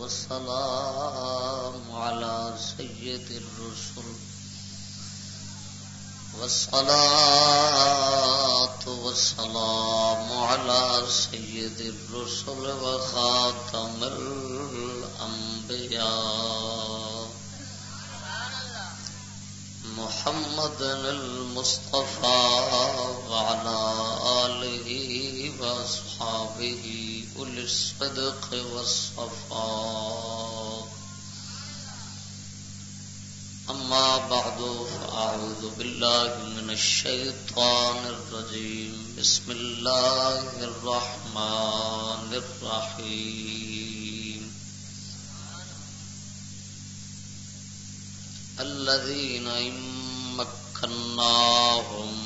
والسلام على سيد الرسل والصلاة والسلام على سيد الرسل وخاتم الأنبياء محمد المصطفى وعلى آله وأصحابه أولي الصدق والصفاء أما بعد فأعوذ بالله من الشيطان الرجيم بسم الله الرحمن الرحيم الذين إن مكناهم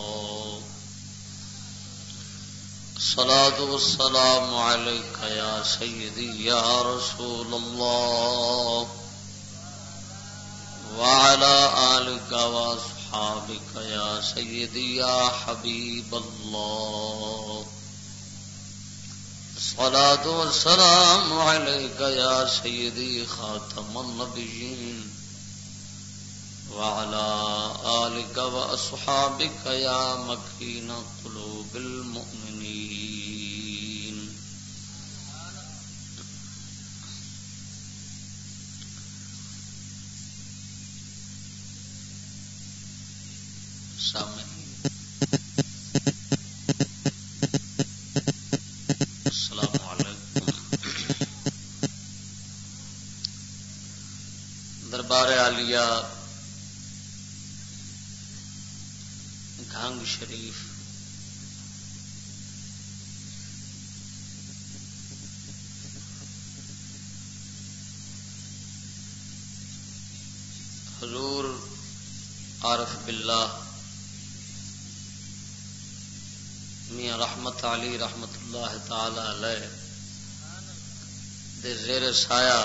صلاة والسلام عليك يا سيدي يا رسول الله وعلى آلك وصحبه يا سيدي يا حبيب الله الصلاة والسلام عليك يا سيدي خاتم النبيين وعلى آلك وأصحابك يا مكين قلوب المؤمنين سامنے السلام علیکم دربار عالیہ گھنگ شریف حضور عارف باللہ میاں رحمت علی رحمت اللہ تعالی علیہ دے زیر سایہ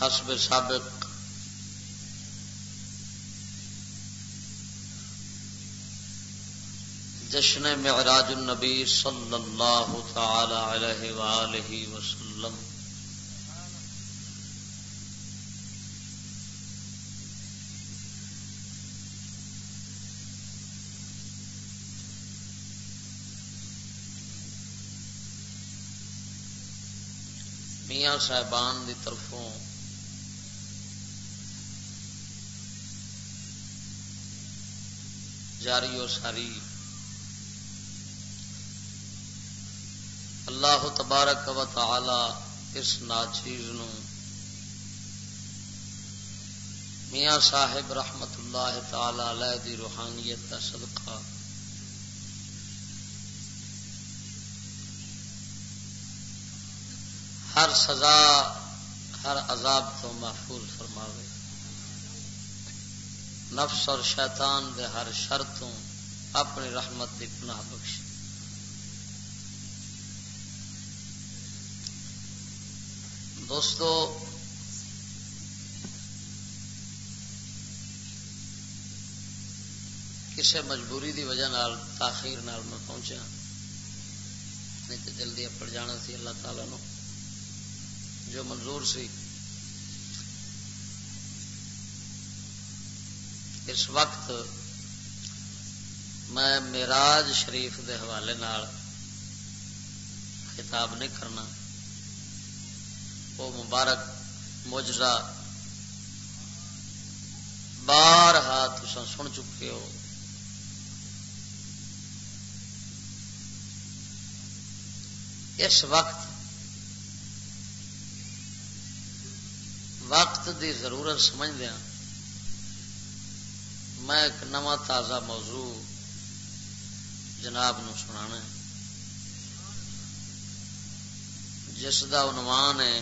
حسب سابق جشن معراج النبی صلی اللہ تعالی علیہ وآلہ وسلم میاں صاحبان دی طرفوں۔ جاری و ساری۔ اللہ تبارک و تعالی اس ناچیز نو میاں صاحب رحمت اللہ تعالی علیہ دی روحانیت کا صدقہ ہر سزا، ہر عذاب تو محفوظ فرماوے۔ نفس اور شیطان دے ہر شرطوں اپنی رحمت کی پناہ بخش دوستو کسی مجبوری دی وجہ نال، تاخیر نال میں پہنچا ہاں۔ نہیں تو جلدی اپڑ جانا سی، اللہ تعالیٰ نو۔ جو منظور سی۔ اس وقت میں میراج شریف دے حوالے نال خطاب نہیں کرنا۔ وہ مبارک مجرا بار ہاتھ سن چکے ہو۔ اس وقت وقت دی ضرورت سمجھ دیا میں ایک نواں تازہ موضوع جناب نو سنا جس کا عنوان ہے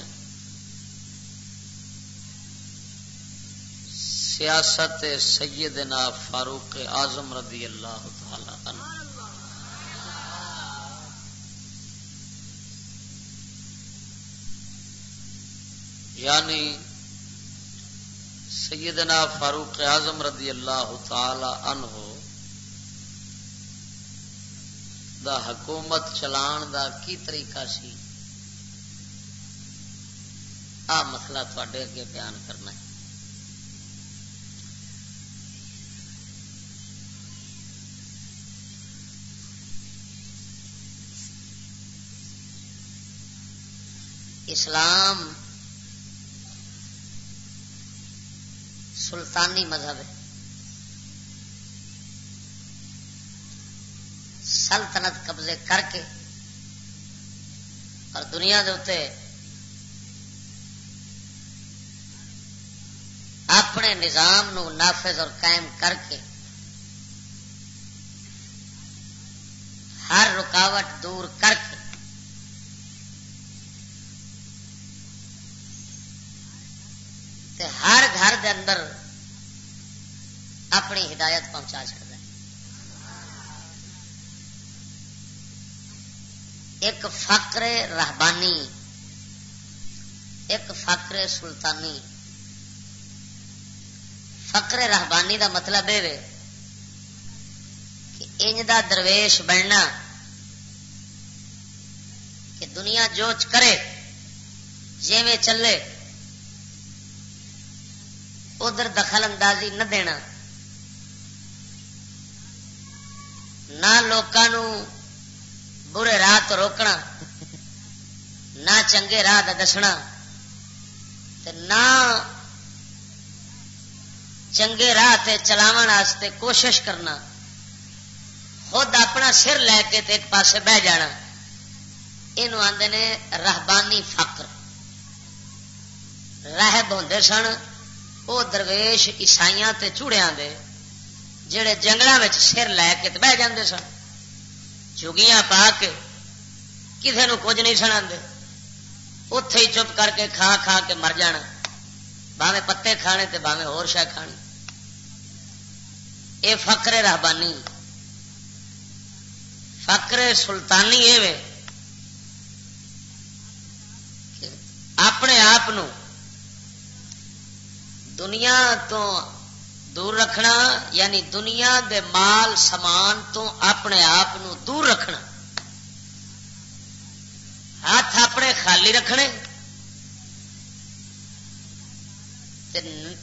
سیاست سیدنا فاروق اعظم رضی اللہ تعالی عنہ۔ یعنی سیدنا فاروق اعظم رضی اللہ تعالی عنہ دا حکومت چلان دا کی طریقہ سی؟ آ مسئلہ تھوڑے اگے بیان کرنا ہے۔ اسلام سلطانی مذہب ہے۔ سلطنت قبضے کر کے اور دنیا دے اپنے نظام نو نافذ اور قائم کر کے ہر رکاوٹ دور کر کے ہر گھر دے اندر ہدایت پہنچا چکا ایک فقر رہبانی، ایک فقر سلطانی۔ فقر رہبانی دا مطلب یہ کہ انج دا درویش بننا کہ دنیا جوچ کرے جی میں چلے، ادھر دخل اندازی نہ دینا۔ نہ لوگوں برے راہ تو روکنا، نہ چنگے راہ دسنا نہ چنگے راہ چلاو کوشش کرنا۔ خود اپنا سر لے کے تے ایک پاسے بہ جانا۔ یہ آدھے نے رحبانی فقر۔ راہب ہوں سن وہ درویش عیسائی چوڑیا دے۔ جڑے جنگل سر لے کے بہ جاندے سن۔ چگیاں پا کے کسی نو کچھ نہیں سنا اتے ہی چپ کر کے کھا کھا کے مر جانا۔ باوے پتے کھانے تے باوے اور شہ کھانی۔ اے فقر رہبانی۔ فقر سلطانی یہ اپنے آپ دنیا تو دور رکھنا یعنی دنیا دے مال سامان تو اپنے آپ دور رکھنا۔ ہاتھ اپنے خالی رکھنے۔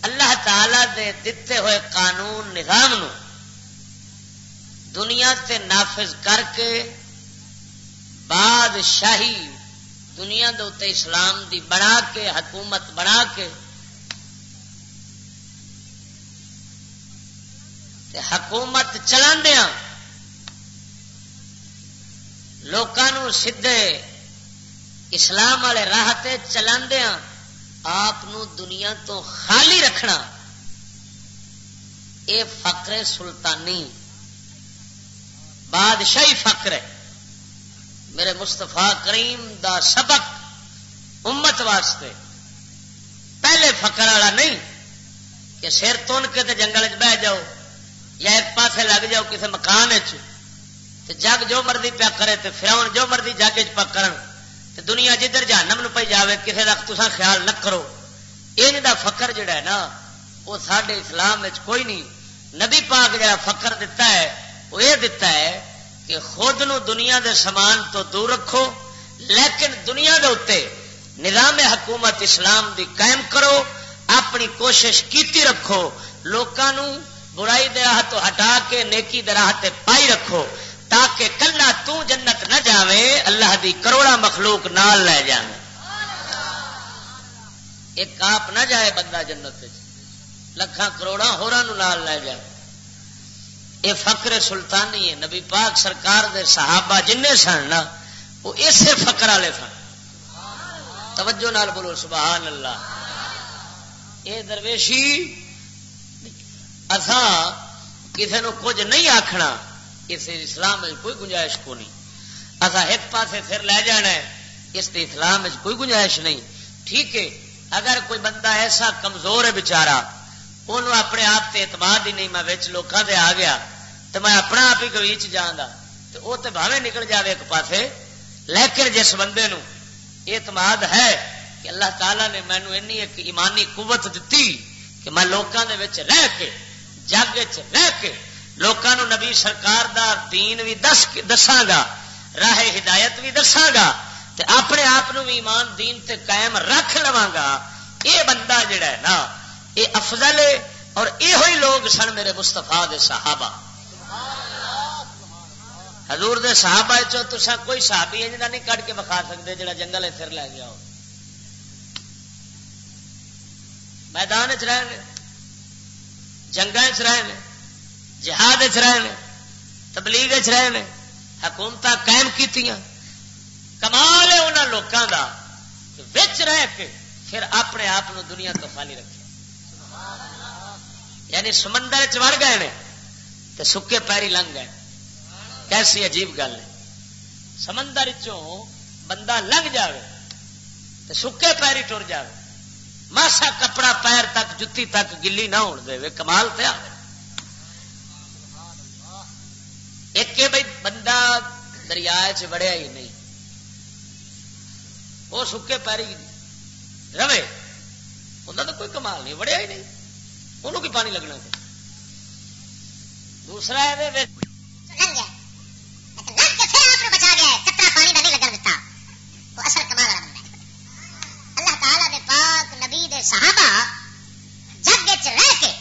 اللہ تعالی دے دیتے ہوئے قانون، نظام نو دنیا تے نافذ کر کے بادشاہی دنیا دے اسلام دی بنا کے، حکومت بنا کے حکومت چلا لوگوں سیدے اسلام والے راہ چلا آپ دنیا تو خالی رکھنا۔ یہ فقر سلطانی۔ بادشاہی فقر ہے میرے مستفا کریم دا سبق امت واسطے۔ پہلے فقر والا نہیں کہ سر تن کے جنگل چ بہ جاؤ۔ یا ایک پاسے لگ جاؤ کسی مکان جگ جو مرضی پیا کرے تو فراؤن جو مرضی جگ چ کرن، تے دنیا جدھر جہنم نو پی جائے کسی کا تسا خیال نہ کرو۔ یہ دا فقر جڑا ہے نا، وہ سڈے اسلام کوئی نہیں۔ نبی پاک جڑا فقر دتا ہے، وہ یہ دتا ہے کہ خود نو دنیا دے سامان تو دور رکھو، لیکن دنیا دے اتنے نظام حکومت اسلام دی قائم کرو، اپنی کوشش کیتی رکھو۔ لوگوں برائی راہ تو ہٹا کے نیکی راہ پائی رکھو تاکہ کلا تو جنت نہ جاوے، اللہ دی کروڑا مخلوق نال لے ایک آپ نہ جائے بندہ جنت لکھان کروڑا ہورا نال لے جائے یہ فقر سلطانی ہے، نبی پاک سرکار دے صحابہ جن سن نا، وہ اسے فقر والے سن۔ توجہ نال بولو، سبحان اللہ۔ یہ درویشی اساں کسی نو کچھ نہیں آخنا اس اسلام میں کوئی گنجائش کو نہیں۔ اصا ایک پاسے پھر لے جانا ہے، اس اسلام میں کوئی گنجائش نہیں۔ ٹھیک ہے، اگر کوئی بندہ ایسا کمزور ہے بچارا انہوں اپنے آپ سے اعتماد ہی نہیں، میں لوگوں سے آ گیا تو میں اپنا آپ ہی گویچ جانا تو وہ تو بھاوے نکل جائے ایک پاسے۔ لیکن جس بندے نو اعتماد ہے کہ اللہ تعالیٰ نے مینو ایک ایمانی قوت دیتی کہ میں لوگوں کے رہ کے جگ رہ کے لوگوں نبی سرکار دا دین بھی دس دساگا راہ ہدایت بھی دساگا تے اپنے آپ بھی ایمان دین تے قائم رکھ لوا گا۔ یہ بندہ جڑا ہے نا یہ افضل ہے اور یہ لوگ سن میرے مستفا دے صحابہ۔ حضور دے صحابہ چو تسا کوئی صحابی ہے نہیں کٹ کے بکھا سکتے جڑا جنگل پھر لے گیا ہو۔ میدان چ رہے جنگل چ رہے جہاد چ رہے تبلیغ چ رہے حکومت قائم کی کمال ہے انہوں لوگوں کا بچ رہ کے پھر اپنے آپ دنیا تو خالی رکھے۔ یعنی سمندر چڑ گئے تو سکے پیری لنگ گئے۔ کیسی عجیب گل ہے۔ سمندر چوں بندہ لنگ جائے تو سکے پیری ٹر جائے ماسا کپڑا پیر تک، جتی تک گلی نہ ہو دے کمال پیا ایک بھائی بندہ دریا چڑیا ہی نہیں۔ وہ سکے پیری رہے۔ انہوں تو کوئی کمال نہیں، وڑیا ہی نہیں۔ انہوں کی پانی لگنا دوسرا اللہ صحابہ جگ رہ کے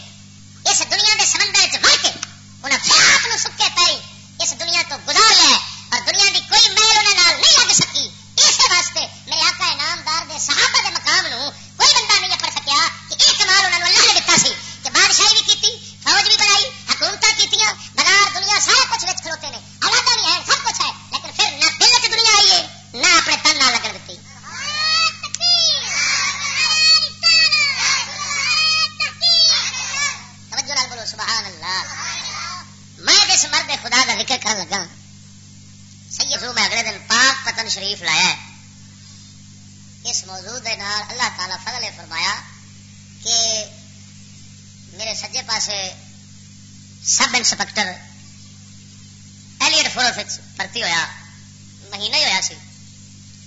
اس دنیا کے سمندر چ بڑھ کے انہیں پھر آپ سکے پیری اس دنیا تو گزار لیا اور دنیا کی کوئی میل انہیں نہیں لگ سکی اسی واسطے میرے آقا انعامدار دے صحابہ دے مقام نو کوئی بندہ نہیں اپڑ سکیا کہ یہ کمال انہوں نے اللہ نے دتا سی کہ بادشاہی بھی کی فوج بھی بنائی حکومت کی بازار دنیا سارا کچھ وچ کھلوتے ہیں الادا بھی ہے سب کچھ ہے لیکن پھر نہ دل چ دنیا آئی ہے نہ اپنے تن نہ لگن دیتی بولو سبحان اللہ میں جس مرد خدا کا ذکر کر لگا سید میں اگلے دن پاک پتن شریف لایا ہے اس موضوع دے نال اللہ تعالی فضل فرمایا کہ میرے سجے پاسے سب انسپیکٹر ایلیٹ فورس بھرتی ہویا، مہینہ ہی ہویا سی۔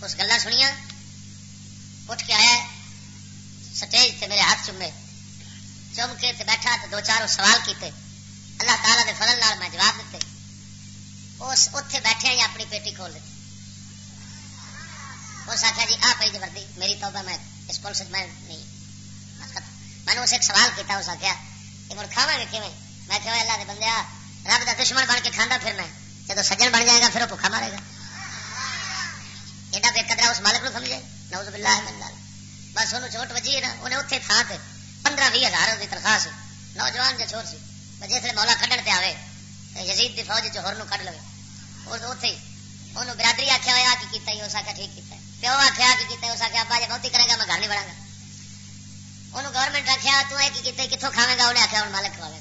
اس گلا سنیا اٹھ کے آیا، سٹیج تے میرے ہاتھ چومے۔ چوم کے تے بیٹھا تے دو چار سوال کیتے۔ اللہ تعالیٰ دے فضل نال میں جواب دیتے اس اتے بیٹھے ہی اپنی پیٹی کھول دیتی اس آخیا جی آ پی جی وردی، میری توبہ میں اس پولیس میں نہیں۔ میں نے اسے ایک سوال کیا اس آخیا کہ مڑ کھاوا گے کیون میں کہ اللہ دے بندے رب کا دشمن بن کے کھانا پھرنا ہے جب سجن بن جائے گا، پھر وہ بھوکھا مارے گا۔ ایڈا بے قدرا اس مالک نو سمجھے؟ نوز باللہ من دال بس انہوں چوٹ بجی ہے نا، انہیں اتنے تھان سے پندرہ بھی ہزار کی تنخواہ سی۔ نوجوان جو چھوٹ سی جس مولا کھڈن پہ آئے یزید کی فوج چہر کھڈ لو اتے انہوں برادری آخیا ہوا کہ کیتا اس آخیا ٹھیک کیا پیو آخیا کہ کیتا اس آخیا ابا جی بہت ہی کرے گا، میں گھر نہیں بڑھا گا۔ انہوں گورنمنٹ آخیا تو یہ کیتا کتوں کھاوے گا؟ انہیں آخیا ہوں مالک کھواے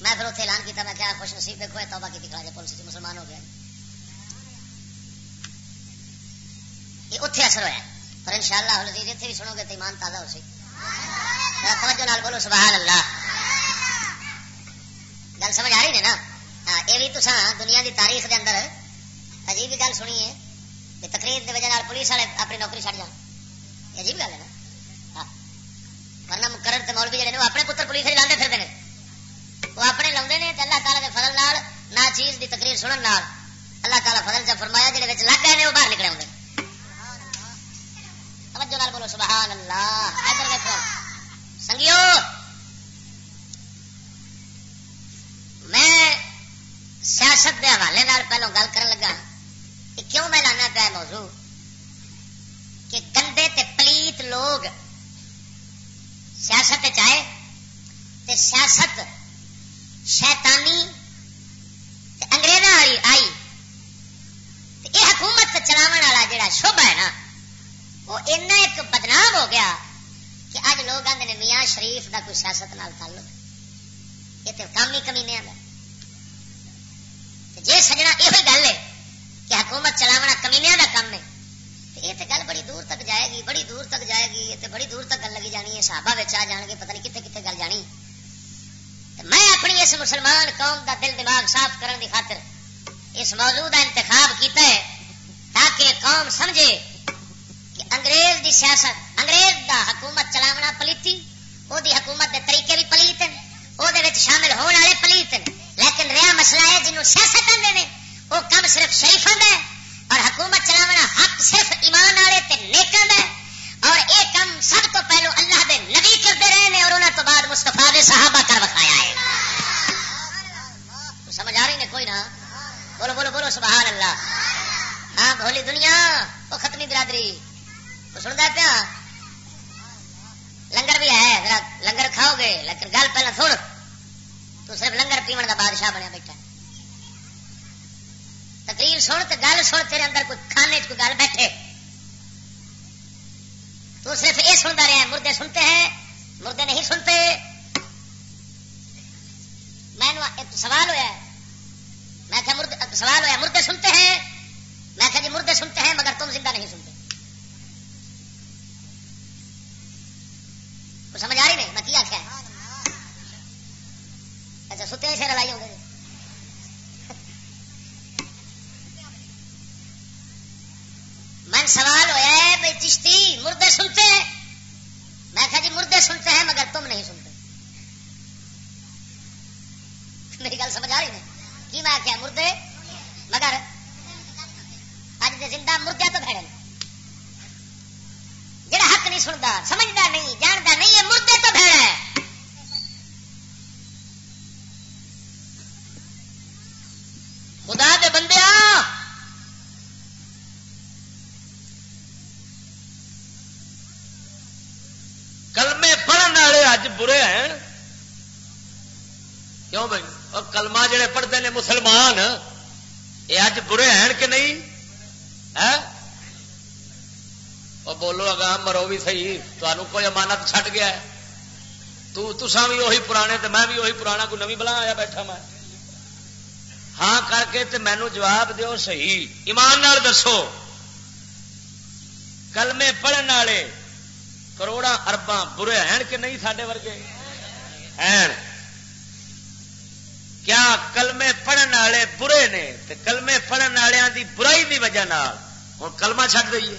میں پھر اتنے اعلان کیا میں کیا خوش نصیب دیکھو توبہ کی کھڑا جائے پولیس مسلمان ہو گیا۔ یہ اتنے اثر ہوا پر ان شاء اللہ اتنے بھی سنو گے تو ایمان تازہ ہو سی توجہ نال بولو سبحان اللہ گل سمجھ آ رہی ہے نا؟ ہاں، یہ بھی تو دنیا کی تاریخ کے اندر عجیب گل سنی ہے تقریر کی وجہ نال پولیس والے اپنی نوکری چڑھ جان۔ عجیب گل ہے نا؟ ہاں۔ ورنہ مقرر تے مولوی جڑے نے اپنے پتر پولیس ہی لانے پھرتے وہ اپنے لاؤں نے اللہ تعالیٰ کے فضل نال نہ چیز کی تقریر سنن نال اللہ تعالیٰ فضل سے فرمایا جڑے لگ گئے وہ باہر نکلے ہوں توجہ بولو سبحان اللہ سنگیو، میں سیاست کے حوالے پہلو گل کر لگا۔ کہ کیوں میں لانا پیا موضوع؟ کہ گندے تے پلیت لوگ سیاست چاہے تے سیاست شیطانی انگریز والی آئی۔ یہ حکومت چلاو والا جڑا شبہ ہے نا، وہ اینا ایک بدنام ہو گیا کہ اج لوگ آدھے میاں شریف دا کوئی سیاست نال تعلق۔ یہ تو کام ہی کمی نہیں جی سجنا یہ گل ہے کہ حکومت چلاونا کمینیا کا کام ہے یہ تو گل بڑی دور تک جائے گی، بڑی دور تک جائے گی یہ تو بڑی دور تک گل لگی جانی ہے، صحابہ آ جان گے، پتہ نہیں کتنے کتنے گل جانی۔ میں اپنی اس مسلمان قوم دا دل دماغ صاف کرنے کی خاطر اس موضوع کا انتخاب کیتا ہے تاکہ قوم سمجھے کہ انگریز دی سیاست، انگریز دا حکومت چلاونا پلیتی وہ دی حکومت دے طریقے بھی پلیت ہیں وہ شامل ہونے والے پلیت ہیں۔ لیکن رہا مسئلہ ہے جنہوں سیاست آتے ہیں وہ کم صرف شریف ہے اور حکومت چلاونا حق صرف ایمان والے نیکن ہے۔ اور یہ کام سب تو پہلو اللہ دے نبی کرتے رہے ہیں اور انہوں تو بعد مستفا دے صحابہ کر بکھایا ہے۔ سمجھ آ رہی نے کوئی نہ بولو بولو بولو، سبحان اللہ۔ ہاں بھولی دنیا، وہ ختمی برادری۔ وہ سنتا پیا؟ لنگر بھی ہے، ذرا لنگر کھاؤ گے، لیکن گل پہلے سن۔ تو صرف لنگر پیمن کا بادشاہ بنیا بیٹھا تقریر سن تو گل سن، تیرے اندر کوئی کھانے کوئی گل بیٹھے۔ تو صرف یہ سنتا رہا ہے، مردے سنتے ہیں، مردے نہیں سنتے۔ میں سوال ہوا میں کہ مرد، سوال ہوا مردے سنتے ہیں؟ میں کہ جی مردے سنتے ہیں، مگر تم زندہ نہیں سنتے۔ کو سمجھ آ رہی نہیں میں کیا آخیا اچھا ستے سے لڑائی ہوں گے من سوال ہوا ہے، بھائی، چشتی مردے سنتے ہیں؟ میں کہا جی مردے سنتے ہیں مگر تم نہیں سنتے۔ میری گل سمجھ آ رہی ہے کی میں کیا مردے؟ مگر پڑھنے والے اج برے ہیں۔ کیوں بھائی؟ اور کلمہ جڑے پڑھتے ہیں مسلمان، یہ اج برے ہیں کہ نہیں؟ اور بولو اگا مرو بھی صحیح تمہوں کوئی امانت چھٹ گیا ہے۔ تو تسا بھی وہی پرانے تو میں بھی وہی پرانا کوئی نوی بلا آیا بیٹھا میں۔ ہاں کر کے تے مینو جواب دیو صحیح۔ ایمان نال دسو، کلمے پڑھن والے کروڑا ارباں برے ہیں کہ نہیں سڈے ورگے؟ ہیں۔ کیا کلمے پڑھن والے برے نے؟ تے کلمے پڑھن والوں دی برائی دی وجہ ہوں کلمہ چھڈ دئیے۔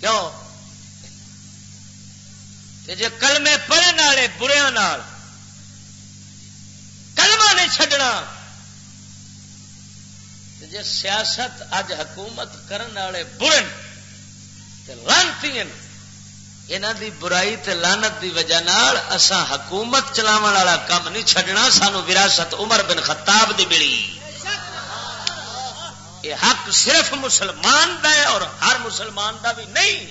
کیوں؟ جی کلمے پڑھن والے بریا کلمہ نہیں چڈنا جی سیاست اج حکومت کرن والے برے لانتی یہاں دی برائی تے لانت دی وجہ نال اسا حکومت چلاو والا کام نہیں چڈنا سانو وراثت عمر بن خطاب دی ملی۔ یہ حق صرف مسلمان دا ہے اور ہر مسلمان دا بھی نہیں۔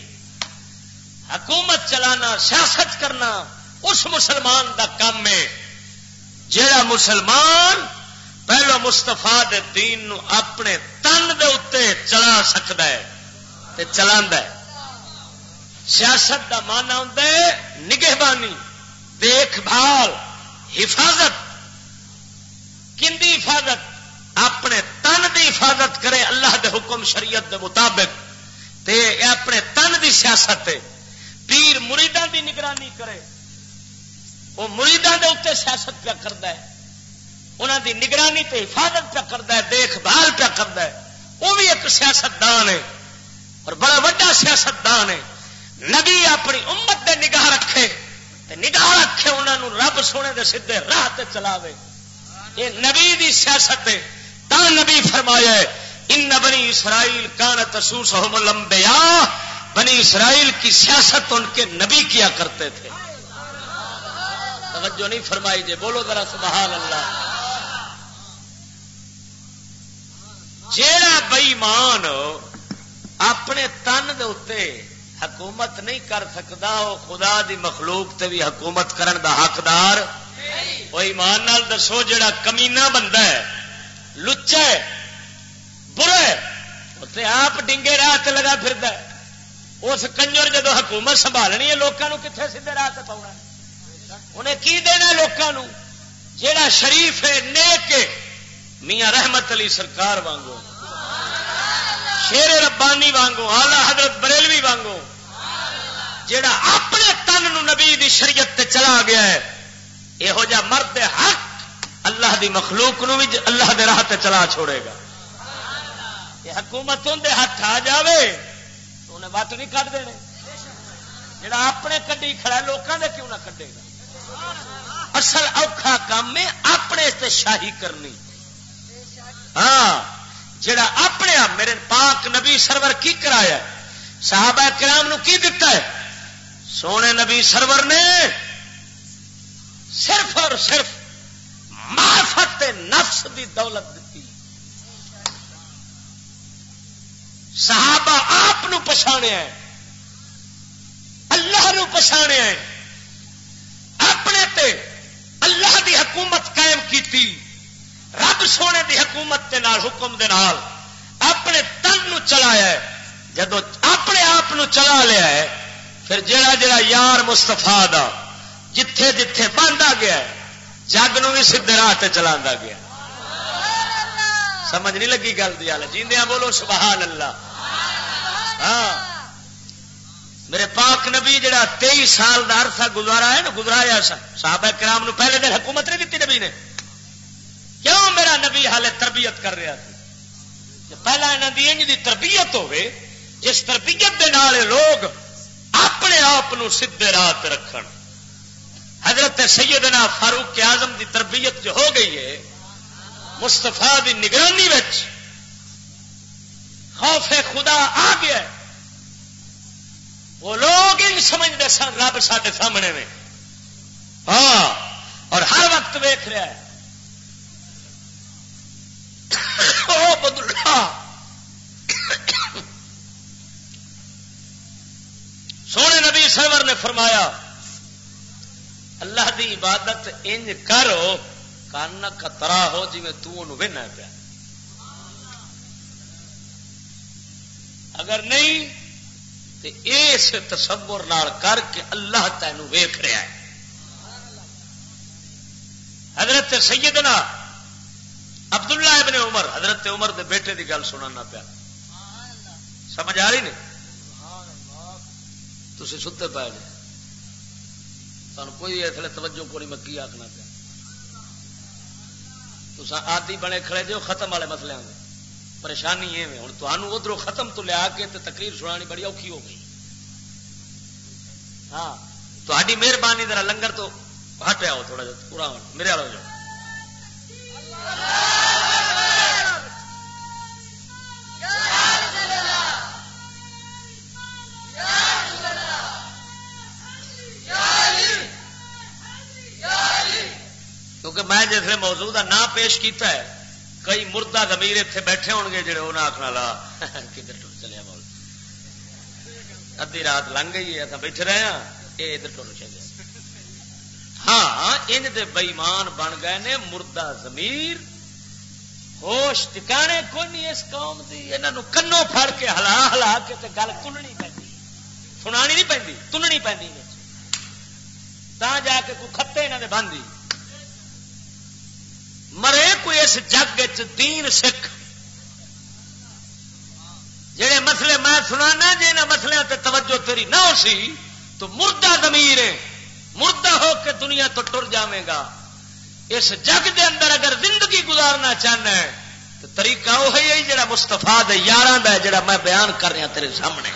حکومت چلانا، سیاست کرنا اس مسلمان دا کام ہے۔ جڑا مسلمان پہلو مستفا دین نو اپنے تن دے اتنے چلا سکتا ہے تے چلا ہے۔ سیاست کا مانا ہوں نگہبانی دیکھ بھال حفاظت کندی حفاظت؟ اپنے تن دی حفاظت کرے اللہ دے حکم شریعت دے مطابق۔ تے اپنے تن دی سیاست پیر مریداں دی نگرانی کرے۔ وہ مریداں دے اتنے سیاست پیا کرتا ہے۔ انہوں دی نگرانی تے حفاظت پیا کرتا ہے دیکھ بھال پیا کرتا ہے۔ وہ بھی ایک سیاست دان ہے۔ اور بڑا وا سیاست دان ہے۔ نبی اپنی امت دے نگاہ رکھے نگاہ رکھے انہوں رب سونے دے سیدے راہ چلاوے۔ یہ نبی دی سیاست ہے۔ تا نبی فرمایا ان بنی اسرائیل کان تسوس لمبیا بنی اسرائیل کی سیاست ان کے نبی کیا کرتے تھے۔ توجہ نہیں فرمائی جے بولو ذرا سبحان اللہ۔ جیڑا بئیمان اپنے تن دے حکومت نہیں کر سکتا، وہ خدا دی مخلوق تے بھی حکومت کرن دا حقدار۔ وہ ایمان نال دسو جڑا کمینا بندہ ہے، لچا ہے، برا ہے اسے آپ ڈنگے راہ لگا پھر اس کنجر جدو حکومت سنبھالنی ہے لوگوں کتنے سیدے راہ پاؤنا انہیں کی دینا لوگوں جہا شریف ہے، نیک میاں رحمت علی سرکار وانگو، شیر ربانی وانگو آلہ حضرت بریلوی وانگو۔ جڑا اپنے تن نو نبی دی شریعت تے چلا گیا ہے، یہو جا مرد حق اللہ دی مخلوق نو بھی اللہ دے راہ تے چلا چھوڑے گا۔ یہ حکومت دے ہاتھ آ جاوے، تو انہیں وٹ نہیں کٹ دینے۔ جڑا اپنے کڈی کھڑا لوگوں دے کیوں نہ کڈے گا؟ اصل اوکھا کام ہے، اپنے تے شاہی کرنی۔ ہاں جڑا اپنے آپ میرے پاک نبی سرور کی کرایا صحابہ کرام نو کی دتا ہے؟ سونے نبی سرور نے صرف اور صرف معرفت نفس دی دولت دیتی۔ صحابہ آپ پچھاڑیا اللہ نو پچھاڑیا اپنے تے اللہ دی حکومت قائم کی رب سونے دی حکومت دے نال، حکم دے نال اپنے تن نو چلایا جدو اپنے آپ چلا لیا ہے پھر جڑا جڑا یار مستفا دا جتھے جتھے باندھا گیا جگ نو بھی سیدے راہ چلا گیا سمجھ نہیں لگی گل دیا جیندیا بولو سبحان اللہ۔ ہاں۔ میرے پاک نبی جڑا تئی سال کا عرصہ گزارا ہے نا، گزرایا صحابہ کرام نو پہلے دن حکومت نہیں دیتی نبی نے۔ کیوں میرا نبی حالے تربیت کر رہا تھا پہلا یہاں کی انج کی تربیت ہوے جس تربیت دے نال لوگ اپنے آپ سیدے راہ رکھ حضرت سیدنا فاروق اعظم دی تربیت جو ہو گئی ہے مستفا دی نگرانی خوف خدا آ گیا وہ لوگ ہی سمجھتے سن، رب سارے سامنے میں ہاں اور ہر وقت ویخ رہا ہے بدلا سونے نبی سرور نے فرمایا، اللہ دی عبادت انج کرو کان کترا ہو جی تنا پیا۔ اگر نہیں تو اس تصور نال کر کے اللہ تین ویخ رہا ہے۔ حضرت سیدنا عبداللہ ابن عمر، حضرت عمر دے بیٹے دی گل سننا پیا۔ سمجھ آ رہی نہیں؟ تھی ستے پائے جی۔ جی سان کوئی ایسے توجہ کو نہیں مکی آخنا پیا؟ تو آدھی بنے کھڑے جو ختم والے مسلے آ پریشانی یہ ہوں تو ادھر ختم تو لیا کے تو تقریر سنانی بڑی اوکھی ہو گئی۔ ہاں تاری مہربانی ذرا لنگر تو ہٹ آؤ تھوڑا جا پورا میرے والوں جاؤ۔ میں جس موضوع کا نام پیش کیتا ہے کئی مردہ زمیر اتنے بیٹھے ہو گے جڑے انہیں آخنا لا کدھر ٹر چلے بول ادی رات لنگ گئی ہے بیٹھے رہے ہیں یہ ادھر ٹر چلے ہاں ان دے بئیمان بن گئے نے مردہ زمیر ہوش ٹکانے کو نہیں اس قوم کی یہاں کنوں پھڑ کے ہلا ہلا کے گل تننی پی سنا نہیں پی تننی پہ جا کے کوئی کھتے یہاں نے بند مرے کوئی اس جگ دین سکھ؟ جہے مسئلے میں سنا جی ان مسلے تے توجہ تیری نہ ہو سی تو مردہ زمیر مردہ ہو کے دنیا تو ٹر جائے گا۔ اس جگ دے اندر اگر زندگی گزارنا چاہنا ہے، تو طریقہ وہی ہے جڑا مستفا یار جڑا میں بیان کر رہا تیرے سامنے۔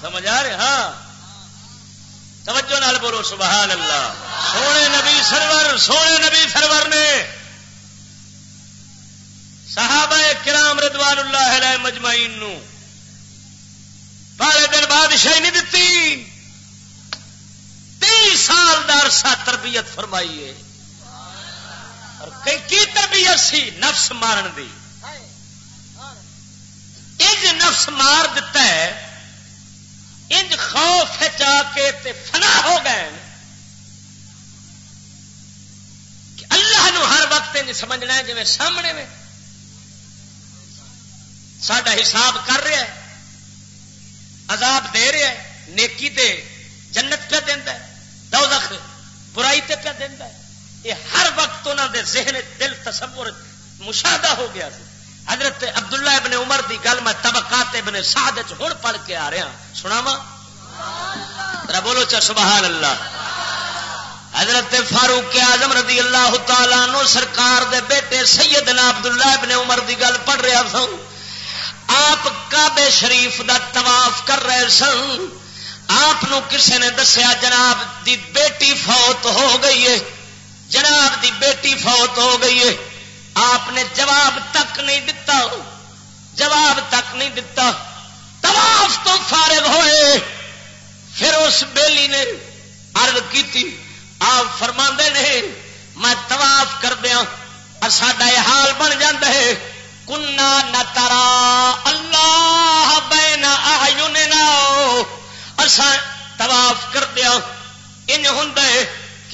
سمجھ آ رہے ہاں۔ توجہ نال بولو سبحان اللہ۔ سونے نبی سرور سونے نبی سرور نے صحابہ کرام ردوان اللہ علیہ مجمعین نو پہلے دن بادشاہی نہیں دتی۔ تی سال عرصہ تربیت فرمائی ہے۔ اور کی تربیت سی؟ نفس مارن دی۔ نفس مار دیتا ہے انج خوف چا کے تے فنا ہو گئے کہ اللہ نو ہر وقت انج سمجھنا ہے جی سامنے میں سڈا حساب کر رہا ہے، عذاب دے رہا ہے، نیکی تے جنت پہ دینا دوزخ برائی تے پہ دینا یہ ہر وقت انہوں دے ذہن دل تصور مشاہدہ ہو گیا سی۔ حضرت عبداللہ ابن عمر دی گل میں طبقات ابن سعد ہوں پڑھ کے آ رہا ہاں۔ سنا وا بولو چا سبحان اللہ۔ حضرت فاروق اعظم رضی اللہ تعالیٰ نو سرکار دے بیٹے سیدنا عبداللہ ابن عمر دی گل پڑھ رہا ہاں سن۔ آپ کعبے شریف دا طواف کر رہے سن۔ آپ کسے نے دسیا جناب دی بیٹی فوت ہو گئی ہے۔ جناب دی بیٹی فوت ہو گئی ہے۔ آپ نے جواب تک نہیں دتا، جواب تک نہیں دتا۔ طواف تو فارغ ہوئے۔ پھر اس بیلی نے عرض کی آپ فرما نے، میں طواف کر دیا ساڈا یہ حال بن جاتا ہے۔ کنا نہ ترا اللہ بین اسا طواف کر دیا ان ہوں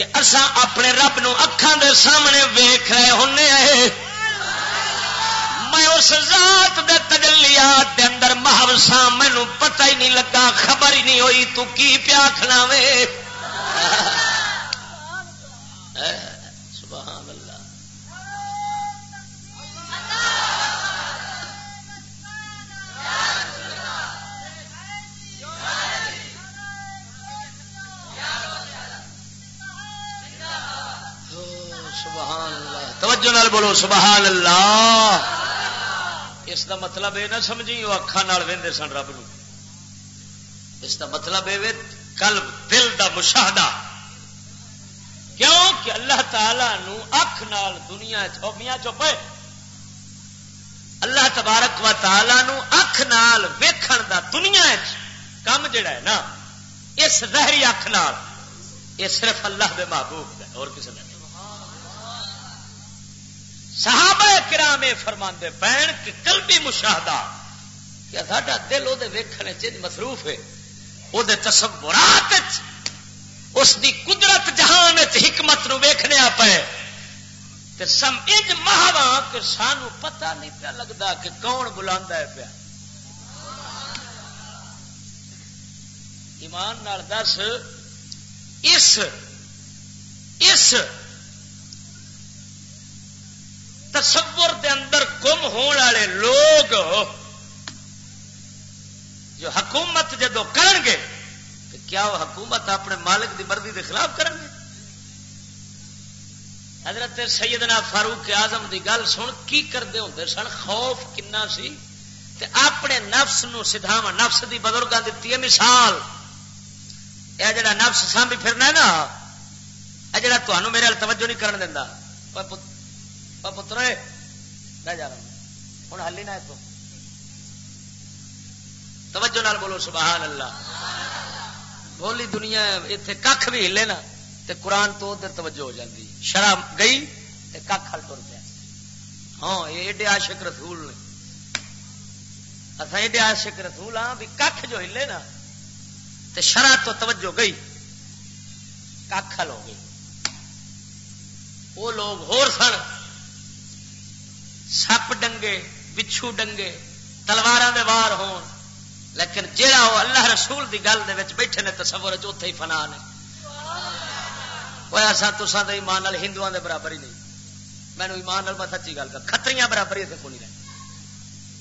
کہ اسا اپنے رب نو اکھان دے سامنے ویخ رہے ہونے آئے۔ میں اس ذات دے تجلیات دے اندر سا مینو پتہ ہی نہیں لگا، خبر ہی نہیں ہوئی، تو کی پیا کھلاوے بولو سبحان اللہ۔ اس دا مطلب یہ نہ سمجھی، وہ اکھان وے سن رب نو۔ اس دا مطلب یہ کل دل دا مشاہدہ۔ کیوں؟ کہ اللہ تعالی نو اکھ نال دنیا چوبیاں چپے اللہ تبارک و تعالی نو اکھ نال ویکھن دا دنیا کم جڑا ہے نا، اس زہری اکھ نال، یہ صرف اللہ دے محبوب ہے، اور کسی نے صحابہ کرام یہ فرما پہن کہ کل بھی مشاہدہ کیا ساڈا دل وہ ویخنے چیز مصروف ہے وہ تصورات اس دی قدرت جہان حکمت نو ویخنے پے سم انج مہاوا کہ سانو پتہ نہیں پیا لگتا کہ کون بلا ہے پیا۔ ایمان نال دس، اس اس تصور دے اندر گم ہونے والے لوگ جو حکومت جدو کرن گے، تو کیا وہ حکومت اپنے مالک دی مرضی دے خلاف کرن گے؟ حضرت سیدنا فاروق اعظم دی گل سن، کی کرتے ہوں سن؟ خوف کنا سی؟ تے اپنے نفس نو سدھاو نفس دی بزرگاں دیتی ہے مثال۔ یہ جڑا نفس سانبھی پھرنا ہے نا یہ جڑا تمہوں میرے توجہ نہیں کرن دینا پتر میں جا رہا ہوں۔ ہوں ہلی نہ تو۔ توجہ نال بولو، سبحان اللہ۔ بولی دنیا اتنے کھ بھی ہلے نا تے قرآن تو ادھر توجہ ہو جاتی شرم گئی، تے کھ ہل تر پیا ہاں یہ ایڈے عاشق رسول نے۔ اصا ایڈے عاشق رسول ہاں بھی کھ جو ہلے نا تے شرح تو توجہ گئی۔ کھ ہل ہو گئی۔ وہ لوگ ہور سن۔ سپ ڈنگے، بچھو ڈنگے تلوار دے وار ہون۔ لیکن جہا وہ اللہ رسول دی گل دے وچ بیٹھے نے تصور چوتھے ہی فنا نے۔ وہ ایسا تسان تو ایمان ہندو دے برابر ہی نہیں۔ مینو ایمان میں سچی گل کر۔ کتری برابر ہی کو نہیں رہے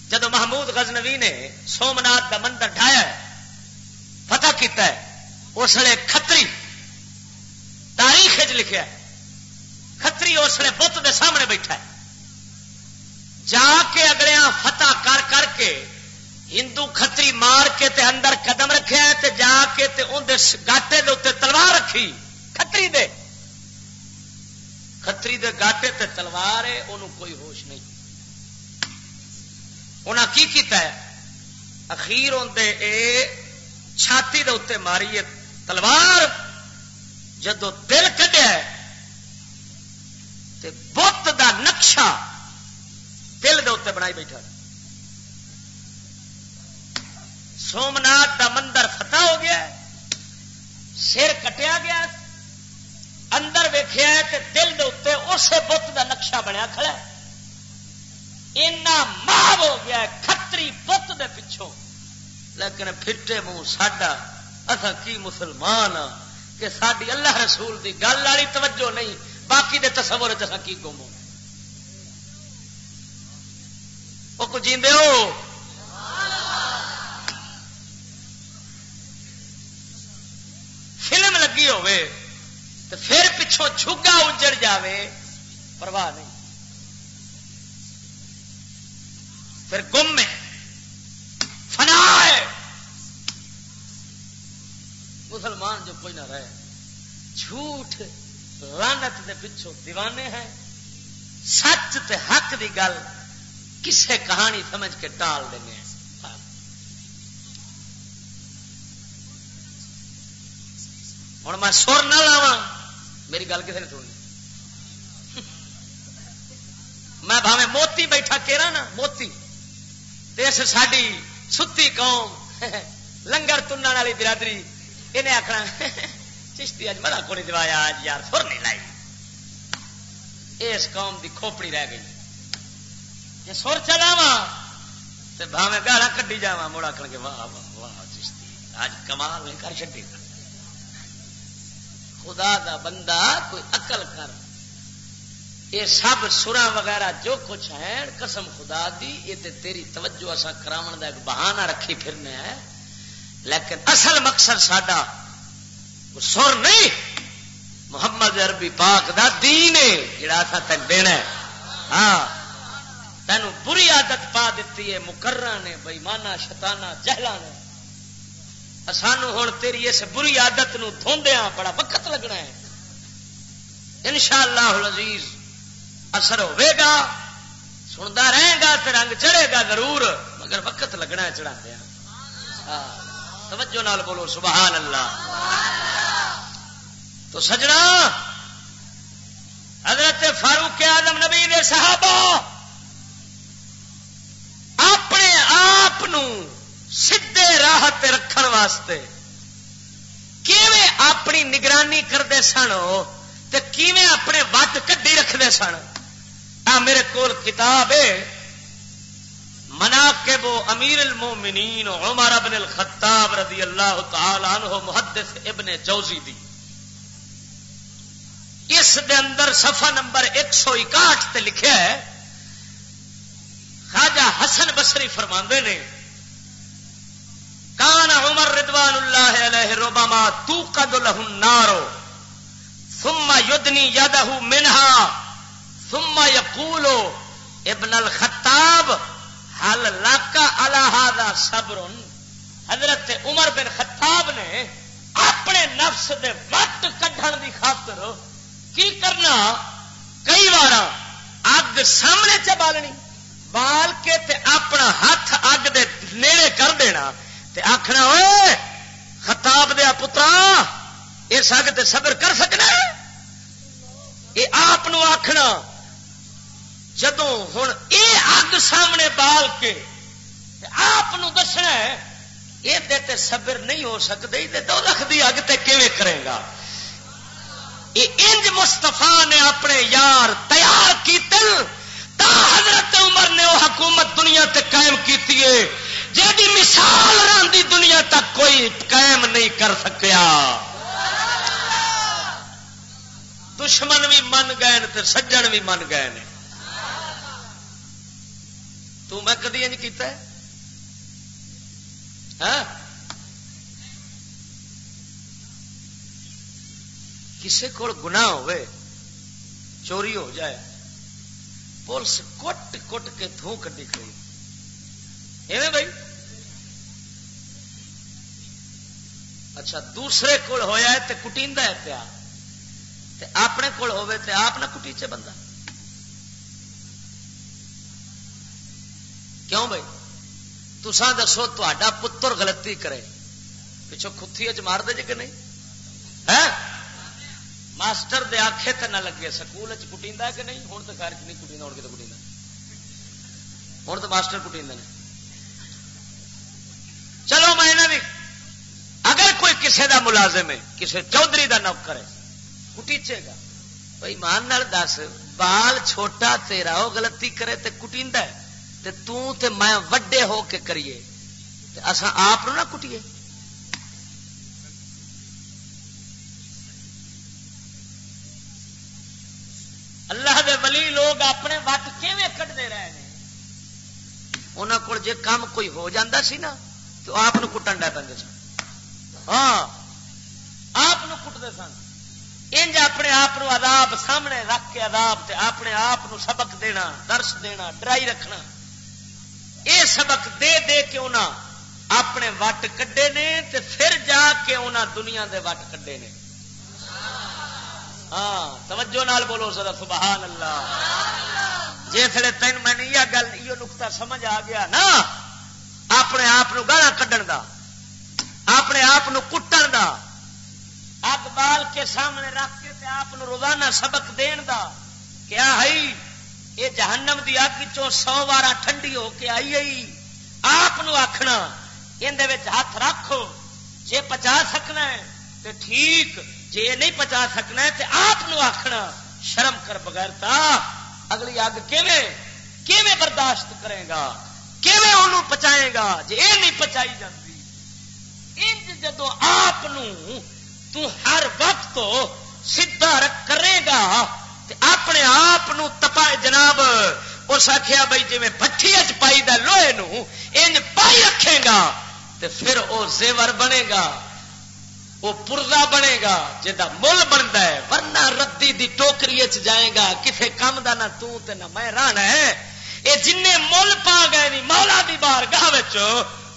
جب محمود غزنوی نے سومنات کا مندر ڈھایا فتح کیتا ہے، اس لیے کتری تاریخ لکھا ہے۔ کتری اس لیے بت دے سامنے بیٹھا ہے۔ جا کے اگلیا فتح کر کر کے ہندو کتری مار کے تے اندر قدم رکھے تے جا کے تے گاٹے دے اتنے تلوار رکھی۔ کتری دے۔ کتری دے گاٹے تے تلوار ہے انہوں کوئی ہوش نہیں۔ انہاں کی کیتا ہے؟ اخیر اندر اے چھاتی دے اتنے ماری ہے تلوار۔ جدو دل کڈیا بت دا نقشہ دل دے اتنے بنائی بیٹھا سومنات دا مندر فتح ہو گیا سر کٹیا گیا اندر ویخیا دل دے اتنے اسے بت کا نقشہ بنیا کھڑا اینا ہو گیا کتری بت دے پچھوں لیکن پھٹے منہ ساڈا اصا کی مسلمان ہاں کہ ساری اللہ رسول دی گل والی توجہ نہیں، باقی دے تصور کی گم وہ کچھ ہو؟ فلم لگی ہوئے تو پھر پچھوں چھگا اجڑ جاوے، پرواہ نہیں۔ پھر گم میں فنا ہے۔ مسلمان جو کوئی نہ رہے، جھوٹ لانت دے پچھوں دیوانے ہیں۔ سچ تے حق دی گل کسے کہانی سمجھ کے ٹال دینے ہیں ہوں میں سر نہ لاوا میری گل کسی نے سننی؟ میں بھاوے موتی بیٹھا کہنا نا، موتی۔ اس ساری ستی قوم، لنگر تننے والی برادری، انہیں آخنا چشتی اج مڑا کو نہیں دوایا اج یار سر نہیں لائی۔ اس قوم دی کھوپڑی رہ گئی۔ جی سر چلا وا تو بھاوے گالا کڈی جا مڑ آخر کے واہ واہ واہ، چشتی اج کمال نہیں کر چی خدا دا بندہ کوئی اقل کر۔ یہ سب سرا وغیرہ جو کچھ ہے قسم خدا دی، یہ تے تیری توجہ اصا کرا ایک بہانہ رکھی پھرنے ہے لیکن اصل مقصد سڈا سر نہیں، محمد عربی پاک دا دین ہے، جڑا تھا تین دینا ہاں۔ تین بری عادت پا دیتی ہے مکرا نے بئی مانا شتانا جہلا نے سانو ہوں تیری اس بری عادت نو دھوندیا ہاں، بڑا وقت لگنا ہے۔ ان شاء اللہ عزیز اثر ہوے گا سنتا رہے گا تو رنگ چڑھے گا ضرور، مگر وقت لگنا ہے چڑھا دیا ہاں۔ ہاں، توجہ نال بولو سبحان اللہ تو سجنا، حضرت فاروق آدم نبی دے صحابہ اپنے آپ سیدے راہ رکھن واسطے کیویں اپنی نگرانی کرتے سن کیویں اپنے وٹ کڈی رکھتے سن؟ آ میرے کول کتاب ہے، مناقب امیر المومنین عمر ابن الخطاب رضی اللہ تعالی عنہ محدث ابن جوزی دی۔ اس دے اندر صفحہ نمبر ایک سو اکاٹھ لکھا ہے، خواجہ حسن بسری فرما نے کان عمر ردوان اللہ علیہ روباما تو قد لہ النارو ثم یدنی یدہ منہا. ثم یقولو ابن الخطاب حل لاکا اللہ صبر? حضرت عمر بن خطاب نے اپنے نفس دے وقت کھن دی خاطر کی کرنا؟ کئی بار اگ سامنے چ بالنی بال کے تے اپنا ہاتھ اگ دے نیڑے کر دینا تے آخنا ہوئے، خطاب دیا پترا اس اگ تے صبر کر سکنا یہ آپ آخنا جدو ہوں یہ اگ سامنے بال کے آپ دسنا یہ صبر نہیں ہو سکتے دو لکھ کی اگ کرے گا؟ یہ انج مستفا نے اپنے یار تیار کی حضرت عمر نے وہ حکومت دنیا تے قائم کی جی مثال راندی دنیا تک کوئی قائم نہیں کر سکیا۔ دشمن بھی من گئے سجن بھی من گئے تو میں کدی انج کیتا ہے؟ ہاں؟ کسی کو گنا ہوئے، چوری ہو جائے، پولیس کٹ کٹ کے تھو کٹی کھڑی ایویں بھائی؟ اچھا دوسرے کول ہویا ہے تے کٹیندا ہے پیا۔ تے اپنے کول ہوے تے آپ نہ کٹیچے بندہ۔ کیوں بھائی؟ تسا دسو تا پتر غلطی کرے۔ پچھو کتھی اچ مار دے جی کہ نہیں؟ ماسٹر دے آخے تو نہ لگے۔ سکول کٹی کہ نہیں؟ ہوں تو خیر نہیں کٹی ہو کٹی ہوں تو ماسٹر کٹی چلو میں کسے دا ملازم ہے، کسے چودھری دا نوکر ہے۔ کٹیچے گا۔ بھائی مان نال دس، بال چھوٹا تیرا وہ غلطی کرے تے کٹیندا ہے۔ تے تو تے میں وڈے ہو کے کریے۔ تے اساں آپ نہ کٹیے۔ اللہ دے ولی لوگ اپنے وٹ کیویں کٹتے رہے ہیں؟ انہوں کو جے کام کوئی ہو جاندہ سی نا، تو آپ کٹن ڈے پہ سن ہاں آپ کٹتے سن۔ انج اپنے آپ عذاب سامنے رکھ کے عذاب تے اپنے آپ سبق دینا، درس دینا، ڈرائی رکھنا۔ اے سبق دے دے کے انہاں اپنے وٹ کڈے نے تے پھر جا کے انہاں دنیا دے وٹ کڈے نے۔ ہاں توجہ نال بولو سر سبحان اللہ۔ جسے تین میں یہ گل، یہ نقطہ سمجھ آ گیا نا، اپنے آپ گالا کھڈن دا۔ اپنے آپ کٹن دا، اگ بال کے سامنے رکھ کے آپ روزانہ سبق دین دا کیا ہے یہ جہنم دی اگ چو سو بارہ ٹھنڈی ہو کے آئی آئی آپ آخنا یہ ہاتھ رکھو، جے پچا سکنا ہے تو ٹھیک جی نہیں پچا سکنا ہے تو آپ آخنا شرم کر بغیر تا، اگلی اگ کیویں برداشت کرے گا، کیویں انہوں پچائے گا جی یہ نہیں پچائی جاتی انج جدو آپ ہر وقت سیدا کرے گا اپنے آپ تپا جناب، اس آخیا بھائی جی بٹھی چائی لوہے انج پائی رکھے گا تو پھر وہ زیور بنے گا وہ پرزا بنے گا جا مل بنتا ہے، ورنہ ردی دی ٹوکری جائے گا، کسے کام کا نہ تے نہ میں رہنا ہے۔ یہ جن مل پا گئے نی، مولا دی بار گاہ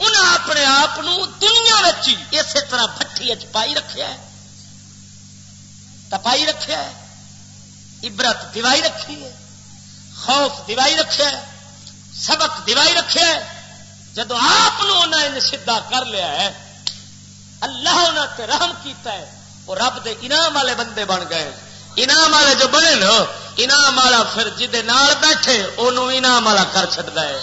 انہیں اپنے آپ دنیا اسی طرح بٹھی پائی رکھا ہے۔ تپائی رکھا ہے۔ عبرت دیوائی رکھی ہے۔ خوف دیوائی رکھا ہے۔ سبق دیوائی رکھا ہے۔ جدو آپ سیدا کر لیا ہے، اللہ انہوں تے رحم کیتا ہے، وہ رب دے انعام والے بندے بن گئے۔ انعام والے جو بنے نا، انعام والا پھر جہد بیٹھے انہوں انعام والا کر چڑتا ہے۔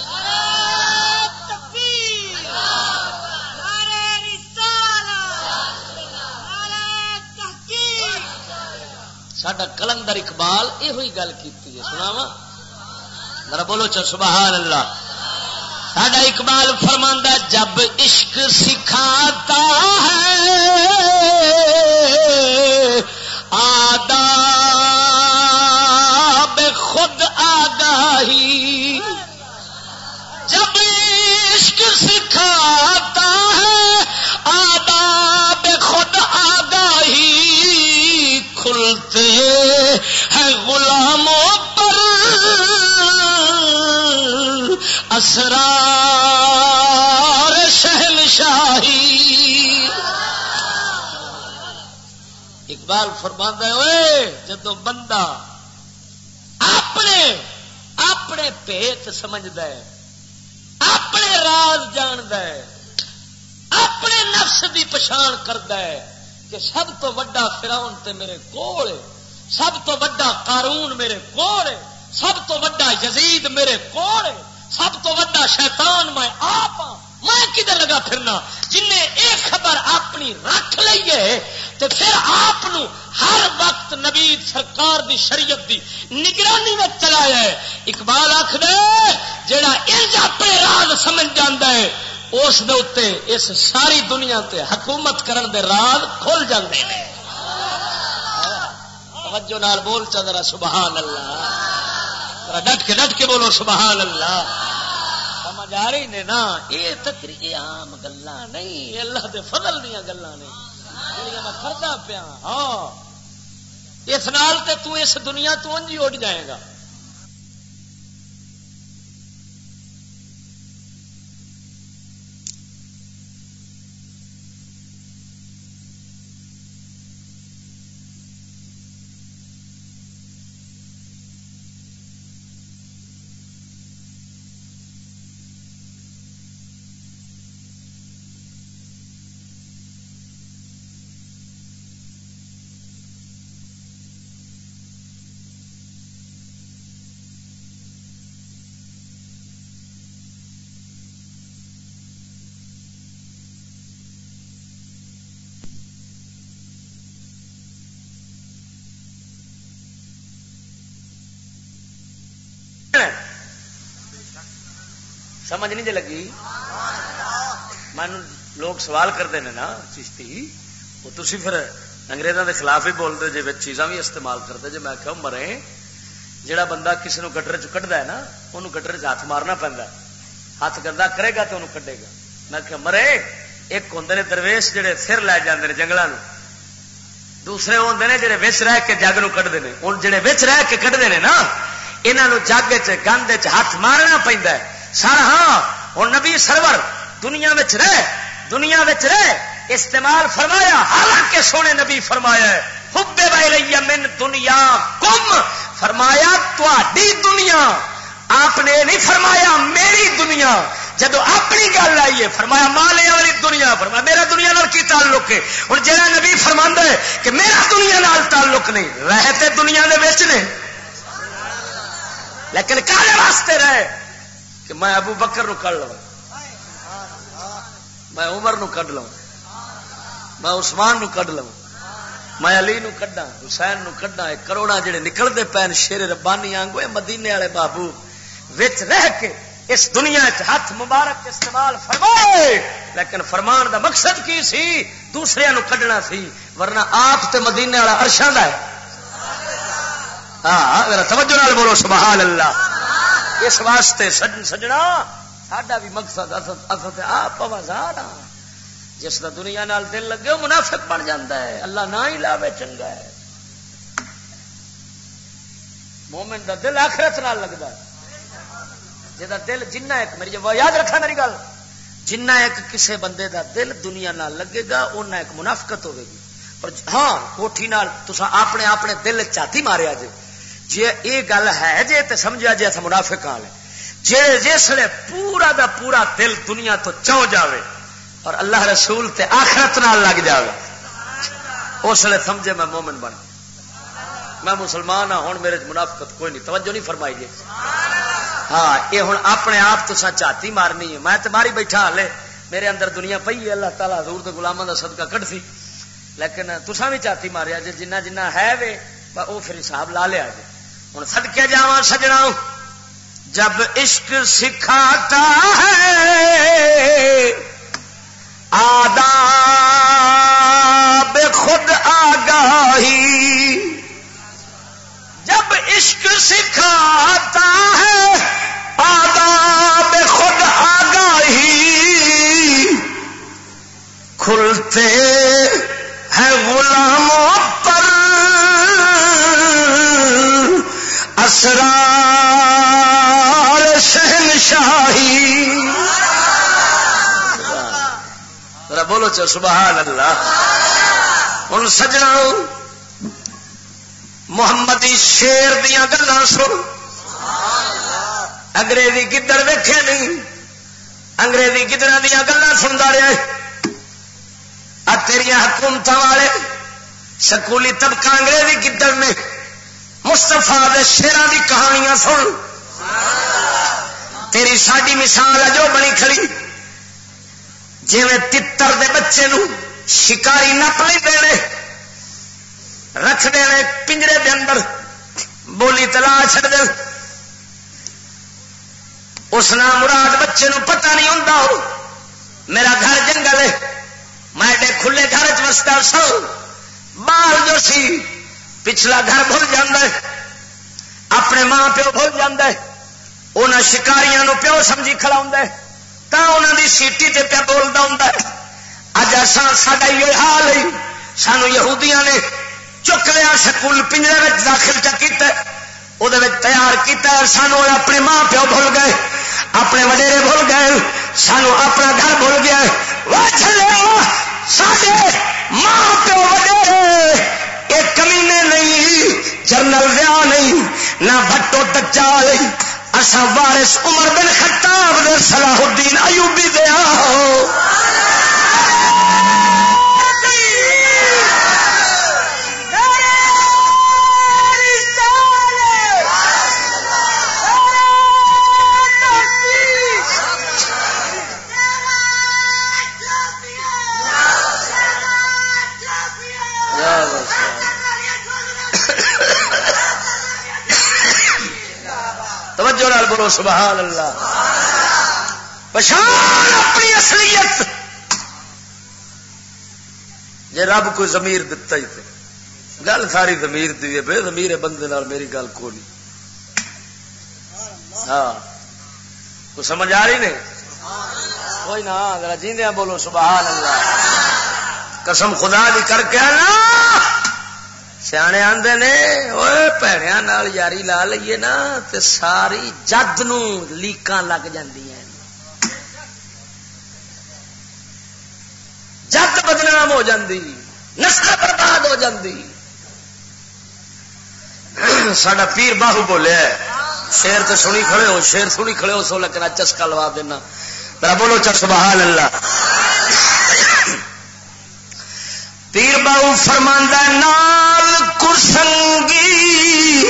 سڈا کلندر اقبال یہ گل کی سناوا میرا بولو چل سبحان اللہ ساڈا اقبال فرماندہ جب عشق سکھاتا ہے آدا بے خود آگاہی۔ جب عشق سکھاتا کھلتے ہیں غلاموں اسرار شہن شاہی اقبال فرماندہ ہوئے جدو بندہ اپنے اپنے پیت سمجھد اپنے راز جاند اپنے نفس کی پچھان کرد کہ سب تو وڈا فراؤن تے میرے کول سب تو وڈا قارون میرے کول سب تو وڈا یزید میرے کول سب تو وا شیطان میں آپ ہاں، میں کدھر لگا پھرنا؟ جن یہ خبر اپنی رکھ لیے تو پھر آپ ہر وقت نبی سرکار دی شریعت دی نگرانی میں چلایا ہے۔ اقبال آخ دے جڑا انج اپنے راز سمجھ جانا ہے اس دے اس ساری دنیا تے حکومت کرن دے راز کھل جاندے ہیں توجہ نال بول چل سبحان اللہ۔ ڈٹ کے ڈٹ کے بولو، سبحان اللہ۔ سمجھ آ رہی نے نا؟ یہ تکری عام گلا نہیں اللہ دے فضل دیا گلا نے۔ میں کرتا پیا ہاں۔ اس نال تے تو اس دنیا تو انجی اٹھ جائے گا۔ سمجھ نہیں جی لگی؟ من لوگ سوال کرتے ہیں نا چشتی۔ وہ تھی پھر انگریزوں کے خلاف ہی بولتے جی چیزاں بھی استعمال کرتے جی میں کہ مرے۔ جہا بندہ کسی نے گٹر چڈا ہے نا وہ گٹر چ ہاتھ مارنا پہنتا ہاتھ گندا کرے گا تو انہوں کڈے گا۔ میں کہ مرے، ایک ہوں نے درویش جہے سر لے جاتے ہیں جنگلوں دوسرے وہ ہوں نے جہے وچ رہ کے جگ نو کٹتے ہیں ہوں جہے وچ رہ کے کٹتے ہیں نا یہاں جگ چ گند چ ہاتھ مارنا پہنتا ہے۔ سر ہاں ہوں نبی سرور دنیا رہ دنیا رہ، استعمال فرمایا، حالانکہ سونے نبی فرمایا حبے بھائی من دنیا کم فرمایا تھی دنیا، آپ نے نہیں فرمایا میری دنیا جب اپنی گل آئی ہے، فرمایا مالے والی دنیا، فرمایا میرا دنیا نال کی تعلق ہے؟ ہوں جہاں نبی فرما ہے کہ میرا دنیا نال تعلق نہیں رہتے دنیا کے بچ نے۔ لیکن کالے واسطے رہے کہ میں ابو بکر نو کر لوں میں عمر نو کڈ لوں میں عثمان نو کڈ لوں میں علی نو کڈا حسین نو کڈا کروڑا جڑے نکلتے پین شیر ربانی آنگو مدینے والے بابو وچ رہ کے اس دنیا ہاتھ مبارک استعمال فرمائے۔ لیکن فرمان دا مقصد کی سی؟ دوسرے نو کڈنا سی، ورنہ آپ تے مدینے والا ارشاں دا ہے۔ ہاں, ہاں، توجہ نال بولو، سبحان اللہ۔ اس واسطے سجنا، ساڈا بھی مقصد آپ آوازار ہاں جس کا دنیا نال دل لگے، وہ منافق بن جاتا ہے۔ اللہ نہ ہی لاوے چنگا ہے۔ مومن دا دل آخرت نال لگتا ہے۔ جا دل جنہ ایک میری جب یاد رکھا میری گل، جنہ ایک کسے بندے دا دل دنیا نال لگے گا اُنہ ایک منافقت ہوے گی۔ پر ہاں کوٹھی نال تسا اپنے اپنے دل چاتی ماریا جی جی یہ گل ہے جی تو سمجھا جی اتنا منافق آ جی جسے پورا دا پورا دل دنیا تو چو جاوے اور اللہ رسول تے آخرت نال لگ جاوے۔ اس لیے سمجھے میں مومن بنا۔ میں مسلمان ہاں ہوں میرے منافقت کوئی نہیں۔ توجہ نہیں فرمائی جی ہاں یہ ہوں اپنے آپ تو چاتی مارنی ہے۔ میں تو ماری بیٹھا ہاں، ہلے میرے اندر دنیا پی ہے۔ اللہ تعالیٰ دور تو گلاموں کا صدقہ کٹ سی لیکن تسا بھی چاتی ماریا جی جنہ جنہ ہے وے وہ پھر حساب لا لیا جی ہوں سدکے جا سجنا جب عشق سکھاتا ہے، آداب خود آگاہی۔ جب عشق سکھاتا ہے، آداب خود آگاہی۔ کھلتے ہیں غلاموں پر اسرار شہنشاہی۔ بولو چو سبحان اللہ۔ ہوں سجنا محمدی شیر دیا گلا سن۔ انگریزی گدڑ ویکھے نہیں۔ انگریزی گدڑ دیا گلا سنتا رہا تیریا حکومت والے سکولی طبقہ انگریزی گدڑ نے مستفا شیران دی کہانیاں سن۔ تیری ساری مثال ہے جو بنی کھڑی۔ جی تر دے بچے نو شکاری نپ لے رکھ دے پنجرے دے اندر، بولی تلا چڑ دے۔ اس نام مراد بچے نو پتہ نہیں ہوں میرا گھر جنگل ہے، میں کھلے گھر چستا سو بال جو سی پچھلا گھر بھول جاندے اپنے ماں پیو بھول جاندے انہاں شکاریاں نو پیو سمجھی کھڑا ہوندا تا انہاں دی سیٹی تے پیا بولدا ہوندا اج اساں ساڈا یہ حال ہے، سانو یہودیاں نے چک لیا، سکول پنجرے وچ داخل چ کیتا ہے او دے وہ تیار کیتا ہے، سانو اپنے ماں پیو بھول گئے، اپنے وڈیرے بھول گئے، سانو اپنا گھر بھول گیا ہے۔ وہ چلے سارے ماں پیو وڈیرے! یہ کمینے نہیں جرنل ویا نہیں، نہ بٹو تچا اصا وارس عمر بن خطاب دے صلاح الدین ایوبی دیا توجہ نال بولو، سبحان اللہ۔ پچھان اپنی اصلیت۔ جی رب کوئی زمیر دتا ہی تے۔ گل ساری زمیر دی بے زمیر بندے نال، میری گل کو ہاں۔ تو سمجھ آ رہی نہیں؟ کوئی نہ، ذرا جیندیاں بولو، سبحان اللہ۔ قسم خدا دی کر کے نا سیانے آندے نے اوے پیڑیاں نال یاری لا لیے نا تے ساری جد نو لیکاں لگ جاندی ہیں جد بدنام ہو جاندی نسل برباد ہو جاندی ساڈا پیر باہو بولیا شیر تو سنی کھڑے ہو شیر سنی کھڑے ہو سو لکنا چسکا لوا دینا بولو چسبہ اللہ پیر بابو فرماندہ نال کرسنگی۔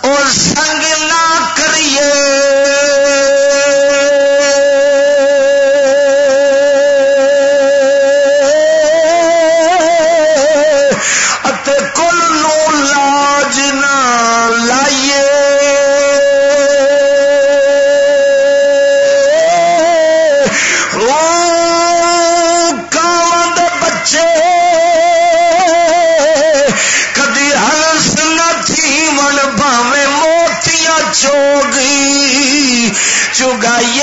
اور سنگ نہ کریے۔ چگائی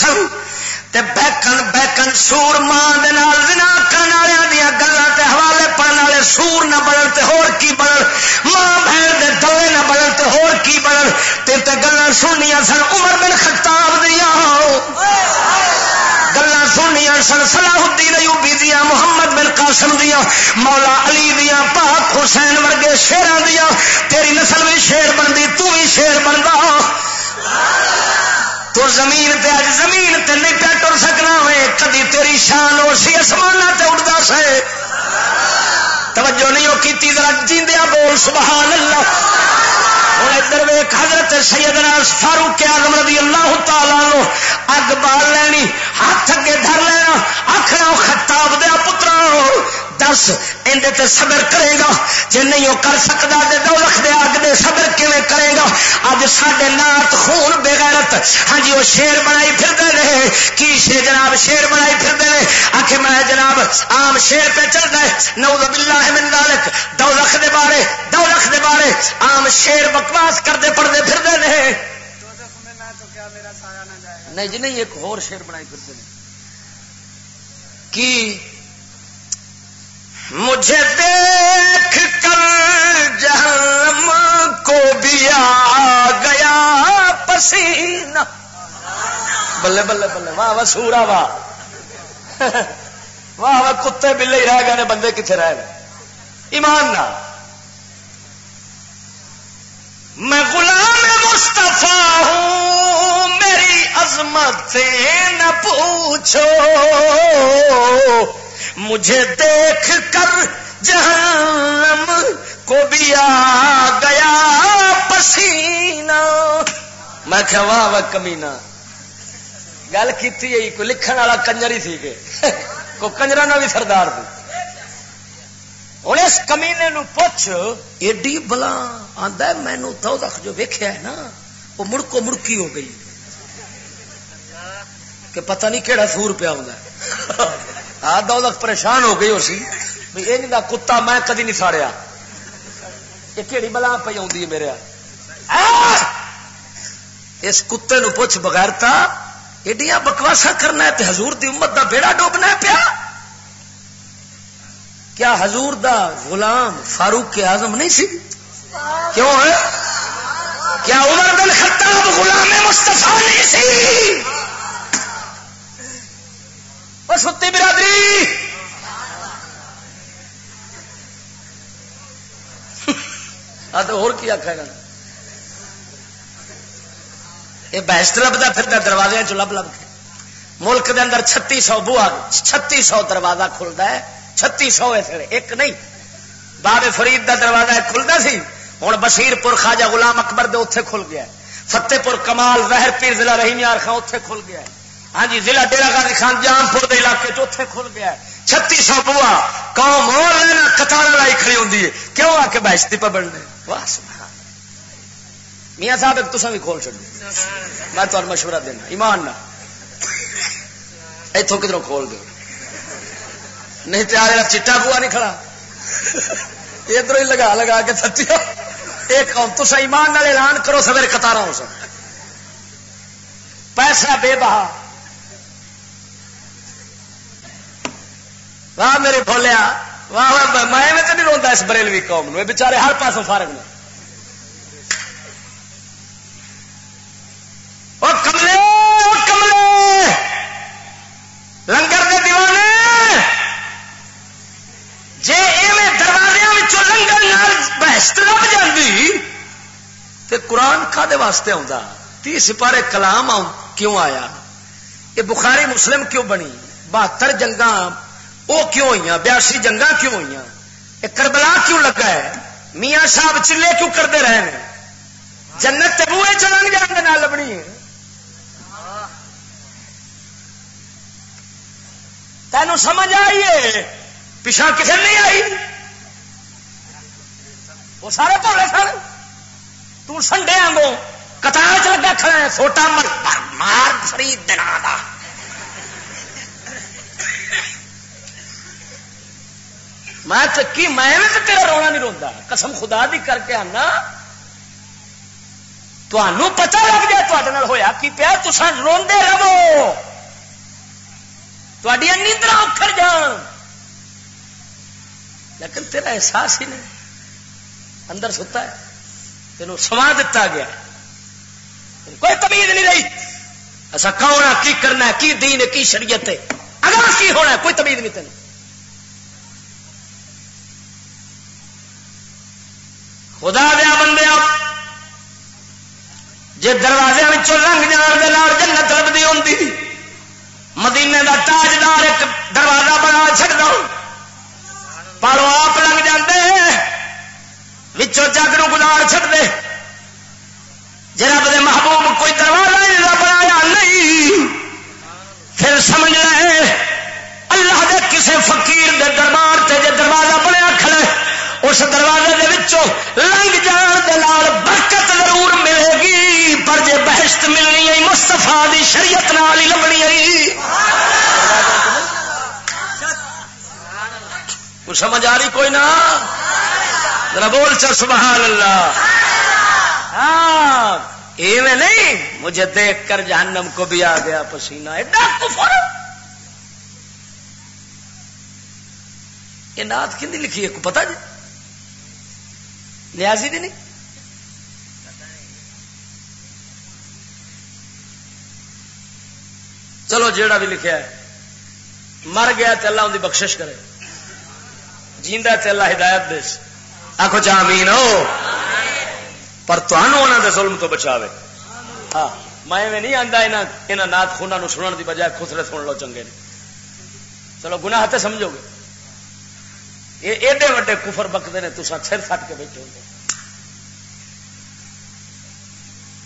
سن بہکن بہکن سور ماں دے نال زنا کرن والے دیا گلاں حوالے پڑھنے والے سور نہ بڑھن تو ہو کی بڑھن؟ ماں بہن کے دلے نہ بڑھن تو ہو کی بڑھن؟ تے تے گلاں سن امر بن خطاب دیا گلا سنیا سن صلاح الدین ایوبی دیا محمد بن قاسم دیا مولا علی دیا پاک حسین ورگے شیران دیا تیری نسل بھی شیر بنتی تھی شیر بنتا۔ تو زمین تے اج زمین تے نہیں پہ ٹر سکنا ہوئے، کدی تیری شان ہو سی آسمان تے اڑتا سے توجہ نہیں وہ کیتی، ذرا جیندیا بول سبحان اللہ ہوں ادھر ویخ حضرت سیدنا فاروق آزم رضی اللہ تعالی نو اگ بال لینی، ہاتھ اگے دھر لینا آخنا خطاب دیا پترا دس اندر صبر کرے گا۔ جی نہیں وہ کر سکتا دے دولخ دے آگ دے صبر کیویں کرے گا؟ اج ساڈے نات خون بےغیرت ہاں جی وہ شیر بنائی پھر دے رہے۔ کی شیر؟ جناب شیر بنائی پھردے رہے۔ آخر میں جناب عام شیر پہ چلتا ہے۔ نعوذ باللہ من ذالک۔ دولخ دے بارے دولخ دے بارے۔ عام شیر بکواس کرتے پڑھتے پھردے رہے۔ نہیں جی نہیں، ایک اور شیر بنائی پھر نے کی؟ مجھے دیکھ کر جہنم کو بھی آ گیا پسینہ۔ بلے بلے بلے، واہ واہ سورا واہ۔ واہ واہ، کتے بلے ہی رہ گئے بندے کتنے رہ گئے؟ ایمان نہ۔ میں غلام مصطفیٰ ہوں، میری عظمت نہ پوچھو۔ مجھے دیکھ کر جہنم کو بھی آ گیا پسینہ۔ میں کہ واہ واہ کمینا گل کی کوئی لکھن والا کنجر ہی تھی کہ۔ کو کنجرا نہ بھی سردار تھی۔ ہوں اس کمینے نو پوچھ، ایڈی بلا آتا ہے مینو دوزخ جو ویکھیا ہے نا، وہ مڑکو مڑکی ہو گئی۔ کہ پتہ نہیں کہڑا سور پیا ہوں آ دولت پریشان ہو گئی ہو سی یہ کتا میں کدی نہیں ساڑیا۔ یہ کہڑی بلا پی آئی میرے۔ اس کتے نو پوچھ بغیرتا ایڈیاں بکواسا کرنا ہے تے حضور دی امت دا بیڑا ڈوبنا ہے پیا؟ کیا حضور دا غلام فاروق کے اعظم نہیں سی؟ کیوں ہے؟ کیا عمر بن خطاب غلام مصطفیٰ نہیں سی؟ وہ ستی برادری! ہاں تو کی آخر گا؟ یہ بحث لبتا پھر دروازے چ لب لب کے۔ ملک دے اندر چھتی سو بوا چھتی سو دروازہ کھلتا ہے چھتی سو اس ایک نہیں۔ باب فرید دا دروازہ کھلتا سی۔ ہوں بشیر پور خواجہ غلام اکبر دے اتے کھل گیا فتح پور کمال، زہر پیر، ضلع رحیم یار خان اتے کھل گیا ہے۔ ہاں جی ضلع ڈیرا گاندھی خان جام پور کے علاقے اتے کھل گیا ہے۔ چھتی سو بوا قوم اور لینا قطار لائی کھڑی ہوں کیوں آ کے بحثتی پہ بڑھنے واہ میاں صاحب، ایک تصا بھی کھول چڑ میں تمہیں مشورہ دینا، ایمان نہ اتوں کدھر کھول دو نہیں تو آ چٹا بوا نہیں کھڑا۔ ادھر ہی لگا لگا کے سچی ایک تصا ایمان نال اعلان کرو سویر کتارا ہو سک پیسہ بے بہا۔ واہ میرے بولیا واہ میں تو نہیں روا اس بریلوی قوم نو بچارے ہر پاسوں فارغ نے کملے کملے لنگر کے دیوانے جی ایویں دروازے لنگر نال بحث لب جاتی تو قرآن کھے واسطے آتا تی سپارے کلام کیوں آیا یہ بخاری مسلم کیوں بنی بہتر جنگا وہ کیوں ہوئی بیاسی جنگا کیوں ہوئی کربلا کیوں لگا ہے؟ میاں صاحب چلے کیوں کرتے رہے ہیں؟ جنت بوئے چلنگ جان لبنی ہے تینوں سمجھ آئیے پچھا کسی نہیں آئی؟ وہ سارے بولے سن۔ تنڈے آگو کتار چ لگا کھڑا ہے، سوٹا مر مار فرید دنا میں کی میں تیرا رونا نہیں روا قسم خدا دی کر کے آنا۔ تمہوں پتا لگ جائے تے ہوا کی پیا تسا روندے رہو۔ نیندر اکھر جان۔ لیکن تیرا احساس ہی نہیں۔ اندر ستا ہے۔ تینوں سوا دتا گیا۔ کوئی تمید نہیں رہی۔ ایسا کون کی کرنا ہے؟ کی دین ہے؟ کی شریعت ہے؟ اگر کی ہونا ہے؟ کوئی تمید نہیں تین خدا دیا بندے جی دروازے لنگ جان دے کے جنت لبھی ہوتی مدینے دا تاجدار ایک دروازہ بنا چڑ دو پالو آپ لگ جاندے، وچوں جگ نو گزار چڑ دے جب دے محبوب کوئی دروازہ نہیں بنایا، نہیں۔ پھر سمجھ لے، اللہ دے کسے فقیر دے دربار تے جے دروازہ بنیا کھڑے اس دروازے دے وچوں لنگ جان دے نال برکت ضرور ملے گی، پر جے بہشت ملنی ہے مستفا دی شریعت نال ہی لبنی ہے۔ سمجھ آ رہی کوئی نہ ذرا بول چل سبحان اللہ۔ ہاں ایویں نہیں، مجھے دیکھ کر جہنم کو بھی آ گیا پسینہ۔ ایڈا کفر۔ یہ نات کھنی لکھی؟ ہے کو پتا جی؟ نیازی دی نہیں؟ چلو جیڑا بھی لکھا ہے، مر گیا تو اللہ ان کی بخشش کرے۔ جیندا تے اللہ ہدایت دے۔ آخو چامین جی ہو۔ پر تمہوں دے ظلم تو بچاوے۔ ہاں میں نہیں آتا یہاں نات خونا سنن دی بجائے خسرے سن لو چنگے نے۔ چلو گناہ تے سمجھو گے۔ یہ ایڈے وڈے کفر بکتے ہیں تصا سر سٹ کے بیٹھے ہوں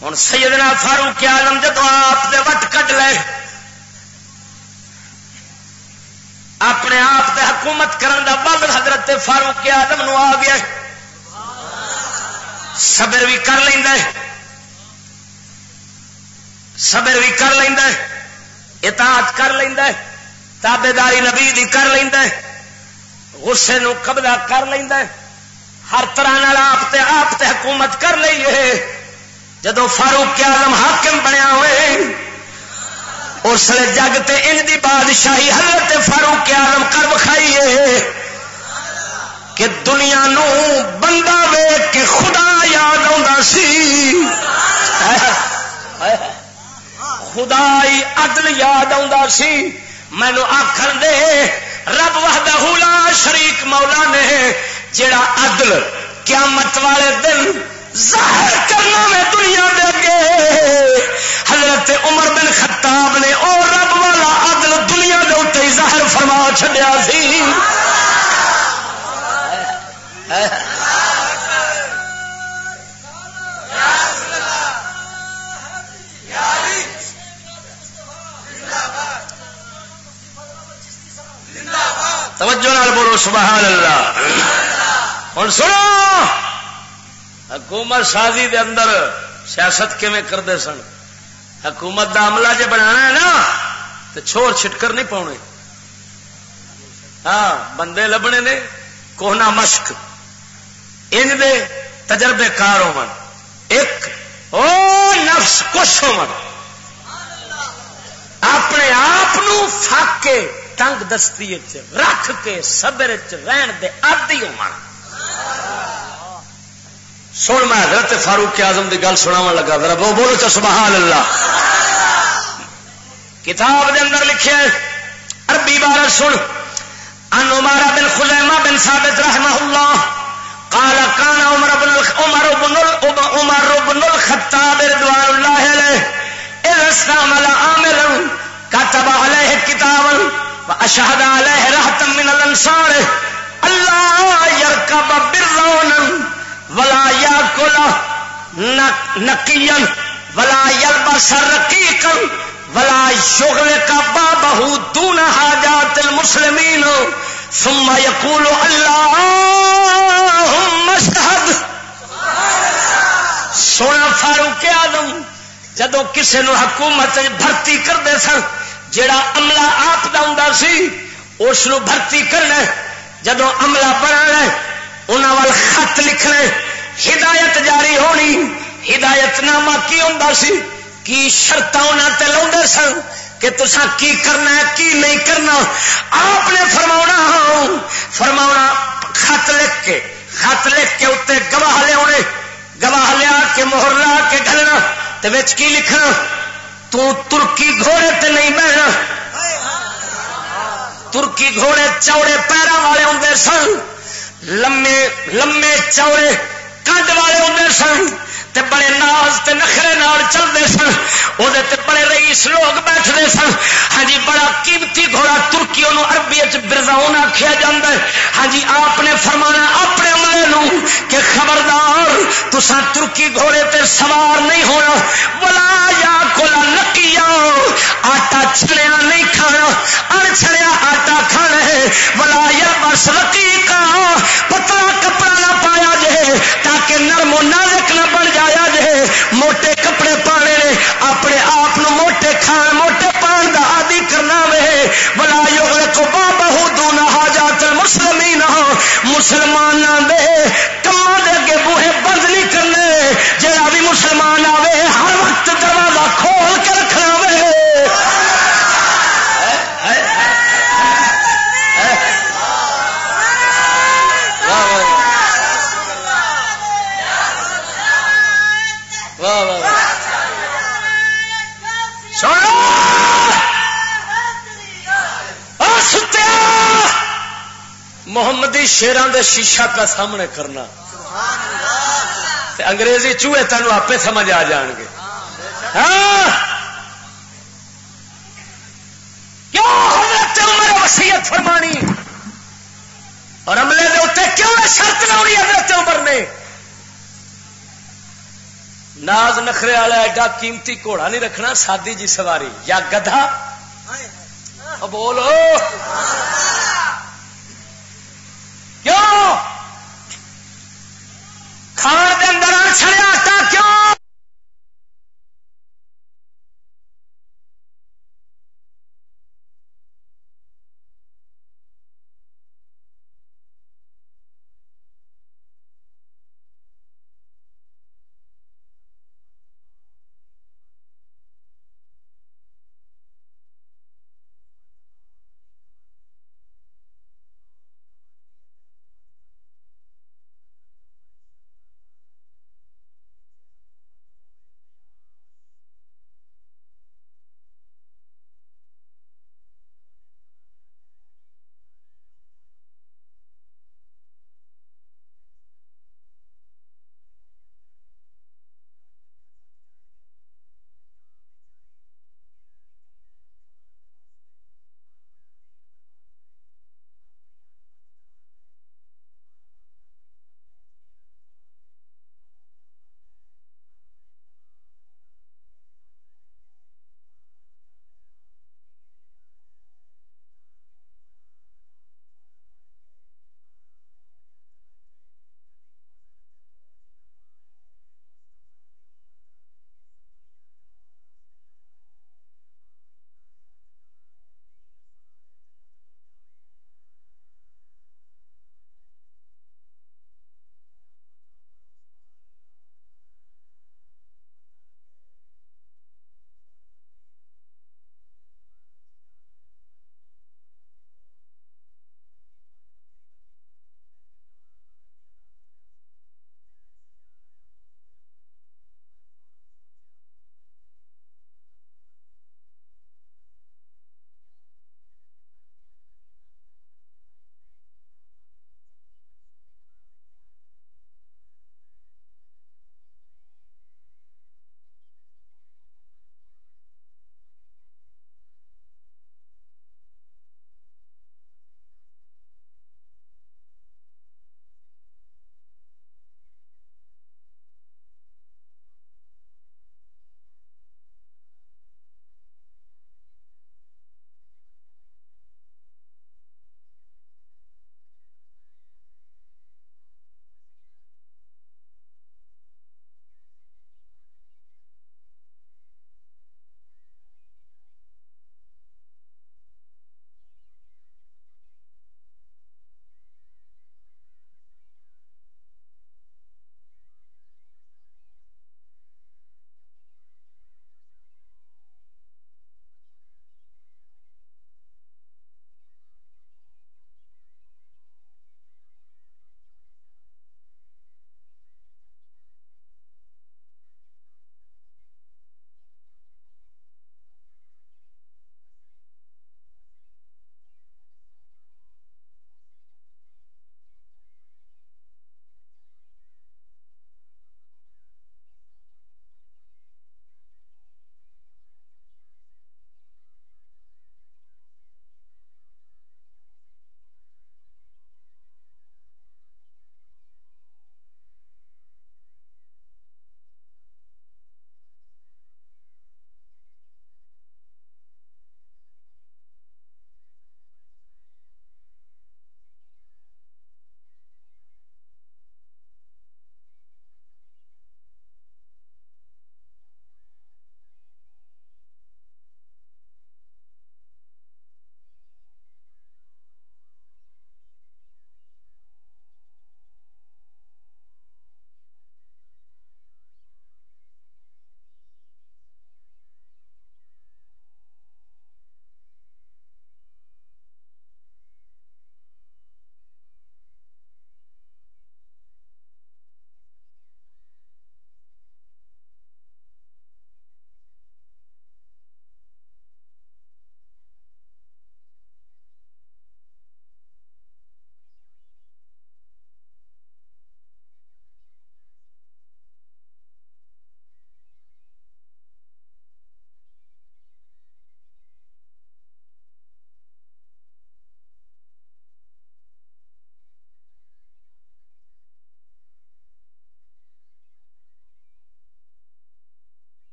ہوں سیدنا فاروق آلم جدو آپ دے وٹ کٹ لے، اپنے آپ تے حکومت کرن دا بل حضرت فاروق آدم نو آ گیا۔ صبر بھی کر لینا صبر بھی کر لینا اطاعت کر لینا تابے داری نبی دی کر لینا غصے نو قبضہ کر لینا ہر طرح آپ تے آپ تے حکومت کر لیے جدو فاروق آزم حاکم بنیا ہوئے اس لیے جگ تے ان دی بادشاہی حضرت فاروق آزم کر بکھائیے کہ دنیا نو بندہ ویگ کے خدا یاد آ سی۔ خدا عدل یاد آ سی۔ مینو آخر دے، رب وحدہ لا شریک مولا نے جڑا عدل قیامت والے دن ظاہر کرنا میں دنیا دے گے حضرت عمر بن خطاب نے او رب والا عدل دنیا دے اتنے ظاہر فرما چڈیا سی۔ توجہ نال بولو، سبحان اللہ۔ ہوں سنو۔ حکومت سازی دے اندر سیاست کیویں کرتے سن؟ حکومت دا عملہ جی بنا ہے نا تو چھوڑ چھٹکر نہیں پاؤنے ہاں بندے لبنے نے کوہنا مشک ان دے تجربے کار ہو ایک او نفس کش ہو اپنے آپ فاکے تنگ دستی رکھ کے سبر رہن دے آدی ہو سن میں حضرت فاروق اعظم کی گل سنا لگا، ذرا وہ بولو چا سبحان اللہ۔ کتاب دے اندر لکھے عربی بارہ سن۔ ان عمارا بن خزیمہ بن ثابت رحمہ اللہ قال كان عمر بن عمر بن عمر بن الخطاب رضوان الله عليه اذا استعمل عاملا كتب عليه كتابا واشهد عليه رهتا من الانصار الله يركب بالرون ولا یا ياكل نقيا ولا يلبس رقيقا ولا شغل يغلق بابه دون حاجات المسلمين ثم يقول اللهم اشهد سونا فاروق آدم جدو کسی نو حکومت بھرتی کرتے سن جڑا عملہ آپ دا ہوں سی، اس بھرتی کرنا جدو عملہ بنا انہوں خط لکھنا ہدایت جاری ہونی۔ ہدایت نامہ کی ہوں سی؟ کی شرط انہوں تے لاؤ سن کہ تسا کی کرنا ہے، کی نہیں کرنا؟ آپ نے فرما ہاں، فرما خط لکھ کے۔ خط لکھ کے اتنے گواہ لیا گواہ لیا کے مہر لا کے گلنا تو کی لکھنا؟ تو ترکی گھوڑے تے نہیں بہنا۔ ترکی گھوڑے چوڑے پیروں والے ہوں سن۔ لمے لمے چوڑے کد والے ہوں سن تے بڑے ناز تے نخرے نال چلتے سن وہ بڑے رئیس لوگ بیٹھتے سن۔ ہاں جی بڑا قیمتی گھوڑا ترکی اربی برزاؤن آخیا جا ہاں جی آپ نے فرمانا اپنے عملے نو کہ خبردار تسا ترکی گھوڑے تے سوار نہیں ہونا۔ بلا یا کولا نکیا آٹا چھڑیا نہیں کھانا۔ ان چھڑیا آٹا کھانا ہے۔ بلا یا بس رقیقا پتلا کپڑا نہ پایا جے تاکہ نرم و نازک نہ بن جائے جے موٹے کپڑے پانے نے اپنے آپ موٹے کھان، موٹے پان کا آدی کرنا وے۔ بلا یوگ کو بابا بہو دونا حاجات مسلمین مسلمانوں محمدی شیران دے شیشہ کا سامنے کرنا۔ انگریزی چوہے تینوں آپ سمجھ آ جان گے۔ ہاں؟ کیوں حضرت عمر وسیعت فرمانی؟ اور عملے دے اتنے کیوں شرط لاؤنی حضرت عمر نے؟ ناز نخرے والا ایڈا قیمتی گھوڑا نہیں رکھنا، سادی جی سواری یا گدھا؟ بولو۔ کیوں؟ کھان کے اندر چھڑیا آٹا کیوں؟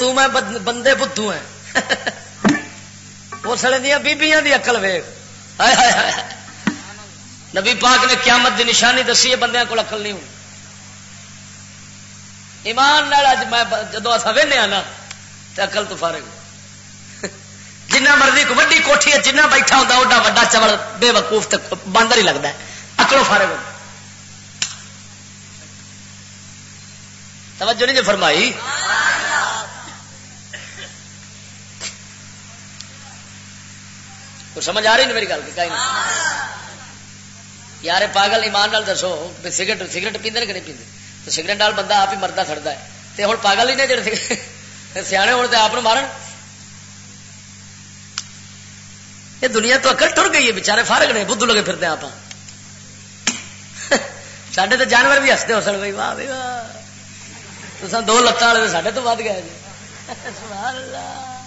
تو میں بندے بدھو ہیں۔ وہ سڑے دیا بیبیاں دی اکل ویگ۔ نبی پاک نے قیامت دی نشانی دسی ہے بندے کو اکل نہیں ہوں ایمان نال اج میں جدو اصا وہنے نا تو اکل تو فارغ جنہ مرضی کو وڈی کوٹھی ہے، جنہ بیٹھا ہوتا اوڈا وڈا چوڑ بے وقوف تک باندر ہی لگتا ہے۔ اکلو فارغ توجہ نہیں جو فرمائی؟ تو سمجھ آ رہی نہیں میری گل کہ یار پاگل، ایمان نال دسو سگریٹ سگریٹ پیندے کہ نہیں پیندے؟ تو سگریٹ نال بندہ آپ ہی مردہ کھڑتا ہے۔ تو ہوں پاگل ہی نہیں جڑے سیانے ہونے آپ مارن؟ یہ دنیا تو اکل ٹر گئی ہے بےچارے فارغ نے، بدھو لگے پھرتے آپ سڈے تو جانور بھی ہستے ہو سن بھائی، واہ بھائی، واہ۔ تو دو لتان والے سڈے تو ود گئے جی۔ اللہ۔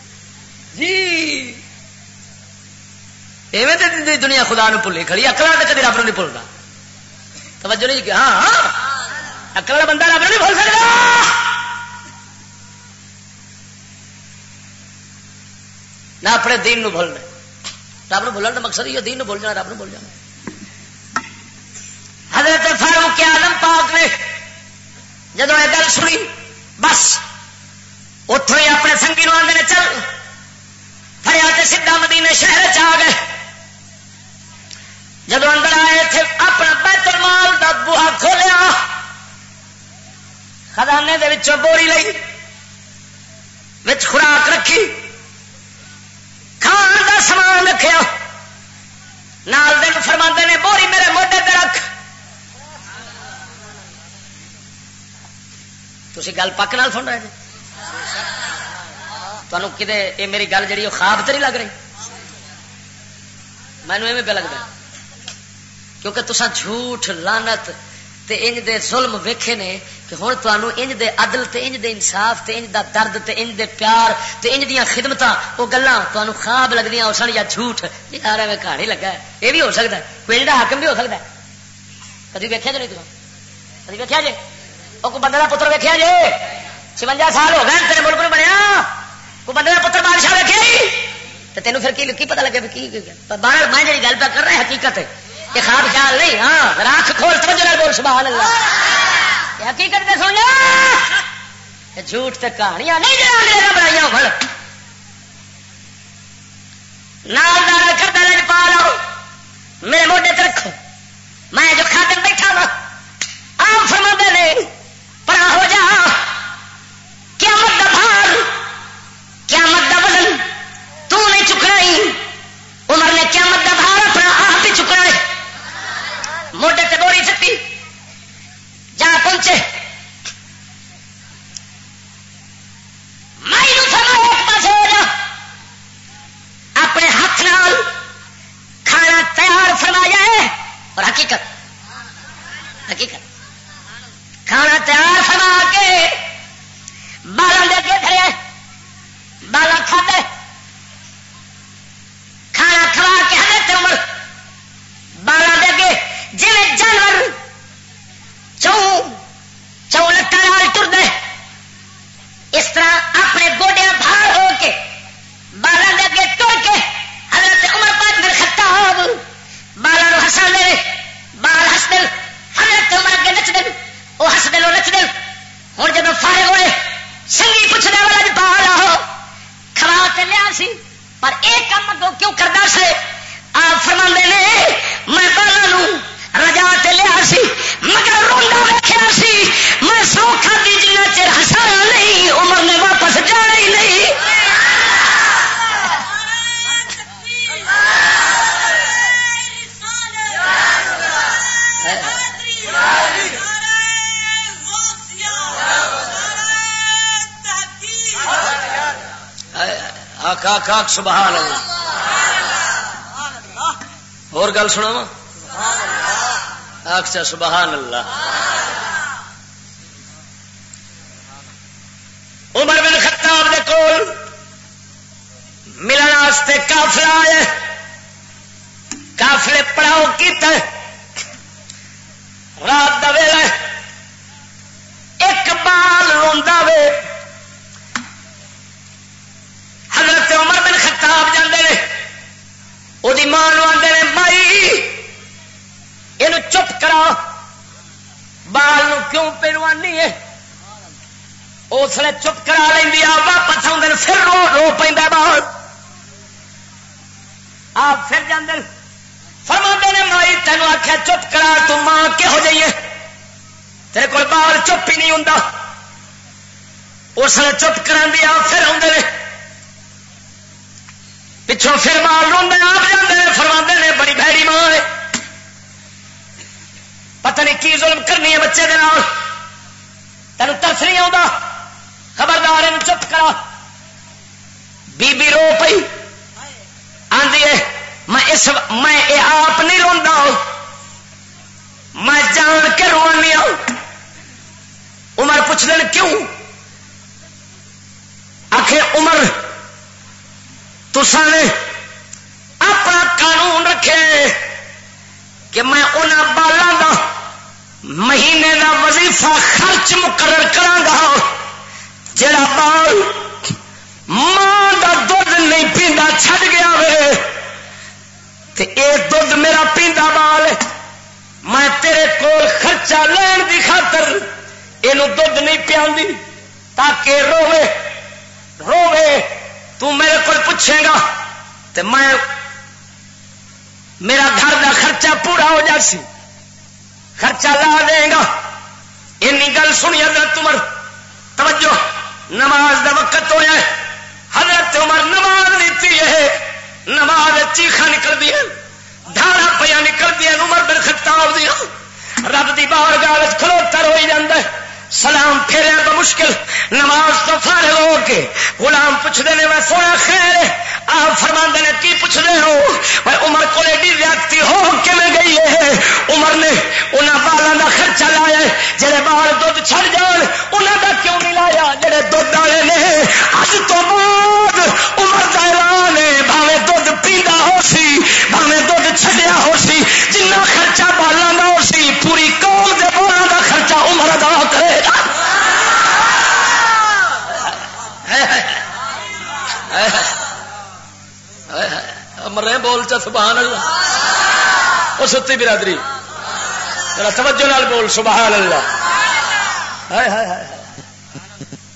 جی۔ ایویں دنیا خدا نو بھلی کھڑی اکلا تو کدی رب نہیں بھولتا توجہ نہیں ہاں, ہاں۔ اکلا بندہ رب نہیں بھول سکتا نہ اپنے دین نو بھولنا۔ رب نو بھولن کا مقصد یہ دین نو بھول جانا رب نو بھول جانا۔ حضرت فاروق آدم پاک نے جب یہ گل سنی بس اتوں ہی اپنے سنگی نو آدھے چل۔ فریا سیدا مدینے شہر چ آ گئے۔ جب اندر آئے تھے، اپنا بیت المال کا بوہا کھولیا۔ خزانے دے بوری لئی، وچ خوراک رکھی۔ کھان کا سامان رکھا نال دن فرما نے، بوری میرے موڈے پہ رکھ۔ تھی گل پک نال سن رہے جی؟ تمہیں کتنے یہ میری گل جی خواب تو نہیں لگ رہی؟ مینو ایویں پہ لگتا کیونکہ تسا جھوٹ لانت تے انج دے ظلم ویکھے نے کہ ہن تانوں انج دے عدل تے انج دے انصاف تے انج دا درد تے انج دے پیار تے انج دیاں خدمتاں او گلاں تانوں خواب لگدیاں او سن یا جھوٹ یار میں کہانی لگا ہے اے بھی ہو سکدا ہے کوئی انج دا حاکم بھی ہو سکدا ہے کدی ویکھیا جے نہیں تو کدی ویکھیا جے او کو بندے دا پتر ویکھیا جے 56 سال ہو گئے تیرے ملک نوں بنیا کو بندے دا پتر بادشاہ ویکھیا تے تینوں پھر کی کی پتہ لگے کی باہر میں جڑی گل پہ کر رہا ہے حقیقت ہے یہ خواب خیال نہیں ہاں راک کھول سمجھ بول، سبحان اللہ۔ حقیقت میں سونا جھوٹ تے کہانیاں نہیں جڑا بنائی ہو نال دار کرتا لج پا لو۔ میرے موڈے تے رکھو۔ میں جو کھاتے بیٹھا وا آپ فرما نے، پرا ہو جا۔ کیا مت بھار کیا مت وزن تو نہیں چکنا ہی عمر نے کیا مت بھار اپنا آپ ہی چکنا ہے موڈے سے بوری سکتی جا پہنچے۔ پاس ہو جا۔ اپنے ہاتھ نال کھانا تیار فرمایا ہے۔ اور حقیقت حقیقت۔ کھانا تیار فرما کے بالا لے کے کھڑے۔ بالا کھاتے کھانا کھوا کے حضرت عمر بالا جی جانور چو لال تر دے اس طرح اپنے گوڈیا بھار ہو کے بالا دے اگے ٹر کے، حضرت عمر پاک میرے خطا ہو بالا ہسا دے بال ہس دل حضرت عمر اگے نچ دل وہ ہس دل وہ نچ دل ہوں جب فارغ ہوئے سنگھی پوچھنے والا بھی بالا ہو کھوا کے لیا سی، پر ایک کام کیوں کرتا سے آپ فرما نے، میں بالا رجا لیا سی مگر روندا ویخیا سی میں سوکھا دی جنا چر ہسایا نہیں، عمر نے واپس جانا ہی نہیں۔ سبحان اللہ۔ اور گل سنا آخر سبحان اللہ۔ عمر بن خطاب دے کول ملن واسطے کافلا آئے۔ کافلے پڑاؤ کی رات دا ویلا ایک بال روندا وے۔ حضرت عمر بن خطاب جاندے نے۔ وہ ماں آدھے نے، مائی! یہ چپ کرا بال کیوں پیروانی ہے اس لیے چپ کرا لینی آ واپس آدھے پھر رو رو پہ بال آپ پھر جاندے فرما نے مائی تینوں آخیا چپ کرا تو ماں کہو جائیے تیرے کو بال چپ ہی نہیں ہوں اس نے چپ کرا دیا پھر آدھے پچھوں پھر بال رو آپ جانے فرما نے بڑی بھڑی ماں ہے پتہ نہیں کی ظلم کرنی ہے بچے کے نام تین ترس نہیں آتا خبردار ان چپ کرا۔ بی بی رو پی آدھی میں اس میں یہ آپ نہیں روا میں جان کے روانی ہوں عمر پوچھ دین کیوں؟ آخر عمر تسا نے اپنا قانون رکھے کہ میں انہوں بالوں کا مہینے کا وظیفہ خرچ مقرر کرا جڑا بال ماں کا دھد نہیں پیندا چھڈ گیا وے دھد میرا پیندا بال، میں تیرے کول خرچہ لین دی خاطر یہ دھد نہیں پیا تاکہ روے روے تو میرے کو پوچھے گا تو میں، میرا گھر کا خرچہ پورا ہو جاسی خرچہ لا دے گا۔ این گل سنی حضرت عمر۔ توجہ، نماز دا وقت ہویا ہے۔ حضرت عمر نماز لیتی ہے۔ نماز چیخا نکل دیا دھارا پیا نکل دیا عمر بن خطاب دیا رب دی باہر گال کھلوتا روئی جاندہ ہے۔ سلام پھیرے تو مشکل، نماز تو فارغ ہو کے۔ غلام پوچھتے ہیں میں سونا خیر آپ فرما نے، کی پوچھتے ہو؟ میں عمر کو ایڈی ویکتی ہو کے میں گئی ہے؟ عمر نے انہوں بالوں کا خرچہ لایا جہے بال دھد چڑ جان انہوں کا کیوں نہیں لایا؟ جہے دھد والے نے، اج تو بعد عمر کا اعلان ہے بھاوے دھد پیندا ہو سی بھاوے دھد چھڈیا ہو سی جنہ خرچہ بالوں کا ہو سی، پوری قوم کے بالوں کا خرچہ عمر ادا کرے مرے بول چ سبحان اللہ۔ وہ ستی برادری۔ ذرا توجہ نال بول، سبحان اللہ۔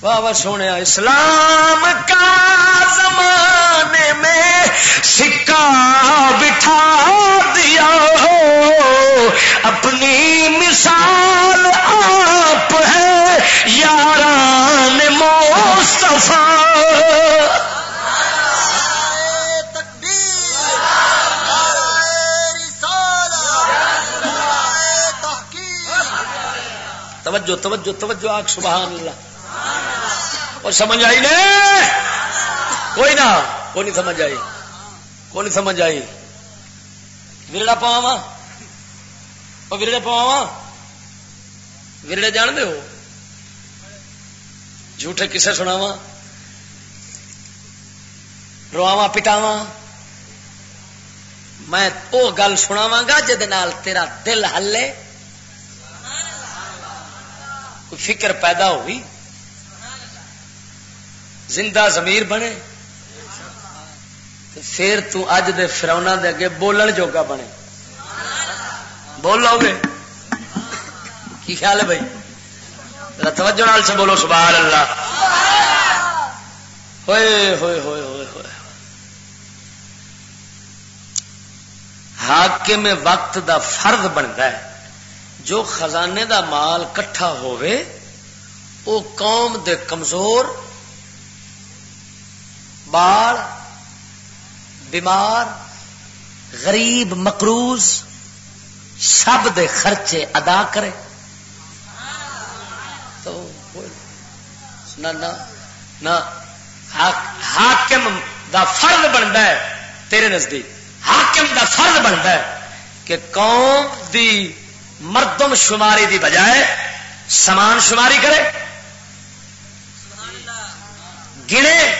واہ واہ، سونے، اسلام کا زمانے میں سکہ بٹھا دیا ہو۔ اپنی مثال آپ ہے یاران مصطفیٰ۔ توجہ توجہ توجہ آگ سبحان اللہ۔ اور سمجھ آئی نے؟ کوئی نہ، کوئی نہیں سمجھ آئی۔ کوئی نہیں سمجھ آئی۔ ورڑا پاوا ورڑے پاوا ورڑے جان دے ہو؟ جھوٹے کسے سناوا رواوا پٹاوا میں وہ گل سناوا گا جہد تیرا دل ہلے۔ کوئی فکر پیدا ہوئی؟ زندہ ضمیر بنے؟ پھر تج دے فرونا دے اگے بولن جوگا بنے۔ بول لو گے؟ کی خیال ہے بھائی؟ توجہ نال سے بولو سبحان اللہ ہوئے ہوئے ہوئے ہوئے ہوئے۔ حاکم وقت دا فرد بنتا ہے۔ جو خزانے دا مال کٹھا ہوئے او قوم دے کمزور بال بیمار، غریب، مقروض، سب دے خرچے ادا کرے۔ تو نہ حاکم دا فرد بنتا ہے تیرے نزدیک۔ حاکم دا فرد بنتا ہے کہ قوم دی مردم شماری دی بجائے سمان شماری کرے۔ گنے۔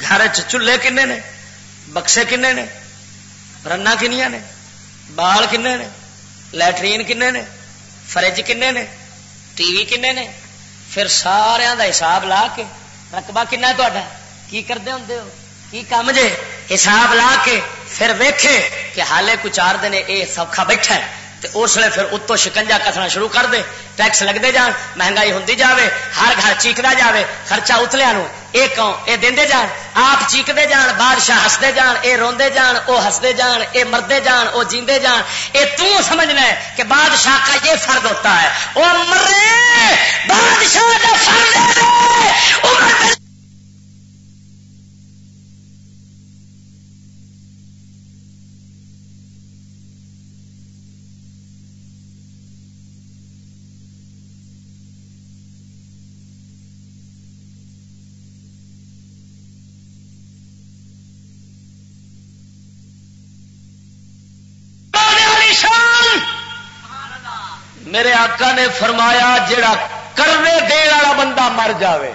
گھر چولہے کنے نے؟ بکسے کنے نے؟ رنا کنیا نے؟ بال کنے نے؟ لٹرین کنے نے؟ فرج کنے نے؟ ٹی وی کنے نے؟ پھر سارا دا حساب لا کے رقبہ کنا تا کی کرتے ہوں کی کام جے؟ حساب لا کے پھر ویکھے کہ حالے کو چار دن یہ سوکھا بیٹھا ہے۔ اس لیے پھر اتو شکنجا کسنا شروع کر دے، ٹیکس لگتے جان، مہنگائی ہوں جاوے، ہر گھر چیکتا جاوے، خرچہ اتلیا یہ کون یہ دے جان، آپ چیکتے جان، بادشاہ ہستے جان، اے روندے جان، او ہستے جان، اے مردے جان، او جیندے جان۔ اے تو سمجھنا ہے کہ بادشاہ کا یہ فرد ہوتا ہے، او مرے، بادشاہ کا فرد ہے میرے آقا نے فرمایا جڑا کرنے دین والا بندہ مر جاوے،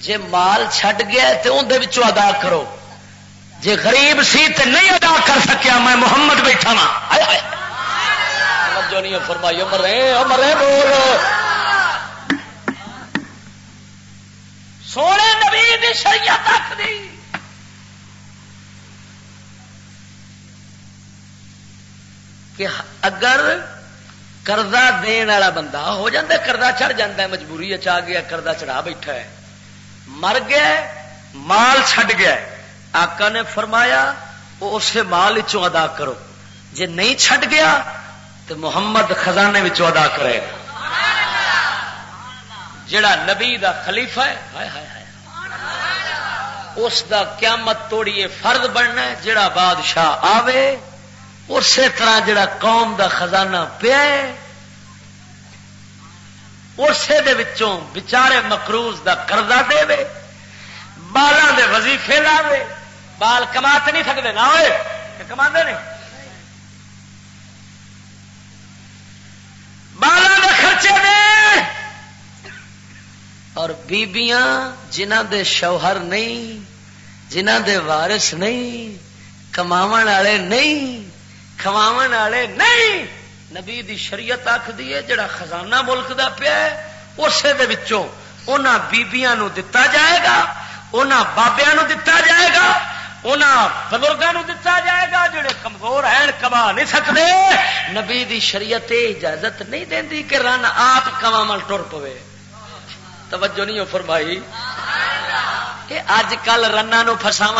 جے مال چھڈ گیا تو اندر ادا کرو۔ جے غریب سی تے نہیں ادا کر سکیا، میں محمد بیٹھا ہاں۔ وا جو نہیں فرمائی مرے مرے بول۔ سونے نبی دی شریعت تک دی۔ کہ اگر کردہ دین والا بندہ ہو جاتا کردہ چڑھ جاتا ہے مجبوری آ گیا کردہ چڑھا بیٹھا ہے مر گیا مال چھڈ گیا آقا نے فرمایا وہ اسے مال ادا کرو جے نہیں چھڈ گیا تو محمد خزانے ادا کرے گا جڑا نبی دا خلیفہ ہے ہائے ہائے ہائے اس دا قیامت توڑیے فرد بننا ہے جڑا بادشاہ آوے اسی طرح جڑا قوم دا خزانہ پیا اسے بچارے مکروز دا قرضہ دے بالاں دے وظیفے لاوے۔ بال کما تو نہیں سکتے نہ ہوئے کما نہیں۔ بالاں دے خرچے دے۔ اور بیبیاں جنہ دے شوہر نہیں جنہ دے وارث نہیں کما والے نہیں کھوا والے نہیں۔ نبی دی شریعت آخ دی ہے جڑا خزانہ ملک دا پیا اسے بیبیاں نو دتا جائے گا انہوں بابیا نو دتا جائے گا انہوں بزرگوں دتا جائے گا جڑے کمزور ہیں کما نہیں سکتے نبی دی شریعت اجازت نہیں دینی کہ رن آپ کما مل ٹر پوے۔ توجہ نہیں ہو فرمائی۔ اج کل رنا فساو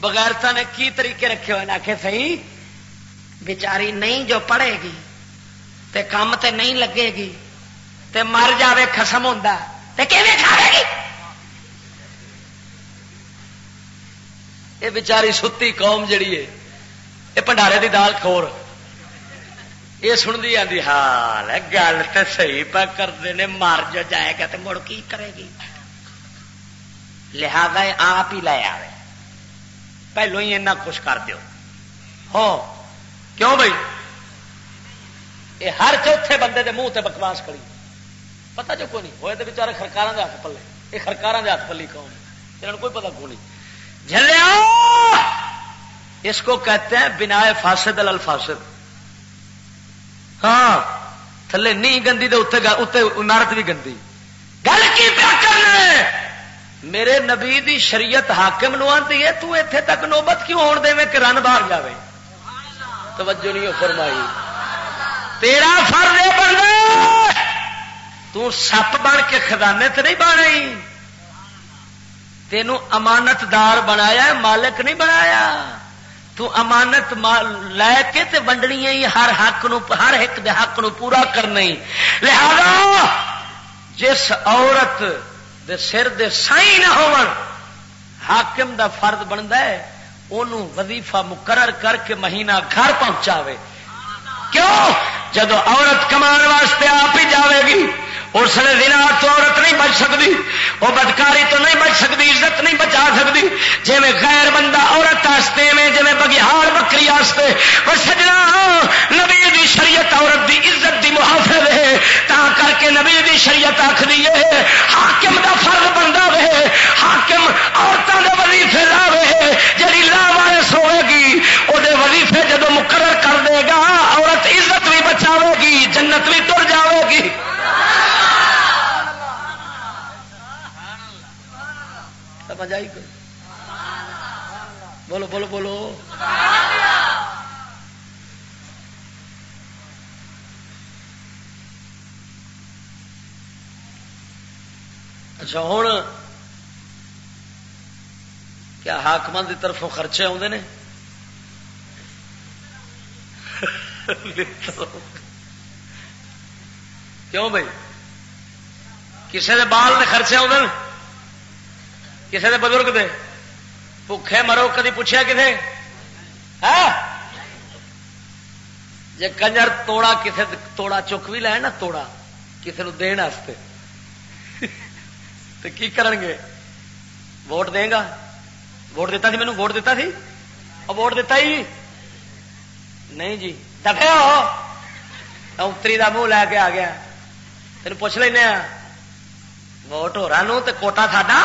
بغیرتا نے کی طریقے رکھے ہوئے آخے سی بچاری نہیں جو پڑھے گی، تے کام تے نہیں لگے گی، تے مر جاوے خسم ہوں کھاوے گی؟ یہ بچاری ستی قوم جڑی ہے، یہ بنڈارے دی دال کھور۔ یہ سنتی آتی حال ہے، گل تو صحیح پہ کرتے ہیں مر جو جائے گا تو مڑ کی کرے گی؟ لہذا آپ ہی لے آئے پہلو ہی کچھ کر دو ہو، کیوں بھائی؟ یہ ہر چوتھے بندے دے منہ تے بکواس کری۔ پتا جو کوئی نہیں، ہوئے تو بچارے خرکار دے ہاتھ پلے۔ یہ خرکار دے ہاتھ پلی کون انہوں کوئی پتا کو نہیں۔ جلیا اس کو کہتے ہیں بنا فاسد الفاسد ہاں تھلے نہیں گندی تو اتنے عمارت بھی گندی۔ گل کی پیا کرنا میرے نبی دی شریعت حاکم نو آتی ہے، تو ایتھے تک نوبت کیوں ہون دے میں کہ رن باہر جاوے؟ توجہ نہیں فرمائی۔ تیرا فرض بننا تو سپ بن کے خزانے تے نہیں بن تینوں امانت دار بنایا مالک نہیں بنایا۔ تو امانت لے کے تے ونڈنی ہی ہر حق نو، ہر ایک دے حق نو پورا کرنا لہذا جس عورت دے سر دے سائی نہ ہون حاکم دا فرد بنتا ہے انہوں وظیفہ مقرر کر کے مہینہ گھر پہنچا کیوں؟ جدو عورت کمان واسطے آپ ہی جاوے گی۔ اس نے دن تو عورت نہیں بچ سکتی وہ بدکاری تو نہیں بچ سکتی، عزت نہیں بچا سکتی۔ جی میں غیر بندہ عورت آستے، میں جی میں بگیار بکری آستے، اور سجنا، نبی دی شریعت عورت دی عزت دی محافظ ہے، تا کر کے نبی دی شریعت آخری ہے، حاکم دا فرد بنتا رہے حاکم عورتوں کے وظیفے رہے جی لاوارس ہوئے گی وہ وظیفے جب مقرر کر دے گا، عورت عزت بھی بچاوے گی، جنت بھی تر جاوے گی۔ سمجھ آئی کوئی؟ بولو بولو بولو۔ اچھا ہوں کیا حاقم کی طرفوں خرچے آتے ہیں کیوں بھائی؟ کسی کے بال نے خرچے آتے کسی کے بزرگ دے؟ بھوکھے مرو، کدی پوچھا کتنے ہاں؟ جی کنجر توڑا کسی توڑا چک بھی لے نا، توڑا کسی نے دن تو کی کرن گے؟ ووٹ دے گا؟ ووٹ دیتا سی مینو ووٹ دیتا سی؟ اور ووٹ دیتا ہی؟ نہیں جی دفے ہو۔ اتری کا منہ لے کے آ گیا۔ تین پوچھ لینا ہاں۔ ووٹ ہو رہا نو تو کوٹا ساڈا؟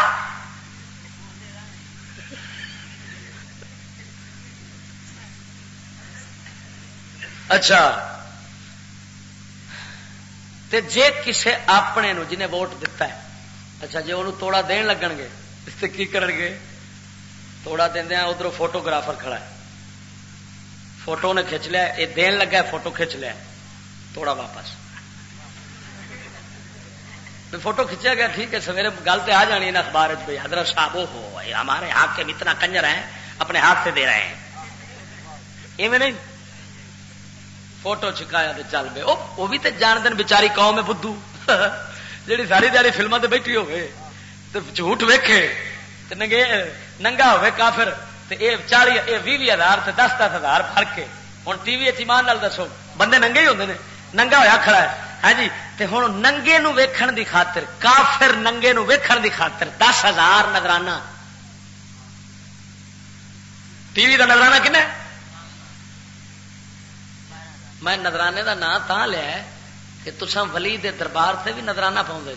اچھا۔ تے جے کسے اپنے نو جنہیں ووٹ دیتا ہے اچھا جی وہ توڑا دین لگن گے اس سے کی کرن گے؟ توڑا دیا ادھر فوٹوگرافر کھڑا ہے۔ فوٹو نے کھچ لیا یہ دین لگا فوٹو کھچ لیا توڑا واپس۔ فوٹو کھچیا گیا، ٹھیک ہے، سویرے گل تو آ جانی اخبار حضرت صاحب ہو ہمارے ہاتھ کے اتنا کنجر ہیں، اپنے ہاتھ سے دے رہے ہیں۔ ایویں نہیں؟ فوٹو چکایا تو چل پے۔ وہ بھی تو جان دن بچاری قوم ہے، بدھو۔ جی ساری دیہی فلموں سے بیٹھی ہوے تو جھوٹ ویکھے ننگے، ننگا ہوے کافر۔ اے چالی، اے بھی ہزار سے دس دس ہزار فر کے۔ ہوں ٹی وی ایمان نال دسو، بندے ننگے ہی ہوتے ہیں ننگا ہوا کھڑا ہے۔ ہاں جی تے ہوں ننگے نو ویکھن دی خاطر، کافر ننگے نو ویکھن دی خاطر دس ہزار نظرانہ۔ ٹی وی کا نظرانہ کن میں نظرانے کا نام تا لیا کہ تسا ولی دے دربار سے بھی نظرانہ پاؤں گے۔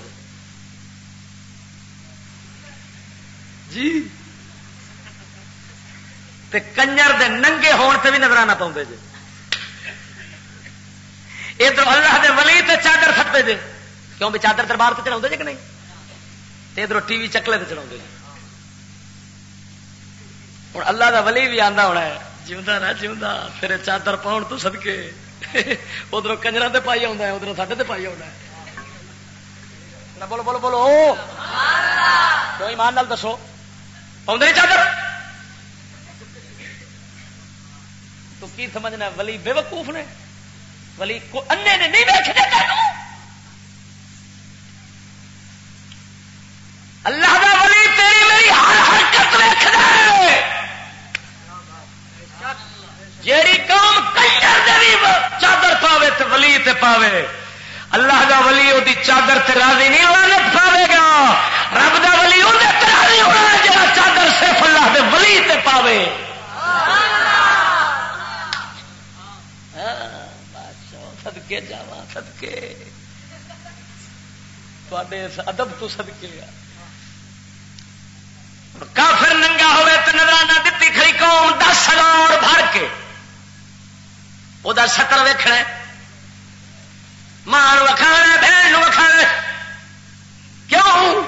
جی۔ تے کنجر دے ننگے ہون سے بھی نظرانہ پاؤں جی۔ ادھر اللہ دے ولی تے چادر سکتے جی۔ کیوں بھی چادر دربار سے چڑھا جی کہ نہیں؟ ادھر ٹی وی چکلے سے چڑھا جی۔ ہوں اللہ دا ولی بھی آتا ہونا ہے۔ جیوا نہ جیوا پھر چادر پاؤن تو سدکے ادھر کنجر سے پائی ہے ادھر سڈے پائی آنا بولو بولو بولو تو ایمان نال دسو پاؤں چادر تو کی سمجھنا ولی بے وقوف نے ولی کو انے نے نہیں بیٹھنے اللہ کا ولی تیری میری ہر حرکت ویخ جیڑی قوم کنجر دے چادر پاوے تے ولی تے پاوے اللہ دا ولی وہ چادر تے راضی نہیں ہونا پاوے گا۔ رب دا ولی وہ راضی ہونا جا چادر صرف اللہ دے ولی تے پاوے۔ سدکے جا سدکے ادب تو سدکے کافر ننگا ہوئے تو نظرانہ دیتی کھڑی قوم دس ہزار بھر کے۔ وہ شکل ویکھنا مان وکھا بہن وکھا کیوں؟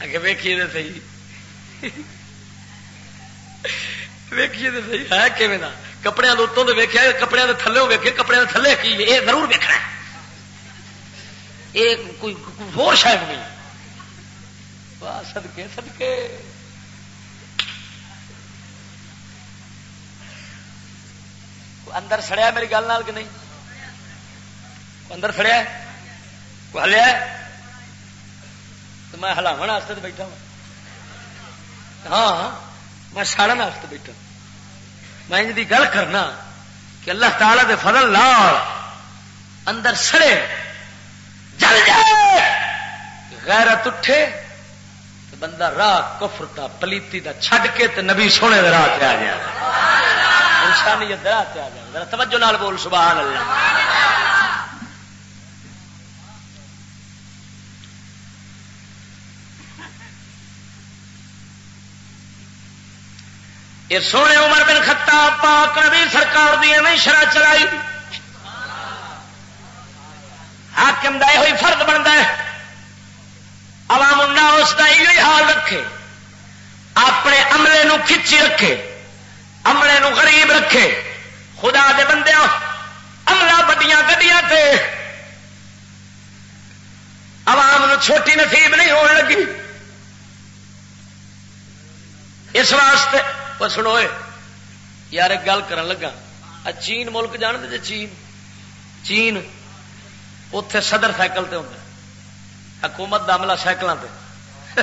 اگے ویکھیے تو صحیح۔ ویکھیے تو صحیح۔ ہے کہ کپڑے اتوں تو ویکیا کپڑے کے تھلے ویکے کپڑے کے تھلے کی؟ یہ ضرور ویکنا یہ کوئی ہو شاید نہیں سدکے سدکے اندر سڑیا میری گل نال کہ نہیں؟ اندر سڑیا کو ہلیا تو میں ہلاو واسطے بیٹھا ہاں میں ساڑن واسطے بیٹھا میں ان کی گل کرنا کہ اللہ تعالی دے فضل لال اندر سڑے جل جائے غیرت اٹھے بندہ راہ کفر دا پلیتی دا چھڈ کے تے نبی سونے دے راہ آ جائے انسانیت راہ آ جائے ذرا توجہ نال بول سبحان اللہ یہ سونے عمر بن خطاب پاک نبی سرکار دی شرح چلائی۔ حاکم دا یہ فرد بنتا ہے۔ عوام الناس کا یہ حال رکھے۔ اپنے عملے نو کھچی رکھے۔ عملے نو غریب رکھے۔ خدا دے بندے عملہ بڑیاں گڈیاں تے۔ عوام نو چھوٹی نصیب نہیں ہون لگی۔ اس واسطے وہ سنو یار ایک گل کر لگا چین ملک جان دے چین چین اتے صدر سائیکل تے ہوتا حکومت کا عملہ سائیکلوں سے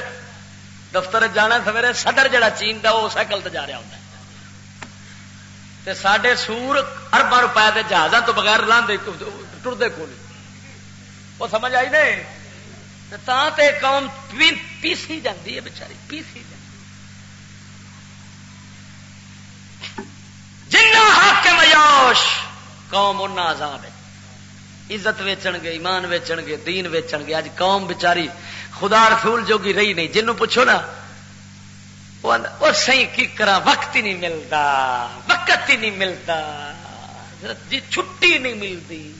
دفتر جانا سویرے صدر جڑا چین دا وہ سائیکل تے جا رہا ہوتا تے سڈے سور اربا روپئے کے جہازوں تو بغیر لاندے ٹرتے کو نہیں وہ سمجھ آئی نہیں تے قوم پیسی جاتی ہے بچاری پیسی جاتی حاکم یوش قوم ان آزاد ہے۔ عزت ویچن گے، ایمان ویچن گے، دین ویچن گے۔ اج قوم بچاری خدا رسول جوگی رہی نہیں۔ جنوں پوچھو نا، وہ سی کی کرا وقت ہی نہیں ملتا، وقت ہی نہیں ملتا۔ جی چھٹی نہیں ملتی۔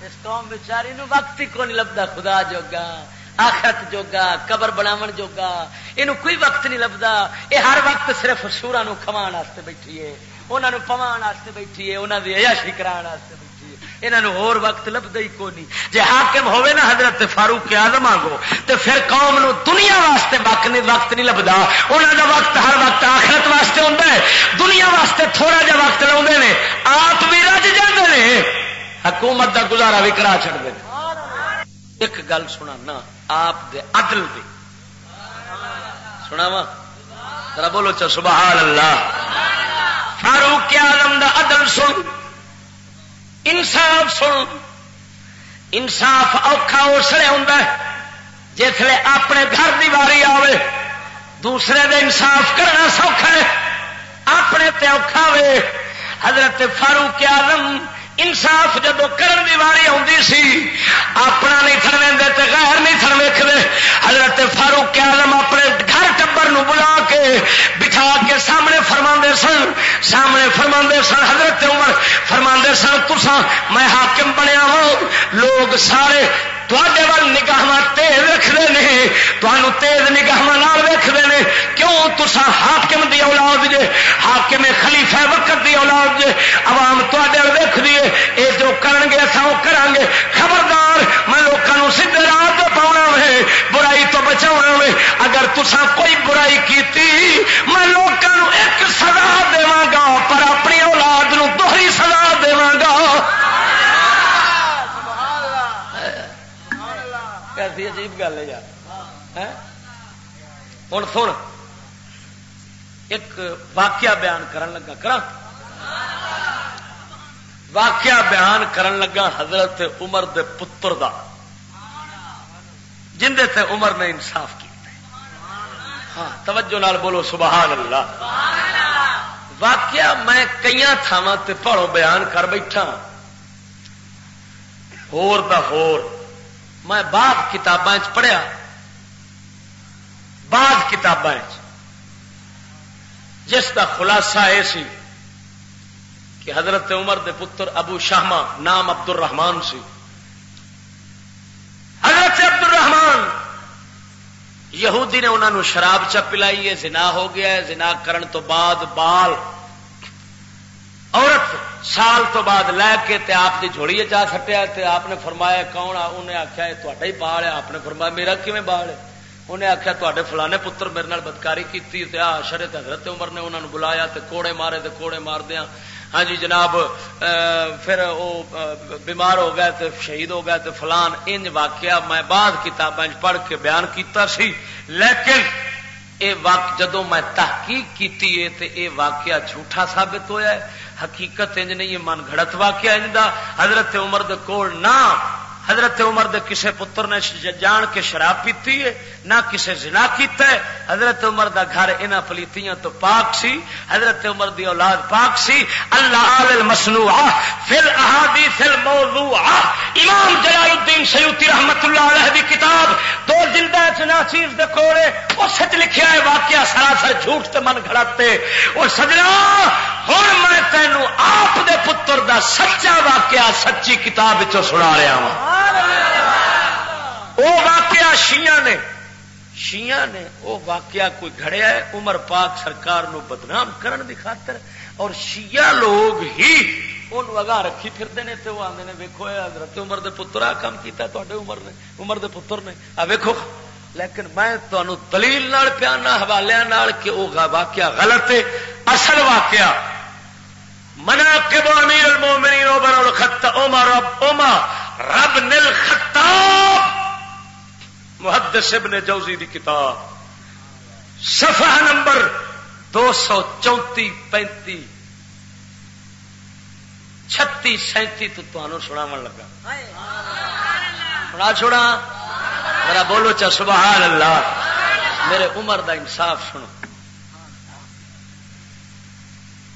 اس قوم بچاری نو وقت ہی کو نہیں لبدا خدا جوگا۔ آخرت جوگا، قبر بناو جوگا یہ کوئی وقت نہیں لبدا یہ ہر وقت صرف سورا کما بیٹھی ہے انہوں پوان بیٹھی ہے انہوں کی ایاشی کرا بیٹھی ہے۔ یہاں ہور وقت لبدا ہی کو نہیں۔ جی حاکم ہوے نا حضرت فاروق آدم آگو تو پھر قوم نو دنیا واسطے وقت نہیں وقت نہیں لبدا انہوں کا وقت ہر وقت آخرت واسطے ہوتا ہے۔ دنیا واسطے تھوڑا جا وقت لا آپ بھی رج جاتے حکومت کا گزارا بھی کرا چڑھتے ہیں ایک گل سنا آپ دے عدل دی سنا وا ذرا بولو چا سبحان اللہ فاروق آلم دا عدل سن۔ انصاف سن۔ انصاف اوکھا اسلے ہوں جسے اپنے گھر کی واری آئے دوسرے دے انصاف کرنا سوکھا ہے۔ اپنے تے اوکھا وے۔ حضرت فاروق آلم انصاف جدو کرن دی واری آتی سی، اپنا نہیں تھن وے غیر نہیں تھن ویکتے حضرت فاروق آلم اپنے گھر ٹبر نو بلا کے بٹھا کے سامنے فرما سن۔ سامنے فرما سن، حضرت عمر فرما سن تسا میں حاکم بنیا ہوں لوگ سارے تے نگاہ تیز رکھتے ہیں تمہوں تیز نگاہ ویختے ہیں کیوں تسا حاکم دی اولاد جے، حاکم خلیفہ وقت دی اولاد جے، عوام تے ویخ دیے یہ جو کرن گے اصا وہ کریں گے۔ خبردار، میں لوگوں سیدے راہ تو پاؤنا ہے برائی تو بچا ہے اگر تسا کوئی برائی کی میں لوگوں ایک سزا دا پر اپنی اولاد نو دوہری سزا دا کیسی عجیب گل ہے یار۔ ہوں سن۔ ایک واقعہ بیان کرن لگا، کرا۔ واقعہ بیان کرن لگا حضرت عمر دے پتر دا جندے تے عمر نے انصاف کیا ہاں توجہ نال بولو، سبحان اللہ۔ واقعہ میں کئی تھاواں تے پڑھو بیان کر بیٹھا۔ ہور دا ہور۔ میں بعد کتاباں پڑھیا بعد کتاباں جس کا خلاصہ یہ سی کہ حضرت عمر دے پتر ابو شاہما نام عبد الرحمان سی۔ حضرت عبد الرحمان یہودی نے انہوں شراب چ پلائی ہے، زنا ہو گیا ہے، زنا کرن تو بعد بال عورت سال تو بعد لے کے تے آپ کی جوڑی جا سٹیا تے آپ نے فرمایا، کون انہیں آخیا یہ تا ہی بال ہے. آپ نے فرمایا، میرا کیون بال ہے? انہیں آخیا تے فلانے پتر میرے نال بدکاری کی شرط حضرت عمر نے انہوں نے بلایا تے کوڑے مارے تے کوڑے مار دیا ہاں جی جناب پھر وہ بیمار ہو گئے تے شہید ہو گئے تے فلان انج واقعہ میں بعد کتابیں پڑھ کے بیان کیتا سی، لیکن اے واقع جدو میں تحقیق کی اے واقعہ جھوٹا ثابت ہویا ہے حقیقت انج نہیں من گھڑت واقعہ انج دا۔ حضرت عمر دے کول نہ۔ حضرت عمر دے کسے پتر نے جان کے شراب پیتی ہے۔ نہ کسی زنا کیتا ہے۔ حضرت عمر دا گھر انہاں پلیتیاں تو پاک سی۔ حضرت عمر دی اولاد پاک سی۔ اللہ المصنوع فل احادیث الموضوع امام جلال الدین سیوطی رحمت اللہ علیہ دی کتاب۔ دو جلدہ چنا چیز دے کوڑے اس سچ لکھیا ہے واقعہ سراسر جھوٹ تے من گھڑاتے۔ اور سجنا ہن میں تینوں آپ دے پتر دا سچا واقعہ سچی کتاب وچوں سنا رہا ہوں وہ واقعہ شیعہ نے شیعہ نے وہ واقعہ کوئی گھڑیا ہے، عمر پاک سرکار نو بدنام کرن دی خاطر اور شیعہ لوگ ہی ان وگا رکھی پھرتے ہیں تو وہ آدھے نے ویکو حضرت عمر دے پتر آ کام کیتا ہے تے عمر نے، عمر دے پتر نے۔ آ ویکو لیکن میں تمہیں دلیل نال پیانا، حوالے نال کہ وہ واقعہ غلط ہے۔ اصل واقعہ منا کے امیر المومنین عمر الخط عمر عمر رب نل خطاب محدث ابن جوزی دی کتاب، صفحہ نمبر دو سو چونتی پینتی چھتی سینتی تو تمہوں سنا لگا۔ سنا چھوڑا؟ میرا بولو چا سبحان اللہ، میرے عمر دا انصاف سنو۔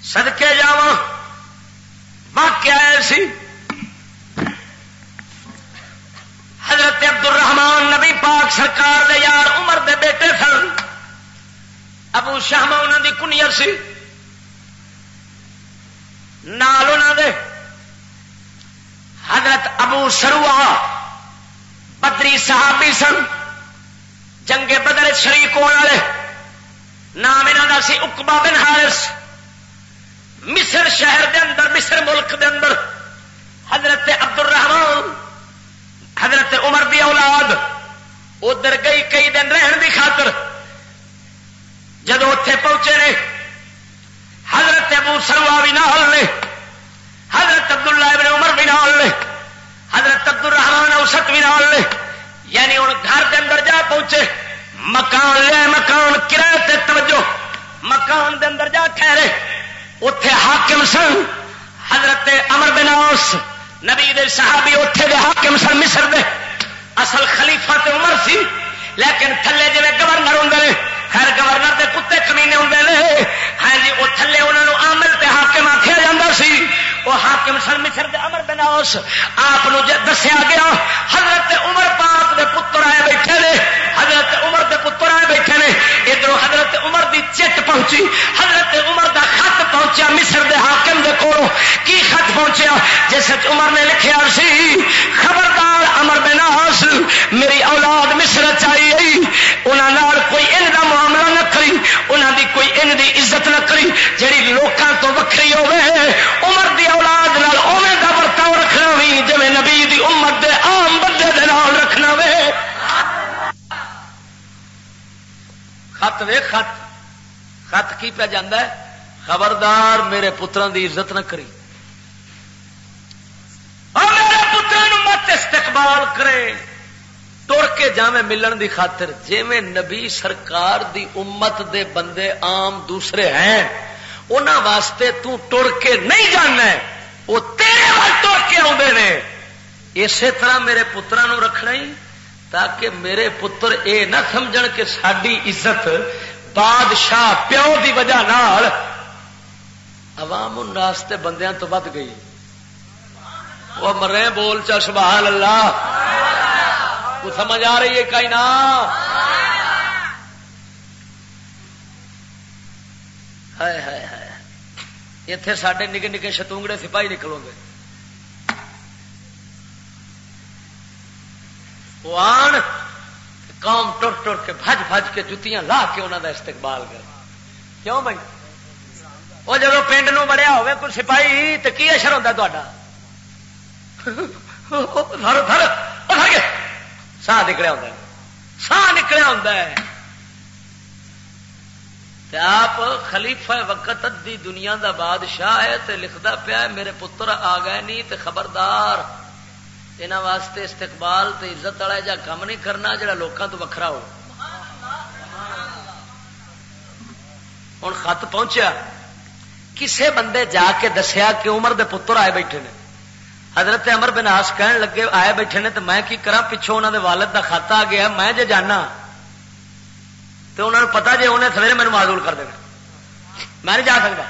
سدکے جا واقعہ ایسی حضرت عبد الرحمان نبی پاک سرکار دے یار عمر دے بیٹے سن۔ ابو شاہما انہوں دی کنیت سی۔ نال انہوں دے۔ حضرت ابو سروا بدری صحابی سن۔ جنگے بدر شریک ہونے والے۔ نام انہوں کا سی اکبا بن حارث۔ مصر شہر دے اندر، مصر ملک دے اندر۔ حضرت عبد الرحمان حضرت عمر دی اولاد، ادھر گئی کئی دن رہن دی خاطر۔ جب اتے پہنچے نے، حضرت ابو سروا بھی نال نے، حضرت عبداللہ ابن عمر بھی نال نے، حضرت عبد الرحمان اوسط بھی نال نے۔ یعنی ہوں گھر کے اندر جا پہنچے، مکان لے، مکان کرایہ توجہ۔ مکان دے اندر جا ٹھہرے اتے حاکم سن، حضرت امر بناس نبی دے صحابی اتے دے حاکم سن مصر دے۔ اصل خلیفہ تے عمر سی، لیکن تھلے جی گورنر ہوں خیر گورنر دے کتے کمینے ہوں نے ہاں جی وہ تھلے انہوں نے عامل تے حاکم آخیا جا سی۔ وہ حاکم سن مصر دے امر بناس آپ دسیا گیا، حضرت عمر پاک دے پتر آئے بیٹھے نے، حضرت عمر دے پتر آئے بیٹھے نے، ادھر حضرت عمر دی چٹ پہنچی، حضرت عمر دا خط پہنچیا مصر دے حاکم دے کولوں۔ کی خط پہنچیا؟ جس عمر نے لکھیا سی، خبردار امر بناس میری اولاد مصر چائی گئی انہوں کوئی ان کا معاملہ نہ کری انہوں دی کوئی ان دی عزت نہ کری، جیڑی لوکاں تو وکری ہوے عمر دی اولاد نال اوے کا برتاؤ رکھنا بھی جی نبی دی امت دے عام بندے دے نال رکھنا وے خط وے خط. خط کی پہ جانا ہے؟ خبردار میرے پترا دی عزت نہ کری۔ اور میرے پتر مت استقبال کرے۔ تر کے جاوے ملن دی خاطر جی میں نبی سرکار دی امت دے بندے عام دوسرے ہیں انہوں واسطے تو ٹر کے نہیں جانا ہے، وہ تیرے وال ٹر کے آدھے نے۔ اسی طرح میرے پترا نو رکھنا ہی تاکہ میرے پتر اے نہ سمجھ کہ ساری عزت بادشاہ پیو دی وجہ نال عوام الناس تے بندیاں تو ود گئی۔ وہ مرے بول چا سبحان اللہ۔ کو سمجھ آ رہی ہے کہیں نہ اتے سڈے نکے نکے شتونگڑے سپاہی نکلو گے۔ وہ آن قوم ٹر ٹر کے بج بج کے جتیاں لا کے انہوں کا استقبال کر کیوں بھائی؟ وہ جب پنڈ نو بڑیا ہوئے کوئی سپاہی تو کی اشر ہوتا تا سا نکلیا ہوتا ہے۔ سا نکلیا ہوتا ہے۔ آپ خلیفہ وقت دی دنیا دا بادشاہ ہے، تے لکھتا پیا میرے پتر آ گئے نہیں تے خبردار۔ یہاں واسطے استقبال تے عزت والا جا کام نہیں کرنا جڑا لوگوں تو وکھرا ہو۔ ہوں خط پہنچیا۔ کسے بندے جا کے دسیا کہ عمر دے پتر آئے بیٹھے نے۔ حضرت امر بناس کہن لگے، آئے بیٹھے نے تو میں کی کرا پچھوں انہوں دے والد دا خط آ گیا، میں جے جانا تو انہوں نے پتا جی انہیں سویرے میرے معذول کر دینا۔ میں نہیں جا سکتا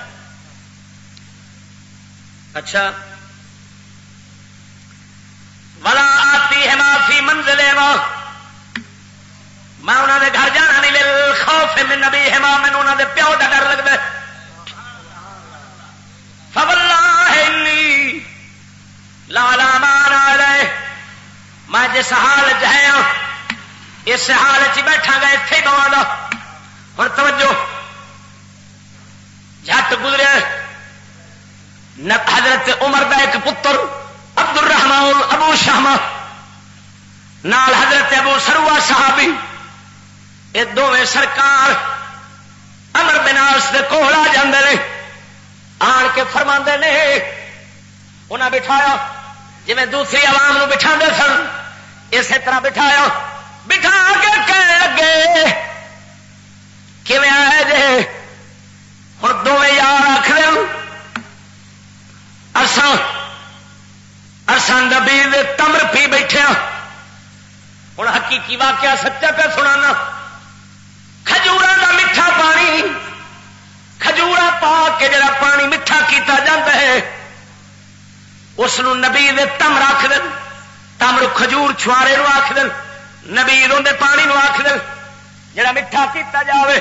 اچھا ولا آتی ہے معافی منزل میں انہوں نے گھر جانا نہیں لے خوف میں نبی ہے ماں مینو انہوں نے پیو کا ڈر لگتا لالا مار رہے میں جس حال جایا اس حال چ بیٹھا گا اتے گوا گا ہوں توجہ۔ جٹ گزرے حضرت عمر کا ایک پتر عبد الرحمان ابو شاما نال حضرت ابو سروا صحابی یہ دونیں سرکار امر بناس کے کول آ جاندے آن کے فرما نے انہیں بٹھایا جی دوسری عوام نو بٹھا سن، اسی طرح بٹھایا، بٹھا کے کہنے لگے کھے آئے جے؟ ہوں دونیں یار آخ ارسان ارسان دبی تمر پی بیٹھے ہوں حقیقی واقعہ سچا پہ سنانا۔ کھجورا کا میٹھا پانی، کھجورا پا کے جڑا پانی میٹھا کیتا جاتا ہے اس نبی دے تمر آخ دن، تمر کھجور چھوارے آخ دن، نبی روندے پانی نو آخ دن، جڑا میٹھا کیتا جاوے۔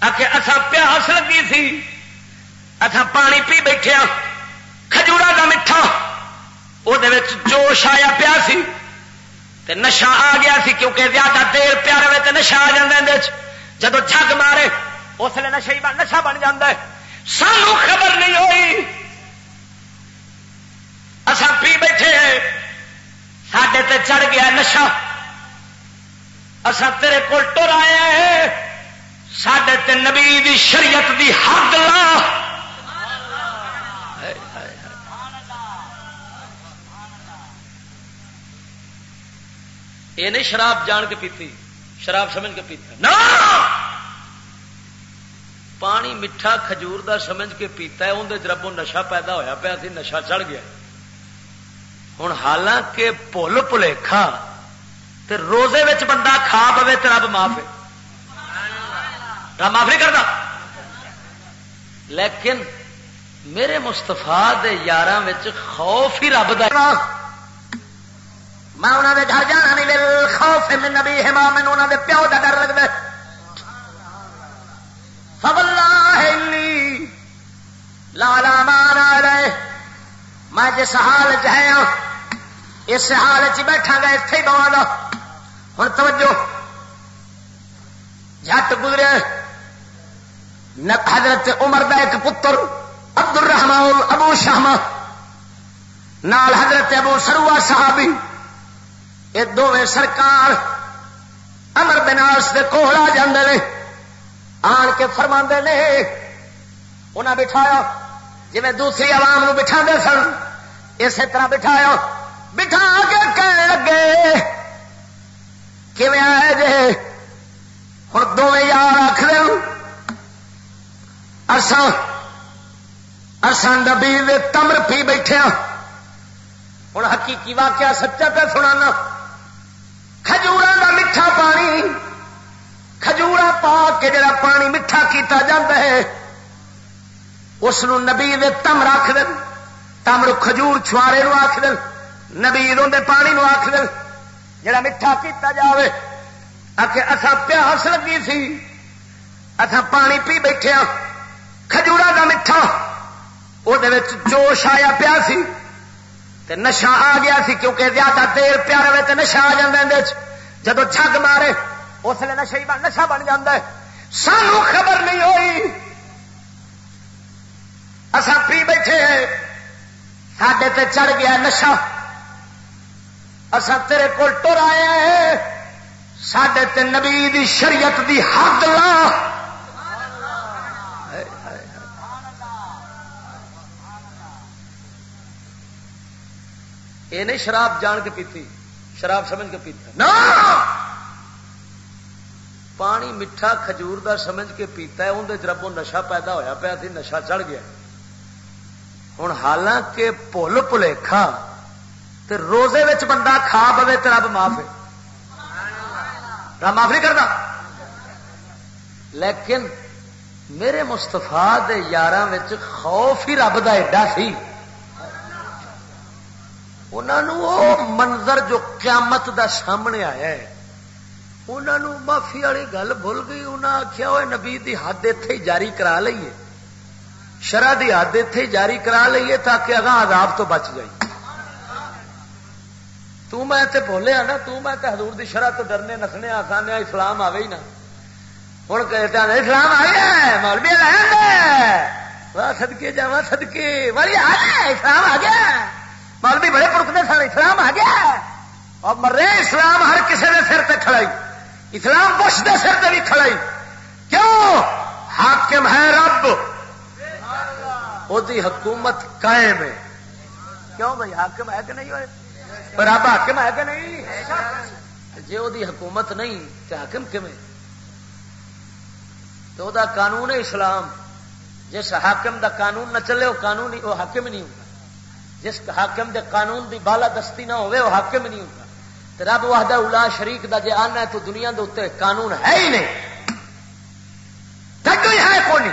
آخ اصا پیاس لگی سی اصا پانی پی بیٹھے کھجورا جوش آیا پیا سی تے نشا آ گیا سی کیونکہ زیادہ دیر پیا رہے تو نشا آ جائے جب جگ مارے، اس لیے نشا ہی نشا بن جا سانو خبر نہیں ہوئی۔ اصا پی بیٹھے ہیں۔ سڈے تے چڑھ گیا نشا اصا تیرے کول ٹر آئے سڈے تے نبی دی شریعت دی حد لا۔ یہ نہیں شراب جان کے پیتی، شراب سمجھ کے پیتا نا پانی میٹھا کھجور دا سمجھ کے پیتا ہے اندر ربوں نشا پیدا ہویا پیا سی نشا چڑھ گیا۔ ہوں حالانکہ پل پلیکھا تے روزے وچ بندہ کھا پوے تو رب معاف رب معاف نہیں کرتا لیکن میرے مستفا دے یار خوف ہی رب دا میں انہوں نے گھر جانا نہیں، میرے خوف میں نبی ہے، ماں مینو انہوں نے پیو کا ڈر لگتا لالا مارا رہے میں جس حال چیا اس حال چ بیٹھا گا اتے ہی بوا گا ہوں توجہ۔ جٹ گزرے۔ حضرت عمر دا ایک پتر عبد الرحمان ابو شاما نال حضرت ابو سروا صحابی۔ یہ دونیں سرکار امر بناس کے کول آ جاندے آن کے فرما نے انہیں بٹھایا۔ جی دوسری عوام نو بٹھا دے سن، اسی طرح بٹھایا۔ بٹھا کے کہنے لگے کھے آئے جے؟ ہوں دونیں یار آخ ارسان ارسان دبی تمر پی بیٹھے ہوں حقیقی واقعہ سچا پہ سنانا۔ کھجورا کا میٹھا پانی، کھجورا پا کے جڑا پانی میٹھا کیتا جاتا ہے اس نبی دے تم رکھ دن تمر کھجور چھوارے نو آخ دن نبی روندے پانی نو آخ دن جڑا میٹھا کیتا جاوے۔ آخ اصا پیاس لگی سی اصا پانی پی بیٹھے ہاں، کھجورا کا میٹھا وہ جوش آیا پیا سی۔ تے نشا آ گیا سی کیونکہ زیادہ دیر پیا رہے تو نشا آ جائے جب چھگ مارے، اس لیے نشا ہی نشا بن جا سانو خبر نہیں ہوئی۔ اصا پی بیٹھے سڈے تے چڑھ گیا نشا اصا تیرے کول ٹر آئے سڈے تے نبی دی شریعت دی حد لا۔ یہ نہیں شراب جان کے پیتی شراب سمجھ کے پیتا۔ نا پانی میٹھا کھجور دا سمجھ کے پیتا ہے اندر ربوں نشا پیدا ہویا پیا سی نشا چڑھ گیا۔ ہوں حالانکہ پل پلیکھا تے روزے وچ بندہ کھا پوے تو رب معاف رب معاف نہیں کرتا لیکن میرے مستفا یار خوف ہی رب کا ایڈا سی۔ انہوں منظر جو قیامت دا سامنے آیا ہے انہوں معافی والی گل بھول گئی انہیں آخیا وہ نبی دی حد اتے ہی جاری کرا لیے شرح دی حد اتے ہی جاری کرا لیے تاکہ اگاں عذاب تو بچ جائے۔ تو میں تے بولیا نا، تو میں تے حضور دی شرح تو ڈرنے، نسنے، آسانے، اسلام آوے ہی نا۔ ہوں کہتے ہیں اسلام آ گیا مولوی واہ سدکے جا سدکے والی آ گیا اسلام آ گیا مولوی بڑے پرکتے سن اسلام آ گیا اور مرے اسلام ہر کسی کے سر تے کھڑائی۔ اسلام بش دے سر تے بھی کھڑائی۔ کیوں؟ حاکم ہے رب۔ وہ حکومت قائم ہے۔ کیوں بھائی، حاکم ہے کہ نہیں ہوئے؟ رب حاکم ہے کہ نہیں؟ جی وہ حکومت نہیں تو حاکم کمیں تو دا قانون اسلام۔ جس حاکم دا قانون نہ چلے، وہ قانون وہ حاکم نہیں ہوگا جس حاکم دے قانون دی بالا دستی نہ ہوئے وہ حاکم نہیں ہوگا تو رب وحدہ الا شریک دا جے آنا ہے تو دنیا دے اتنے قانون ہے ہی نہیں۔ ہی ہے کون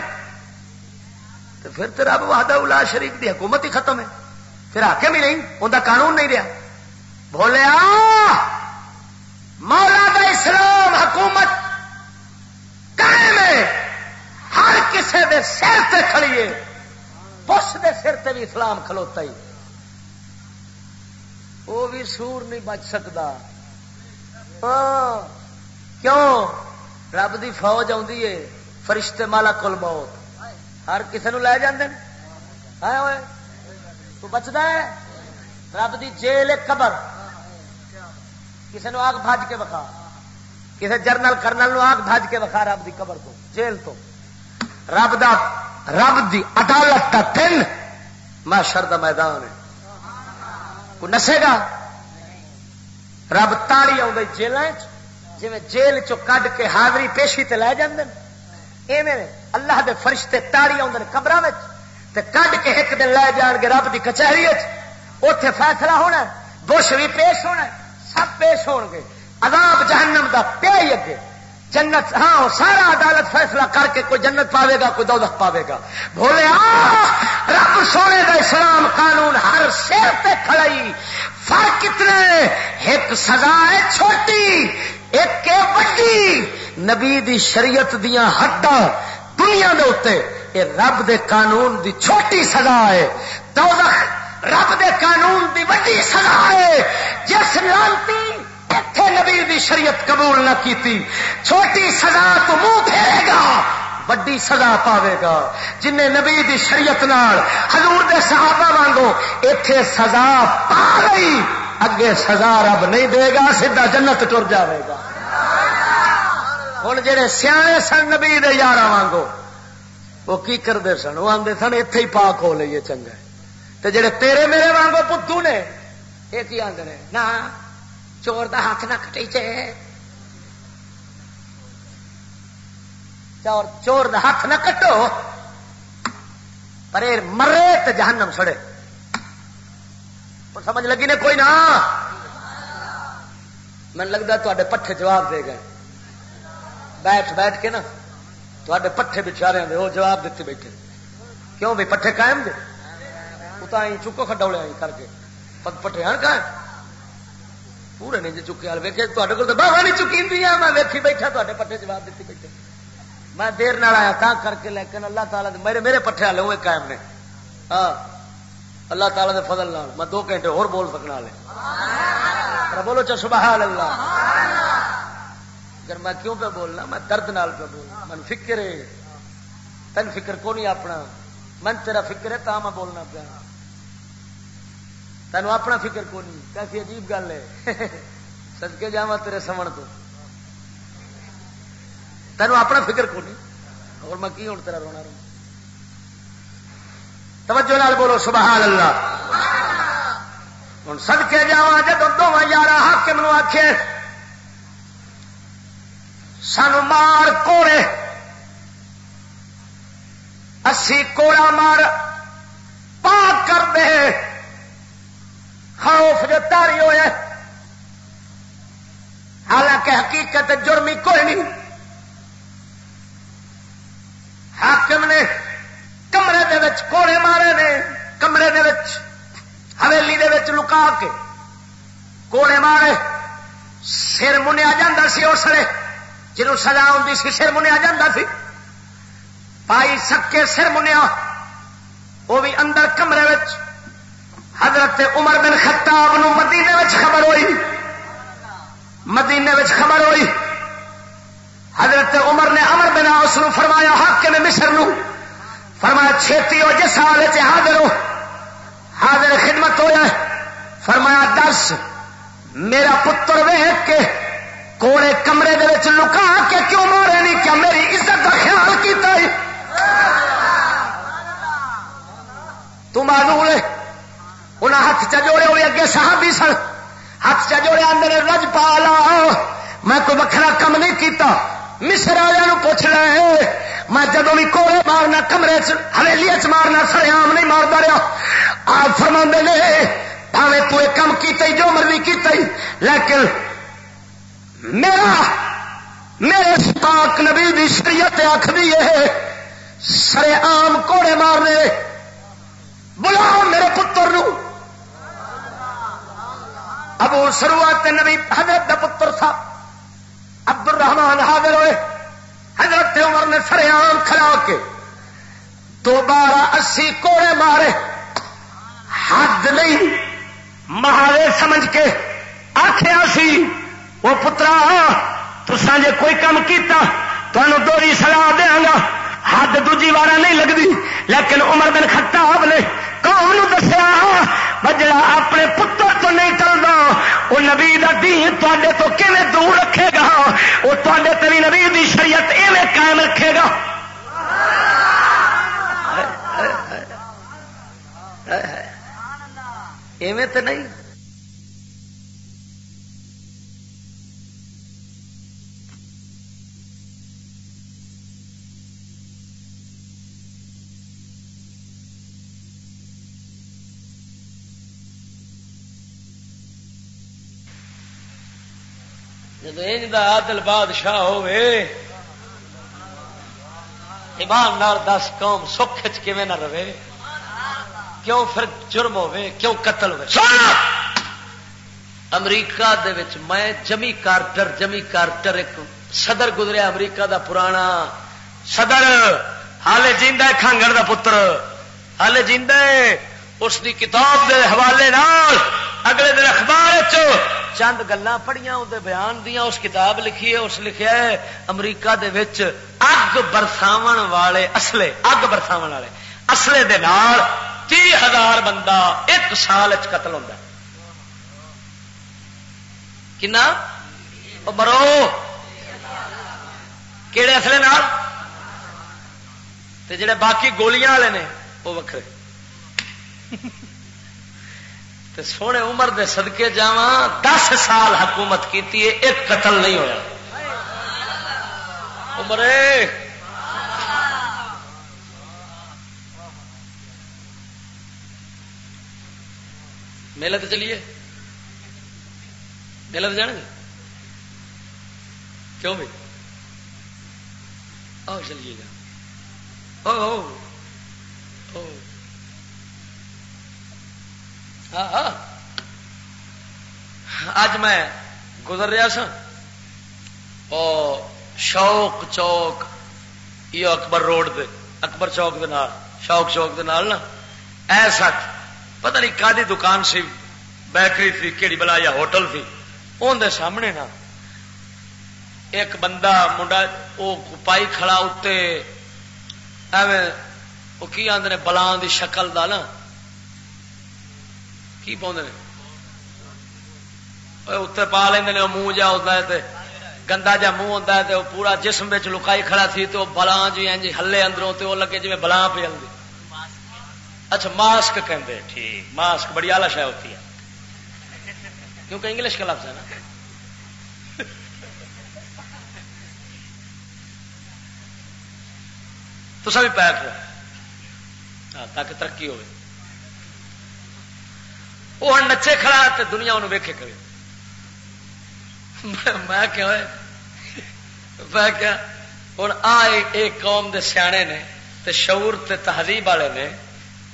تو پھر تو رب وحدہ الا شریک دی حکومت ہی ختم ہے۔ پھر حاکم ہی نہیں ان قانون نہیں رہا۔ بولیا مولا دا اسلام حکومت قائم ہے۔ ہر کسی دے سر تے کھڑیے بش دے سر تے بھی اسلام کھلوتا ہی۔ وہ بھی سور نہیں بچ سکتا۔ ہاں، کیوں؟ رب دی فوج آئی ہے، فرشتے مالا کل موت۔ ہر کسی نو لے جاندے ہوئے تو بچتا ہے؟ رب دی جیل قبر۔ کسی نے آگ بھج کے بخا کسی جرنل کرنل نو آگ بھج کے بخا رب دی قبر تو جیل تو۔ رب دا، رب دی عدالت دا دن محشر دا میدان ہے۔ کو نسے گا؟ رب تاڑی آ جیل جی جیل چو کڈ کے حاضری پیشی تے لے جاندے ایویں اللہ دے فرشتے تاڑی آدھے قبر کڈ کے ایک دن لے جان گے رب دی کچہری اتے فیصلہ ہونا بش بھی پیش ہونا سب پیش ہو گے۔ عذاب جہنم دا پیا ہی اگے۔ جنت ہاں سارا عدالت فیصلہ کر کے کوئی جنت پاوے گا، کوئی دولت پاوے گا۔ بولے رب سونے کا اسلام قانون ہر سر پہ کھڑائی۔ فرق کتنے؟ ایک سزا ہے چھوٹی، ایک وڈی۔ نبی دی شریعت دیا ہڈا دنیا دے اتنے یہ رب دے قانون دی چھوٹی سزا ہے۔ دوزخ رب دے قانون دی وڈی سزا ہے۔ جس لانتی اتے نبی دی شریعت قبول نہ کیتی۔ چھوٹی سزا تو منہ پھیرے گا وڈی سزا پاوے گا۔ جن نبی دی شریعت نال، حضور دے صحابہ وانگو اتے سزا پا رہی اگے سزا رب نہیں دے گا سیدا جنت ٹر جاوے گا۔ ہوں جہے سیانے سن نبی دے یار وانگو، وہ کی کرتے سن؟ وہ آدھے سن اتے ہی پاک ہو لیے چنگا تے جڑے تیرے میرے وانگو پتو نے، یہ کی آدھے نہ۔ چور دا ہاتھ نہ کٹی چور چور دا ہاتھ نہ کٹو۔ پر مرے تو جہنم سڑے۔ سمجھ لگی نے کوئی نہ؟ من لگتا تے پٹھے جواب دے گئے۔ بیٹھ بیٹھ کے نا تے پٹھے بچارے دے، وہ جواب دیتے بیٹھے۔ کیوں بھی پٹھے قائم دے؟ تو چکو کھڈوڑے کر کے۔ پٹھے ہن قائم۔ پورے نہیں جی چکے والے ویکے تے کو باہر نہیں چکی میں ویکھی بیٹھا تے پٹھے جواب دیتی بیٹھے میں دیر نال آیا تھا کر کے لیکن اللہ تعالیٰ میرے میرے پٹھے والے وہ قائم نے ہاں اللہ تعالیٰ دے فضل نال میں دو گھنٹے اور بول سکنا والے بولو چا سبحان اللہ اگر میں کیوں پہ بولنا میں درد نال پہ بولنا من فکر ہے تین فکر کو نہیں اپنا من تیرا فکر ہے تا میں بولنا پیا تینوں اپنا فکر کو نہیں کیسی عجیب گل ہے۔ سدکے جا تیرے سمن تو۔ تینوں اپنا فکر کو نہیں اور میں کی ہوں تیرا رونا رونا؟ توجہ نال بولو، سبحان اللہ۔ ہوں سدکے جا جب دونوں یار حاکم نو آخ سان مار کوڑے اسی کوڑا مار پاک کر دے۔ خوف جو تاری حالانکہ حقیقت جرمی کوئی نہیں۔ حاکم نے کمرے دے وچ کوڑے مارے نے، کمرے دے وچ حویلی دے وچ لکا کے کوڑے مارے۔ سر منیا جا سی سڑے جن سزا آتی سی سر منیا جا سی۔ پائی سکے سر منیا وہ بھی اندر حضرت عمر بن خطاب نو مدینے وچ خبر ہوئی۔ مدینے وچ خبر ہوئی۔ حضرت عمر نے امر بنا اس فرمایا حق نے مصر نو۔ فرمایا، چھتی ہو، جس حال حاضر ہو۔ حاضر خدمت ہو جائے فرمایا دس میرا پتر ویک کے کوڑے کمرے دے وچ لکا کے کیوں مارے نہیں؟ کیا میری عزت کا خیال کیتا ہے؟ تو معلوم ہے۔ انہیں ہاتھ چجوڑے ہوئے اگے صحابی سن۔ ہاتھ چجوڑے آدھے رج پالا میں کوئی وکرا کم نہیں کیتا۔ مصر والے پوچھ لے۔ میں جدو بھی کوڑے مارنا، کمرے چیلی چ مارنا سریام نہیں مارتا رہا آپ فرما نے پاوے تو ایک کم کیتے جو مرضی کیتے لیکن میرا، میرے پاک نبی دی شریعت آخری ہے سر آم کوڑے مارنے۔ بلاؤ میرے پتر نو ابو شروعات نبی حضرت دا پتر تھا۔ عبد الرحمان حاضر ہوئے۔ حضرت عمر نے سر آم کھلا کے دوبارہ اسی کوڑے مارے۔ حد نہیں مہارے سمجھ کے آخیا سی وہ پترا تو جے کوئی کام کیتا تو دوری سلاح دیا گا۔ حد دوجی وارا نہیں لگتی لیکن عمر بن خطاب نے قوم دسیا جڑا اپنے پتر تو نہیں چلتا وہ نبی کا دین تے تو کیون دور رکھے گا وہ تے تری نبی دی شریعت ایویں قائم رکھے گا ایویں تو نہیں جب عادل بادشاہ ہوے ایمان نال دس قوم سکھ نہ رہے۔ کیوں پھر جرم ہوے کیوں قتل ہوے امریکہ دے وچ میں جمی کارٹر جمی کارٹر ایک صدر گزریا امریکہ دا پرانا۔ صدر حالے جیندا کھانگڑ دا پتر۔ حالے جیندا اس دی کتاب دے حوالے نال اگلے دن اخبار چند گلا پڑھیا بیان دیا اس کتاب لکھی ہے، اس لکھا ہے، امریکہ دے وچ اگ برساو والے اصلے اگ برساو والے اصلے دے نال تی ہزار بندہ ایک سال قتل ہوتا کنا؟ مرو! کہڑے اصلے نال؟ تے جڑے باقی گولیاں والے نے، وہ وکھرے۔ تے سونے عمر دے صدقے جا دس سال حکومت کی ایک قتل نہیں ہوا عمر میلے تو چلیے۔ میلے تو جان گے کیوں بھائی؟ آؤ چلیے گا۔ او ہاں، ہاں۔ ہاں، ہاں۔ اج میں گزر رہا سا اور شوق چوک یہ اکبر روڈ دے، اکبر چوک دے نال، شوق چوک دے نال نا۔ ایسا پتہ نہیں کا دکان سی بیکری تھی کہڑی بلا یا ہوٹل تھی۔ اندر سامنے نا، ایک بندہ، منڈا وہ پائی کھڑا اتنے، ایویں وہ کی آدھے بلان دی شکل دا نا۔ کی پاؤں اتنے پا لیں منہ جا ہوتا ہے گندا جا منہ ہوتا ہے پورا جسم بچ لکائی کھڑا تھی تو بلان جی جی ہلے اندروں تو وہ لگے جی بلان پہ ہلدی۔ اچھا ماسک کہتے ٹھیک، ماسک بڑی آلہ شہ ہوتی ہے۔ کیونکہ انگلش کا لفظ ہے نا۔ تو سبھی پیک ہو۔ ہاں، تاکہ ترقی ہوئے۔ وہ نچے کھڑا تو دنیا انہوں ویکھے کرے۔ میں کیا میں کیا؟ ہوں آئے ایک قوم دے سیانے نے تے شعور تے تہذیب والے نے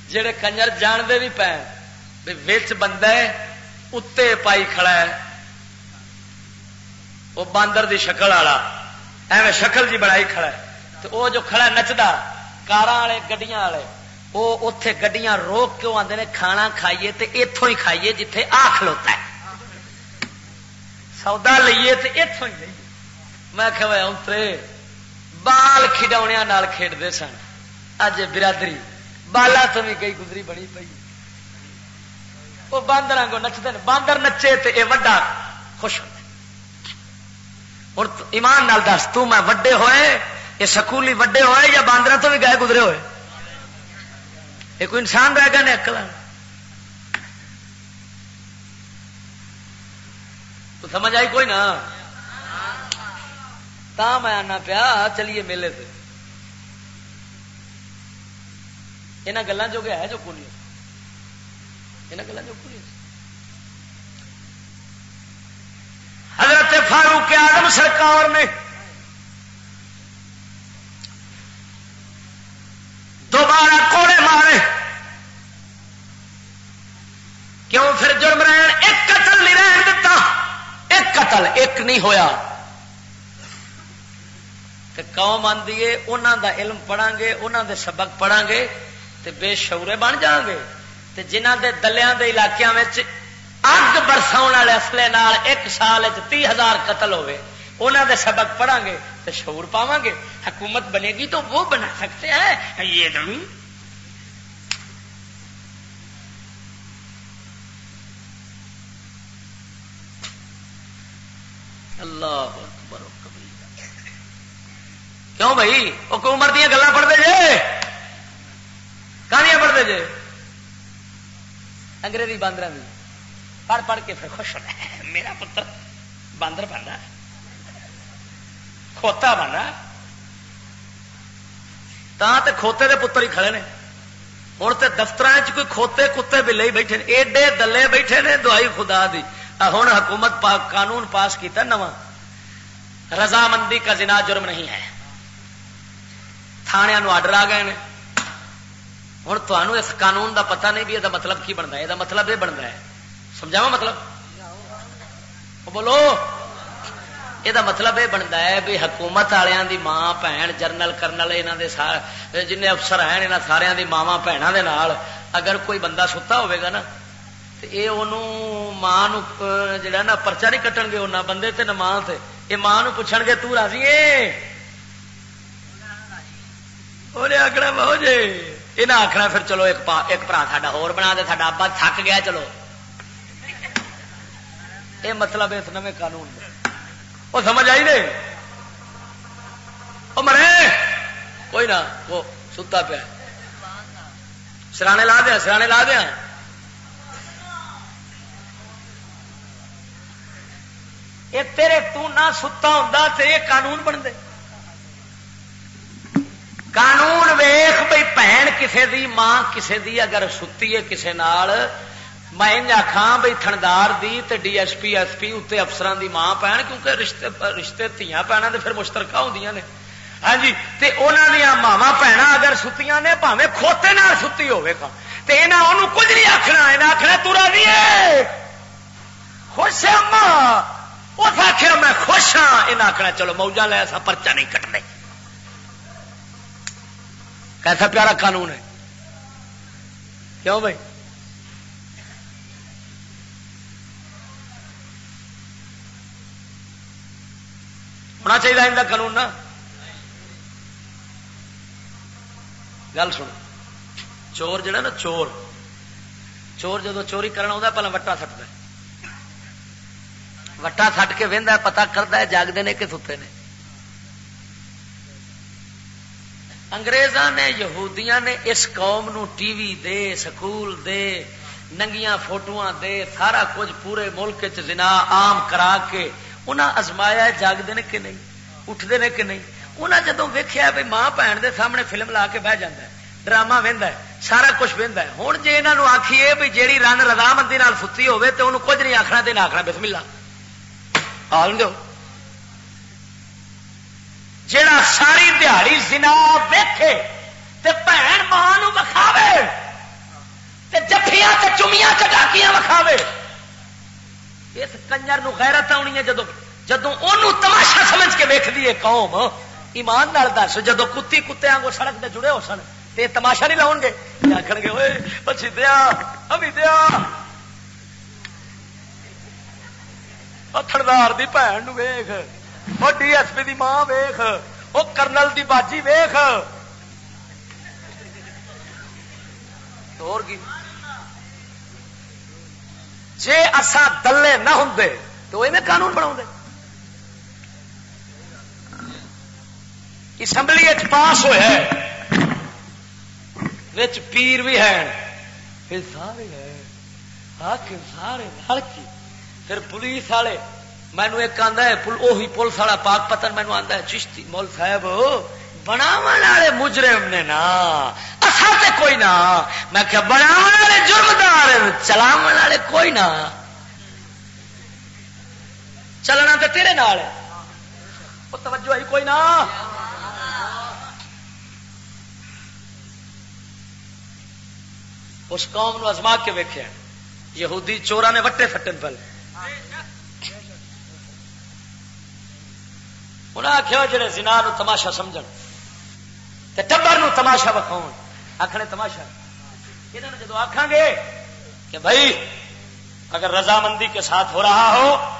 جڑے کنجر جانتے بھی پے بچ بندہ ہے اتنے پائی کھڑا ہے۔ وہ باندر دی شکل والا، ایویں شکل جی بڑائی کھڑا ہے۔ تو وہ جو کھڑا نچتا کار والے، گڈیاں والے۔ وہ اتے گڈیاں روک کیوں آتے ہیں کھانا کھائیے تو اتوں ہی کھائیے جتھے آ کھلوتا ہے۔ سودا لیے تو اتوں ہی لئیے۔ میں کہ اترے بال کھڈونے کھیڈتے سن۔ اج برادری بالا تو بھی گئی گزری بڑی پی وہ باندر کو نچتے ہیں باندر نچے تو یہ وڈا خوش ہوتا ہوں ایمان نال دس، تو میں وڈے ہوئے یہ سکولی وڈے ہوئے یا باندر تو بھی گئے گزرے ہوئے؟ یہ کوئی انسان رہ گیا نے اکل تو سمجھ آئی کوئی نا تا میں آنا پیا، چلیے میلے سے یہاں گلوں جو ہے جو کونی یہاں گلوں جو کونی حضرت فاروق آدم سرکار نے دوبارہ کوڑے مارے۔ کیوں پھر جرم رہن؟ ایک قتل نہیں رہن دیتا ایک قتل ایک نہیں ہویا۔ تو قوم آدھی ہے انہوں دا علم پڑھا گے انہوں دے سبق پڑھا گے تو بے شعورے بن جان گے۔ تو جنہ دے دلیاں دے علاقوں میں اگ برساؤ والے اصلے نال ایک سال تی ہزار قتل ہوئے۔ انہوں دے سبق پڑھا گے تو شعور پاواں گے حکومت بنے گی تو وہ بنا سکتے ہیں۔ یہ نہیں اللہ اکبر کیوں بھائی؟ وہ کو عمر دیا گلا پڑھتے جے؟ کہانیاں پڑھتے جے؟ انگریزی باندر پڑھ پڑھ کے پھر خوش ہونا میرا پتر باندر بننا کھوتا بننا تے کھوتے دے پتر ہی کھڑے نے ہوں تو دفتر کوئی کھوتے کتے بلے ہی بیٹھے ایڈے دلے بیٹھے نے دعائی خدا دی ہوں حکومت پا, قانون پاس کیتا نواں رضامندی کا زنا جرم نہیں ہے تھانیا آڈر آ گئے ہوں تمہوں اس قانون دا پتہ نہیں بھی یہ مطلب کی بنتا ہے یہ مطلب یہ بنتا ہے سمجھاوا مطلب بولو یہ مطلب یہ بنتا ہے بھی حکومت والوں دی ماں بھن جرنل کرنل یہاں کے جن افسر ہیں یہاں سارا دی ماوا بھنوں کے نال اگر کوئی بندہ ستا ہوگا نا تو یہ انہوں ماں جڑا نا پرچا نہیں کٹن گے انہیں بندے تے نہ ماں تے یہ ماں پوچھ گے تو راضی بولے آکڑا بہو جی یہ آخنا پھر چلو ایک برا سا ہو بنا دے سا ابا تھک گیا چلو یہ مطلب اس نئے قانون میں وہ سمجھ آئی نہیں؟ وہ مرے۔ کوئی نہ، وہ ستا پیا۔ سرانے لا دیا، سرانے لا دیا۔ یہ تیرے تو نہ ستا ہوں تو یہ قانون بن دے قانون ویخ بھائی بھن کسے دی ماں، کسے دی اگر ستی ہے، کسے نال میں آخان بھائی تھندار دی تے D S P S P اتنے افسران دی ماں پہن کیونکہ رشتے رشتے تیاں پینا تو پھر مشترکہ ہوں نے۔ ہاں جی تے انہوں دیا ماوا بھن اگر ستیاں نے پاوے کھوتے نال ستی ہوے گا۔ تے یہاں انہوں کچھ نہیں آخنا یہاں آخنا تورا نہیں خوش اما اس آخیا میں خوش ہاں یہاں آخنا چلو موجہ لے ایسا پرچا نہیں کٹنے۔ کیسا پیارا قانون ہے؟ کیوں بھائی ہونا چاہیے ان کا قانون نا۔ گل سن۔ چور جڑا نا، چور۔ چور جدو چوری کرنا ہوتا پہلے وٹا سٹتا وٹا سٹ کے وہدا پتا کرتا ہے جاگتے ہیں کہ ستے نے۔ انگریزاں نے، یہودیاں نے اس قوم نو ٹی وی دے، سکول دے، ننگیاں فوٹو دے، سارا کچھ پورے ملک چنا عام کرا کے انہیں ازمایا جاگتے ہیں کہ نہیں؟ اٹھتے ہیں کہ نہیں؟ انہیں جدو ویکیا بھائی ماں بھن دے سامنے فلم لا کے بہ جا ڈرامہ وہدا ہے، سارا کچھ وہدا ہے۔ ہوں جی یہاں آخیے بھی جیڑی رن رضامندی ستی ہوے تو انہوں کچھ نہیں آخنا تو نہ آخنا بسم اللہ آل دو۔ جیڑا ساری دیہڑی زنا ویکھے تے بھن ماں وکھاوے تے جفیاں تے چمیاں چٹاکیاں وکھاوے۔ اس کنجر نو غیرت آنی ہے جدو جدو انہوں تماشا سمجھ کے ویک دیے قوم، ایمان نال دس جدو کتی کتے آنگو سڑک دے جڑے ہو سن، تے تماشا نہیں لاؤ گے؟ آخر گے ہوئے بچی دیا ابھی دیا۔ تھڑدار دی بھن ویخ وہ ڈی ایس پی دی ماں ویخ وہ کرنل دی باجی ویخ اور کی جے اسا دلے نہ ہوں تو میں قانون بنا اسمبلی پاس ہوا پیر بھی ہے پھر سارے ہے حاکم سارے لڑکی پھر پولیس والے مینو ایک آدھا ہے وہی پولیس والا پاک پتن مینو آتا ہے، چشتی مول صاحب بناو والے مجرم نے نا اصا تے کوئی نہ میں کیا بناو والے جرمدار چلاو والے کوئی نہ چلنا تو تیرے نال وہ توجہ ہی کوئی نہ اس قوم نو ازما کے ویکیا یہودی چورا نے وٹے فٹن پہلے انہیں آخیا جڑے زنا نو تماشا سمجھ ٹبر نو تماشا بکھاؤ آخنے تماشا۔ یہ جدو آخان گے کہ بھائی اگر رضامندی کے ساتھ ہو رہا ہو،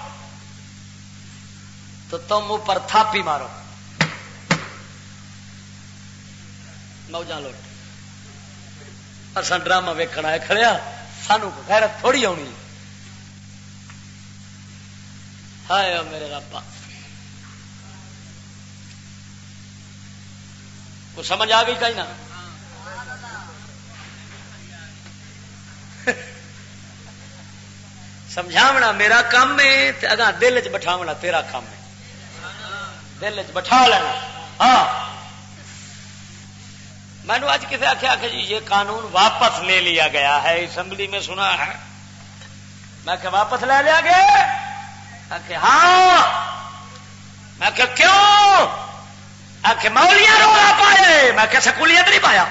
تو تم اوپر تھاپی مارو۔ موجہ لوٹ۔ اصا ڈرامہ ویکن آئے کھڑیا ہاں، سانو غیرت تھوڑی آنی ہائے میرے رابطہ کو سمجھ آ گئی کہیں نہ سمجھاونا میرا کام ہے اگا دل چ بٹھاونا تیرا کام ہے۔ دل چ بٹھا لینا۔ ہاں۔ میں نے آج کسی آخیا کہ جی یہ قانون واپس لے لیا گیا ہے، اسمبلی میں سنا ہے۔ میں کہ واپس لے لیا گیا؟ کہ ہاں۔ میں کہ کیوں؟ آخ مولیاں رولا پائے. میں کہ سکولیت نہیں پایا.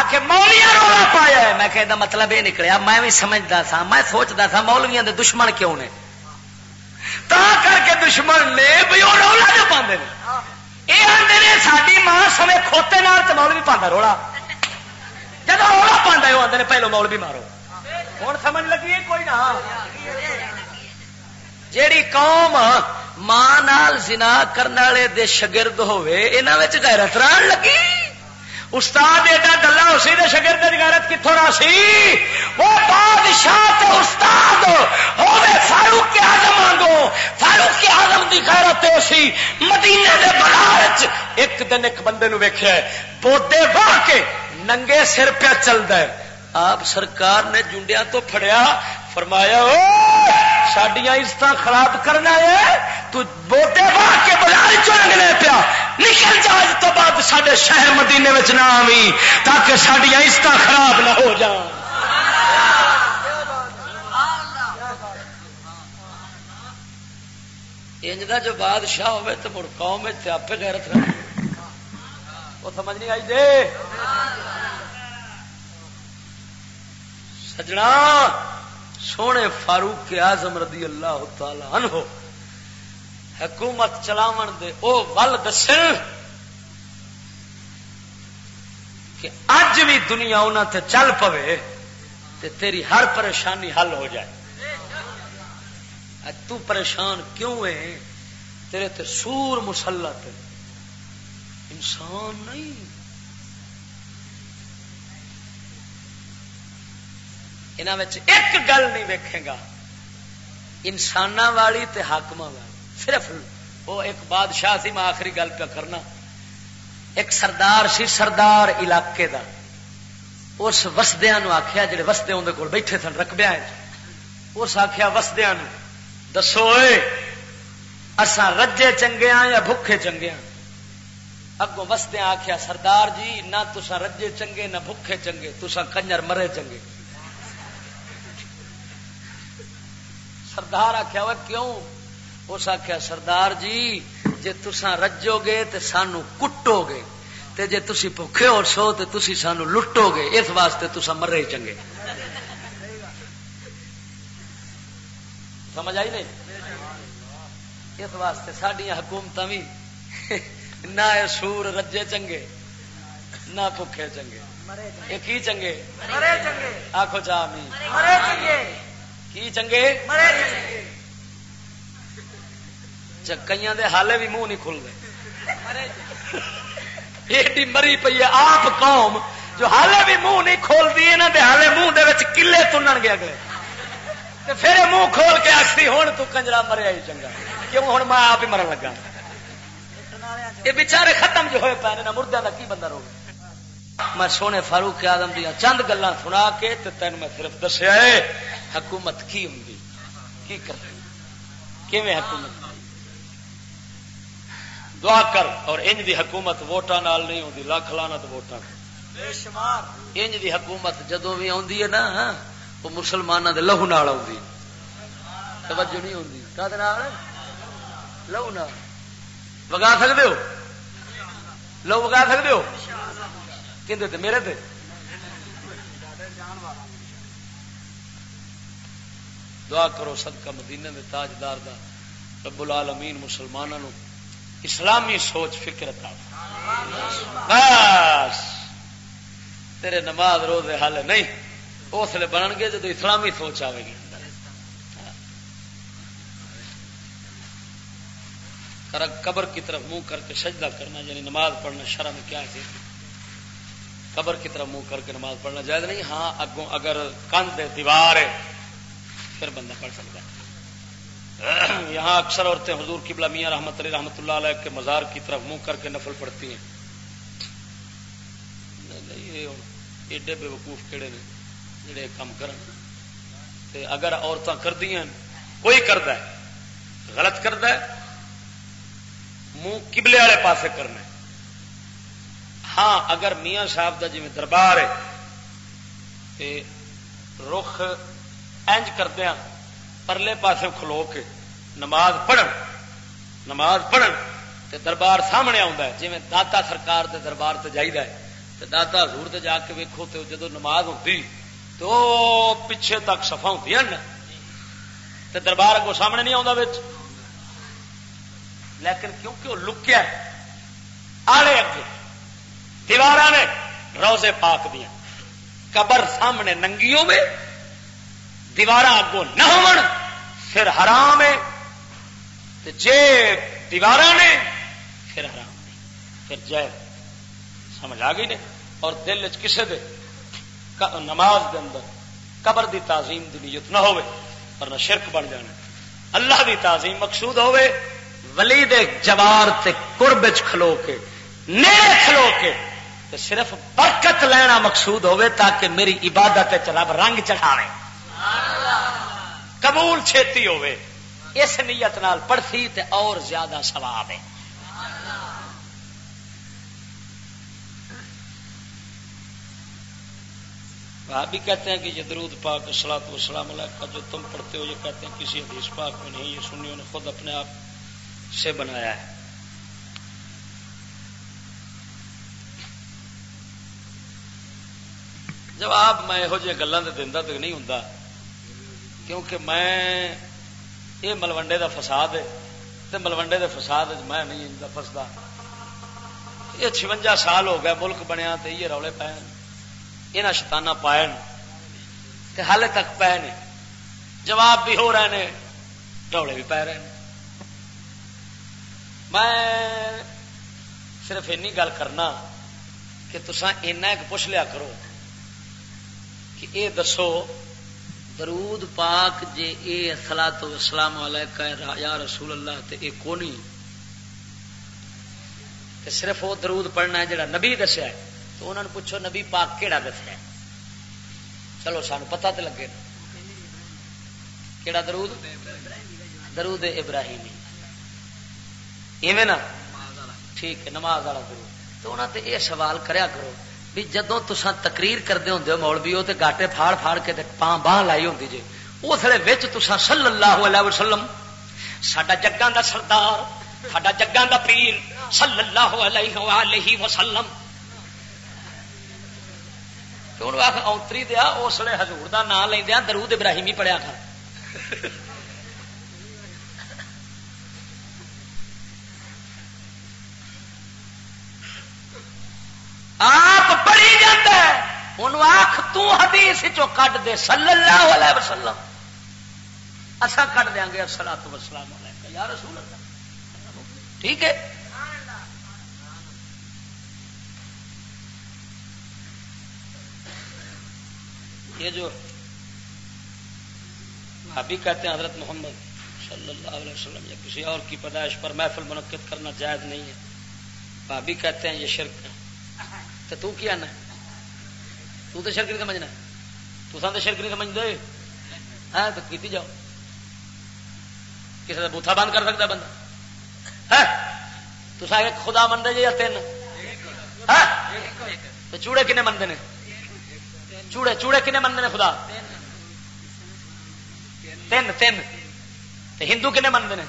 آخ مولیاں رولا پایا میں کہ مطلب یہ نکلیا. میں بھی سمجھتا سا. میں سوچتا سا مولویا دے دشمن کیوں نے؟ تا کر کے دشمن نے بھی وہ رولا جو پاندے یہ آدھے نے ساری ماں سمے کھوتے نال تو مول بھی پانا رولا. جب رولا پانا وہ آدھے پہلو مول بھی مارو. ہوں سمجھ لگی کوئی نہ؟ جیڑی قوم ماں نال زنا کرنے والے دے شگرد ہوئے انہاں وچ غیرت ران لگی؟ استاد ایڈا ڈلا ہو سی شگرد غیرت کتوں نہ سی؟ وہ بادشاہ تے استاد ہوے فاروق کے اعظم آنگو فاروق کے اعظم دی غیرت ہو سی۔ مدینے دے بازار ایک دن ایک بندے نو ویکھیا پودے واہ کے ننگے سر پہ چلدا ہے۔ آپ سرکار نے جنڈیا تو پھڑیا، فرمایا سڈیا عزت خراب کرنا ہے تو بوٹے باہ کے بازار چلنے پیا۔ نکل جا اج تو بعد سڈے شہر مدینے میں نہ آئی تاکہ سڈیا عزت خراب نہ ہو جان۔ انج جو بادشاہ ہوئے تو مڑ قوم آپ غیرت رکھ وہ سمجھ نہیں آئی دے سجنا! سونے فاروق کے آزم رضی اللہ تعالی عنہ حکومت چلاو دے او ول دس کہ اج بھی دنیا انہوں تے چل پوے تے تیری ہر پریشانی حل ہو جائے۔ تو پریشان کیوں ہے؟ تیرے تے سور مسلط انسان نہیں۔ ایک گل نہیں ویکھے گا انسان والی تے حاقم والی صرف وہ ایک بادشاہ سی میں آخری گل پہ کرنا ایک سردار سی سردار علاقے دا اس وسدیا آخیا جڑے وسدے اندر کول بیٹھے سن رقبیا اس آخیا وسدیا دسو اسا رجے چنگے ہاں یا بھوکھے چنگے ہاں اگوں وسدیا آخیا سردار جی نہ تسا رجے چنگے نہ بھوکھے چنگے تسا کنجر مرے چنگے سردار آخیا وہ کیوں؟ اس آخیا سردار جی جی تسا رجو گے تو سانو کٹو گے تے جے تسی بھوکے ہو سو تے تسی سانو لٹو گے اس واسطے تسا مرے چنگے. سمجھ آئی نہیں؟ اس واسطے سڈیا حکومت بھی نہ سور رجے چنگے نہ بھوکے چنگے۔ یہ کی چنگے؟ آخو چاہ کی چنگے؟ کئی دے حالے بھی منہ نہیں کھلتے ایڈی مری پی ہے آپ قوم جو حالے بھی منہ نہیں کھولتی یہاں دے حالے منہ دے کلے تنن گے اگلے۔ پھر منہ کھول کے آخری ہوں تو کنجرا مریا ہی چنگا۔ کیوں؟ ہوں میں آپ ہی مرن لگا۔ یہ بچارے ختم جو ہوئے پے نہ مردے کا کی بندہ رو میں سونے فاروق آدم دیا چند گلا سنا کے تین میں صرف دسیا ہے حکومت کی ہوں کی کرتی؟ کیویں حکومت؟ دعا کر اور انج دی حکومت ووٹاں نال نہیں ہوندی لاکھ لانت ووٹاں انج دی حکومت جدو بھی آندی ہے نا وہ مسلمانوں دے لہو نال آندی توجہ نہیں ہوندی۔ کا لہو نال۔ وگا سکتے ہو؟ لو وگا سکتے ہو؟ کہ میرے تے؟ دعا کرو صدقہ مدینے میں تاجدار دا رب العالمین مسلمانوں اسلامی سوچ فکر تھا بس! تیرے نماز روزے حل نہیں، اس لیے بنن گے جب اسلامی سوچ آئے گی۔ قبر کی طرف منہ کر کے سجدہ کرنا یعنی نماز پڑھنا شرم کیا ہے؟ قبر کی طرف منہ کر کے نماز پڑھنا جائز نہیں۔ ہاں اگوں اگر کندھ دیوار ہے، پھر بندہ پڑھ سکتا ہے۔ یہاں اکثر عورتیں حضور کی میاں رحمت علی رحمت اللہ علیہ کے مزار کی طرف منہ کر کے نفل پڑتی ہیں۔ ایڈے بے وقوف کہڑے نے جڑے کام کر اگر عورتیں کر دیا کوئی کرد غلط کرد منہ کبلے والے پاسے کرنا ہاں اگر میاں صاحب کا جی دربار ہے رخ اینج کردیا ہاں، پرلے پاسے کھلو کے نماز پڑھن نماز پڑھن، تے دربار سامنے آتا جی داتا سرکار دے دربار سے جائیے تو داتا حضور تے جا کے ویکو تو جدو نماز ہوتی تو پیچھے تک سفا ہوں دربار اگوں سامنے نہیں آتا لیکن کیونکہ وہ لکیا آلے اگے دیوار نے روزے پاک دیا۔ قبر سامنے ننگیوں میں دیوار اگوں نہ ہو پھر حرام ہے۔ جے دیوار نے، پھر حرام نہیں پھر جائے سمجھ آ گئی نے؟ اور دل کسے دے نماز دے اندر قبر دی تعظیم دی نیت نہ ہوئے ورنہ شرک بن جانا۔ اللہ دی تعظیم مقصود ہوئے، ولی دے جوار تے قرب کھلو کے، نیڑے کھلو کے۔ تے صرف برکت لینا مقصود ہوئے تاکہ میری عبادت رب رنگ چڑھاوے۔ قبول چھتی ہوئے۔ اس نیت نال پڑھتی تے اور زیادہ ثواب ہے۔ بھی کہتے ہیں کہ یہ درود پاک سلاط وسلام علیہ کا جو تم پڑھتے ہو یہ کہتے ہیں کسی حدیث پاک میں نہیں، یہ سنی انہوں نے خود اپنے آپ سے بنایا ہے۔ جواب میں یہو جی گلوں سے دینا تو نہیں ہوں کیونکہ میں یہ ملوڈے کا فساد ہے تو ملوڈے کے فساد میں نہیں فستا یہ چونجا سال ہو گیا، ملک بنیا تو یہ روڑے پے یہاں شتانہ پائے ہالے تک پے نے۔ جواب بھی ہو رہے ہیں روڑے بھی پی رہے ہیں میں صرف این گل کرنا کہ تسا ایک پوچھ لیا کرو۔ کہ اے دسو، درود پاک جے اے سلا تو اسلام علیکہ یا رسول اللہ تے اے کونی؟ تے صرف وہ درود پڑھنا ہے جڑا نبی دسیا ہے، تو انہوں نے پوچھو نبی پاک کیڑا دسیا ہے؟ چلو سان پتا تو لگے کیڑا درود؟ درود ابراہیمی۔ ایویں نا؟ ٹھیک ہے، نماز والا کرو تو انہوں نے یہ سوال کریا کرو بھی جدو تسا تقریر کرتے ہوں مولوی وہ گاٹے پھاڑ پھاڑ کے پاں باہ لائی ہوں جی اس لیے تسا صلی اللہ علیہ وسلم سڈا جگان دا سردار سڈا جگان دا پیر صلی اللہ علیہ وآلہ وسلم۔ ہوں آخ اونتری دیا، اس لیے ہزور کا نام لیندیا، درود ابراہیمی پڑیا کر۔ آپ پڑھی جاتا ہے۔ انہوں آخ تو حدیث چو کٹ دے، صلی اللہ علیہ وسلم۔ اصا کٹ دیا گے سلا تو وسلام یا رسول اللہ۔ ٹھیک ہے؟ یہ جو بھابی کہتے ہیں، حضرت محمد صلی اللہ علیہ وسلم یا کسی اور کی پیدائش پر محفل منعقد کرنا جائز نہیں ہے۔ بھابی کہتے ہیں، یہ شرک ہے۔ تو تو کیا نا تو تو شرک نہیں سمجھنا۔ تو سن تو شرک نہیں سمجھ دے ہاں تو کیتی جاؤ۔ کسی کا بوتھا بند کر سکتا بندہ؟ ہاں؟ تو سا ایک خدا منتے جی یا تین؟ ہاں؟ تو چوڑے کنے منتے ہیں چوڑے چوڑے کنے منتے ہیں خدا؟ تین تین۔ ہندو کنے منتے ہیں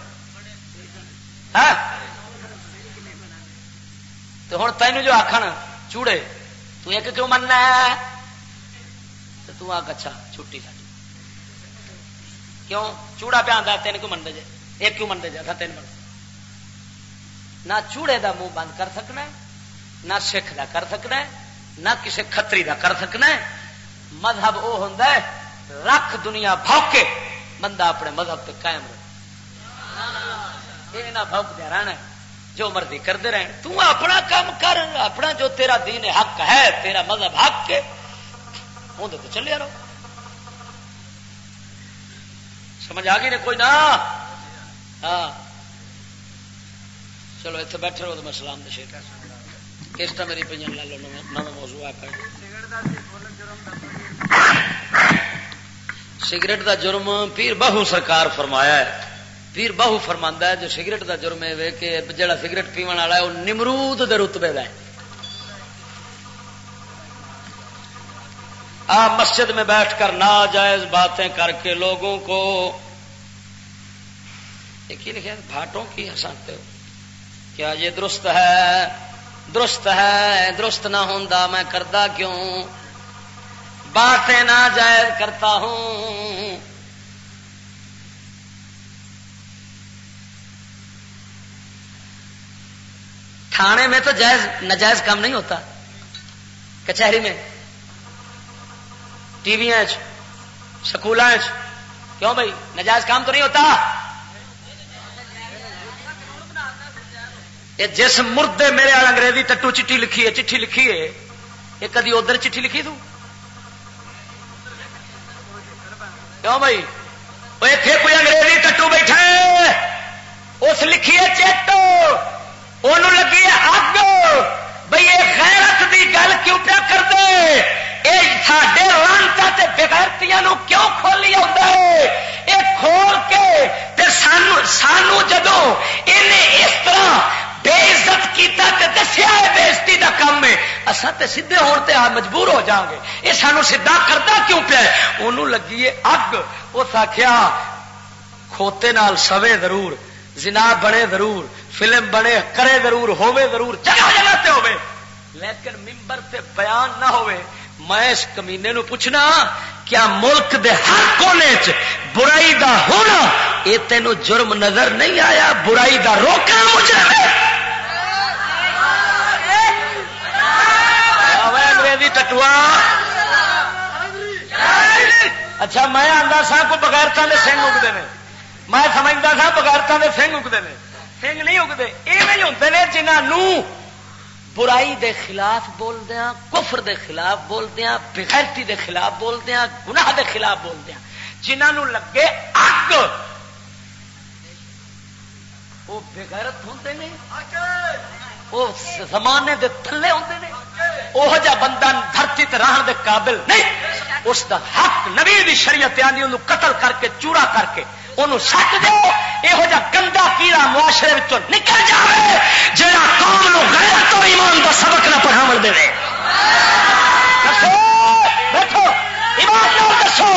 ہاں؟ تو ہوں تین جو آخر چوڑے۔ تو ایک کیوں مننا ہے؟ تو تو آگ اچھا چھٹی ساری کیوں؟ چوڑا پہ آتا تین کیوں منتے جی ایک کیوں منتے جی تین من نہ چوڑے دا منہ بند کر سکنا ہے، نہ سکھ دا کر سکنا ہے، نہ کسی کتری دا کر سکنا ہے۔ مذہب وہ ہوں رکھ دنیا بھوکے، بندہ اپنے مذہب تے قائم رہے۔ یہ نہ بھوک دیا رہنا ہے۔ جو مرضی کرتے رہے تو اپنا کام کر، اپنا جو تیرا دین حق ہے، تیرا مذہب حق ہے تو چلے رہو۔ سمجھ آ گئی نے کوئی نہ ہاں۔ چلو اتنے بیٹھے رہو تو میں سلام دشے کسٹا میری پہ لے لو نو موضوع آپ سگریٹ دا جرم، پیر بہو سرکار فرمایا ہے۔ پیر باہو فرما ہے، جو سگریٹ دا جرم ہے کہ جڑا سگریٹ پیون والا ہے وہ نمرود دے رتبے کا ہے۔ آپ مسجد میں بیٹھ کر ناجائز باتیں کر کے لوگوں کو لکھے بھاٹوں کی ہساتے ہو۔ کیا یہ درست ہے؟ درست ہے، درست نہ ہوں میں کرتا کیوں؟ باتیں ناجائز کرتا ہوں۔ تھانے میں تو جائز نجائز کام نہیں ہوتا۔ کچہری میں۔ ٹی وی سکول کیوں بھائی؟ نجائز کام تو نہیں ہوتا۔ یہ جس مردے میرے انگریزی ٹٹو چٹھی لکھی ہے، چٹھی لکھی ہے۔ یہ کدی ادھر چٹھی لکھی تو؟ کیوں بھائی؟ کوئی انگریزی ٹٹو بیٹھا اس لکھی ہے چیٹو لگی اگ بھائی یہ خیرت کی گل کیوں پیا کر دے یہ سڈے لانتا بغیرتیاں کیوں کھولی آتا ہے؟ یہ کھول کے سانو سانو جدو اس طرح بے عزت کیتا تے دسیا ہے بےزتی دا کام ہے اصا تے سیدے ہوتے آ مجبور ہو جاؤں گے یہ سانو سیدھا کرتا کیوں پیا انہوں لگی ہے اگ اس آخیا کھوتے نال سوے ضرور، زنا بنے ضرور۔ فلم بنے، کرے ضرور ہوے ضرور، جگہ جگہ تے ہوے لیکن ممبر تے بیان نہ ہوے میں اس کمینے نو پوچھنا، کیا ملک دے ہر کونے چ برائی دا ہونا یہ تینوں جرم نظر نہیں آیا، برائی دا روکنا مجرم ہے انگریزی ٹٹوا اچھا میں آتا سا کو بغیرتا نے سنگ اگتے ہیں میں سمجھتا تھا بغیرتا کے سنگ اگتے ہیں سنگ نہیں اگتے یہ ہوتے ہیں جنہوں برائی دے خلاف بولدیا کفر دے خلاف بولدیا بغیرتی دے خلاف بولدیا گناہ دے خلاف بولدیا جنہوں لگے اگ وہ بغیرت ہوتے ہیں وہ زمانے دے تھلے ہوتے ہیں وہ جا بندہ دھرتی تے رہن دے قابل نہیں، اس دا حق نبی دی شریعت آدھی انہوں قتل کر کے چوڑا کر کے۔ انہوں سٹ دو یہو جا گندا کیڑا معاشرے نکل جائے جہاں قوم نو غیرت تو ایمان کا سبق نہ پڑھا دے دیکھو ایمان دسو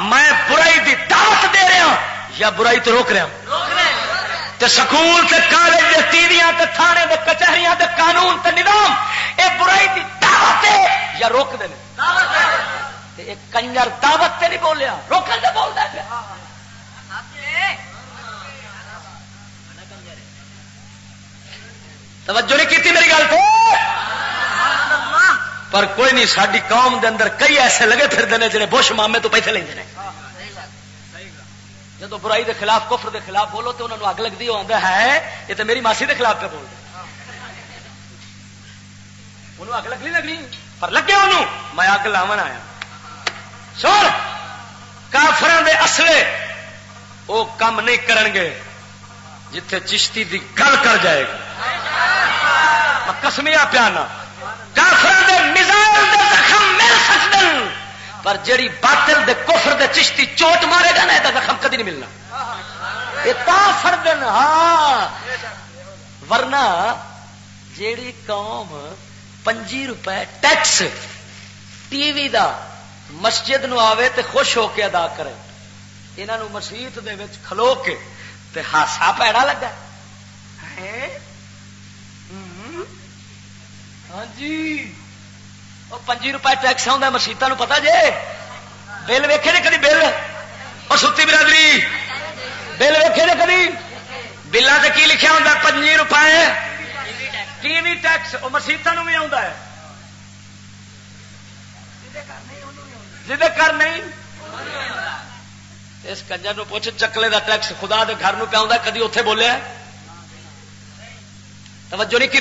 میں برائی دی دعوت دے رہا یا برائی تو روک رہا تے سکول تے کالج تے ٹیویاں تے تھانے تے کچہریاں تے قانون تے نظام اے برائی دی دعوت ہے یا روک دے کنجر دعوت تے نہیں بولیا روکن سے بولتا توجہ نہیں کی میری گل کو؟ پر کوئی نہیں ساری قوم دے اندر کئی ایسے لگے پھرتے ہیں جنہیں بش مامے تو پیسے لیندے جب برائی دے خلاف، کفر دے خلاف بولو تو انہوں نے اگ لگتی آتا ہے، یہ تو میری ماسی دے خلاف پہ بول انہوں اگ لگنی لگنی، پر لگے انہوں میں اگ لاون آیا۔ سر کافر دے اصلے وہ کام نہیں کرن گے، جتھے چشتی دی گل کر جائے گا کسمیا پیانا۔ دے دے زخم مل سکتے پر جیڑی باطل دے کفر دے چشتی چوٹ مارے گا نا یہ زخم کدی نہیں ملنا۔ یہ تا فردن ہاں۔ ورنہ جیڑی قوم پنجی روپے ٹیکس ٹی وی دا مسجد نو آوے تے خوش ہو کے ادا کرے۔ انہوں مسیت کھلو کے تے ہاسا پیڑا لگا ہاں جی وہ پنجی روپئے ٹیکس آتا مسیطا پتا جے بل ویکھے نے کدی بل اور ستی برادری بل ویکھے نے کدی بلان سے کی لکھا ہوتا پنجی روپئے ٹی وی ٹیکس وہ مسیطا بھی آتا ہے جی نہیں اس کنجر نو پوچھ، چکلے دا ٹیکس خدا دے گھر نو پہ کدی اتے بولیا توجہ نہیں کی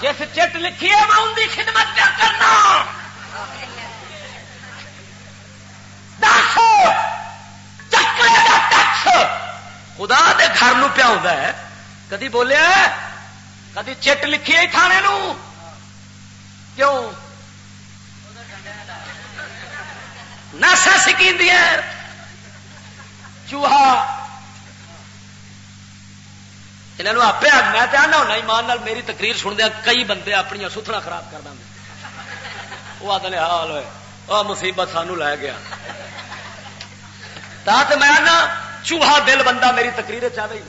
جس چٹ لکھی ہے، میں ان کی خدمت کیا کرنا۔ چکلے دا ٹیکس خدا دے گھر نو پیا ہے؟ کدی بولیا کدی چٹ لکھی ہے تھانے نو؟ کیوں؟ ناسا سکی چوہا یہاں آپ میں آنا ہونا ایمان میری تقریر سن دیا، کئی بندے اپنی ستنا خراب کر دیں وہ آدھے حال ہوئے۔ وہ مصیبت سانو لے گیا۔ میں آنا چوہا دل بندہ میری تقریر چاہے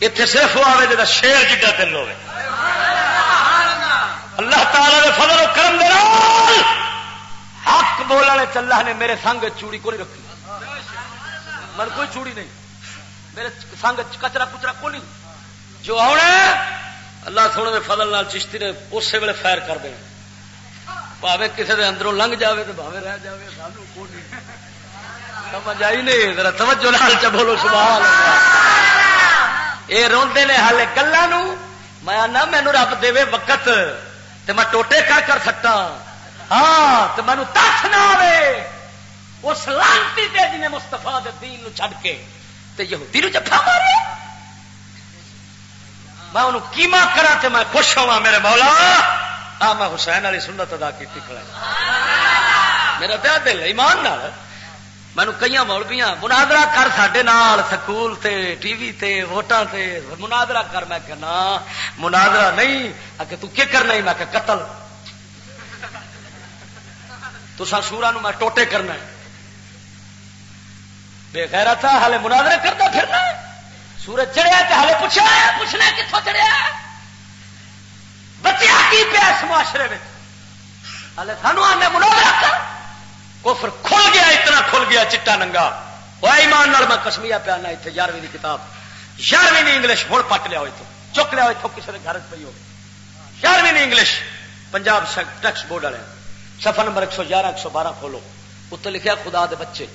اتنے صرف وہ آئے جا شیر جگہ دل ہوئے اللہ تعالی فضل و کرم دے حق بولنے چلا نے میرے سنگ چوڑی کو نہیں رکھی۔ من کوئی چوڑی نہیں۔ میرے سنگ کچرا کچرا کو نہیں۔ جو آنا اللہ سونے کے فضل نال چشتی نے اسی ویلے فائر کر دیں پاوے کسی کے اندروں لنگ جائے تو بھاوے رہ جائے سانو کو نہیں۔ سمجھ آئی نہیں؟ ذرا توجہ لال چ بولو، سبحان یہ روندے نے ہالے گلوں میں نہ مینو رب دے وقت تے میں ٹوٹے کر کر سکتا۔ ہاں تو مینو تخ نہ آئے اس لانتی دے جنہیں مستفا دین چھڈ کے تے یہودی نو جفا مارے۔ میں انہوں کیما کرا تے میں خوش ہوا میرے مولا، آ میں حسین والی سنت ادا کی کھڑا میرا دیا دل ایمان نال۔ مینو کئی مولبیاں منادرا کر سڈے نال، سکول تے، ٹی وی تے، ووٹاں تے منادرا کر۔ میں کہنا منادرا نہیں آ تو کیا کرنا ہی میں کہ قتل۔ تو سورا نو میں ٹوٹے کرنا ہے۔ بے خیر تھا ہالے مناظرے کرتا پھرنا سورج چڑھیا تو ہالے پوچھا پوچھنا کتوں چڑھیا بچیا کی پیا اس معاشرے میں ہالے سانو آنے مناظرہ کر کفر کھل گیا اتنا کھل گیا، چٹا ننگا۔ وہ ایمان نال میں کسمیا پیا نہ اتنے یارویں کی کتاب۔ یارویں انگلش ہوں پٹ لیا اتو چک لیا اتو کسی نے گھر پی ہو یارویں انگلش، پنجاب ٹیکس بورڈ والے۔ سفر نمبر ایک سو گیارہ، ایک سو بارہ کھولو۔ اتنے لکھا خدا دے بچے۔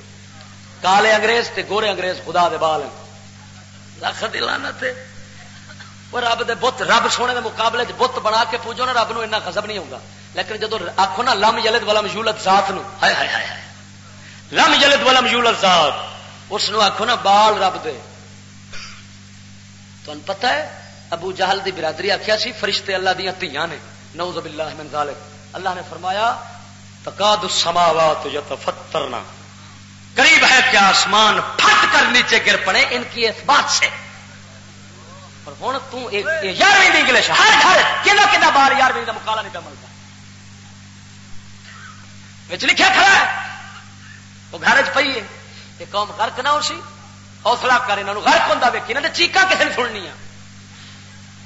کالے انگریز تے گورے انگریز، خدا دے بال لکھ دلانا رب دے بت، رب سونے دے مقابلے چ بت بنا کے پوجو نا، رب نو اتنا خزب نہیں ہوگا۔ لیکن جدو آخو نا، لم جلد والا مجولت ذات نو۔ ہائے ہائے ہائے لم جلد والا مجولت ذات۔ اس نو آخو نا، بال رب دے۔ تمہیں پتہ ہے، ابو جہل دی برادری آخیا سی، فرشتے اللہ دیا تیاں نے۔ نوز باللہ من ذالک۔ اللہ نے فرمایا تقاد السماوات یتفترنا قریب ہے کہ آسمان پھٹ کر نیچے گر پڑے ان کی اس بات سے۔ اور ہوں تارویں انگلش، ہر گھر کہنا کہنا بار یارویں کا مکالا نہیں پہ ملتا۔ لکھا کھڑا ہے، وہ گھر چی ہے۔ یہ قوم غرق نہ ہو سی، حوصلہ کر یہاں غرق ہوتا ویکھی یہاں چیقا کسی نے سننی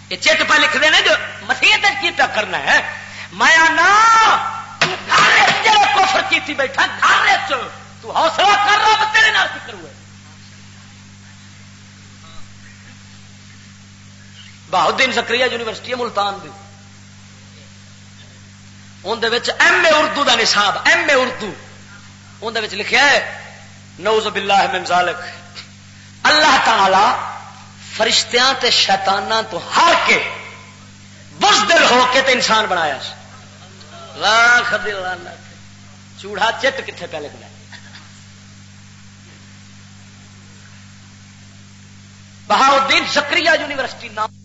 یہ چٹ پہ لکھ دینا جو مسیحت کی کرنا ہے۔ میں آنا جڑے کفر کیتی بیٹھا، گھر تو حوصلہ کر رہا تیرے نال فکر ہوئے۔ بہادین زکری یونیورسٹی ہے ملتان دی۔ اندر ایم اے اردو دا نصاب، ایم اے اردو۔ اندر لکھا ہے نوز باللہ من ذالک۔ اللہ تعالی فرشتیاں تے شیطاناں تو ہار کے بزدل ہو کے تے انسان بنایا۔ لاکھ چوڑا چٹ کتنے پہ لکھنا بہاؤدین سکری یونیورسٹی نام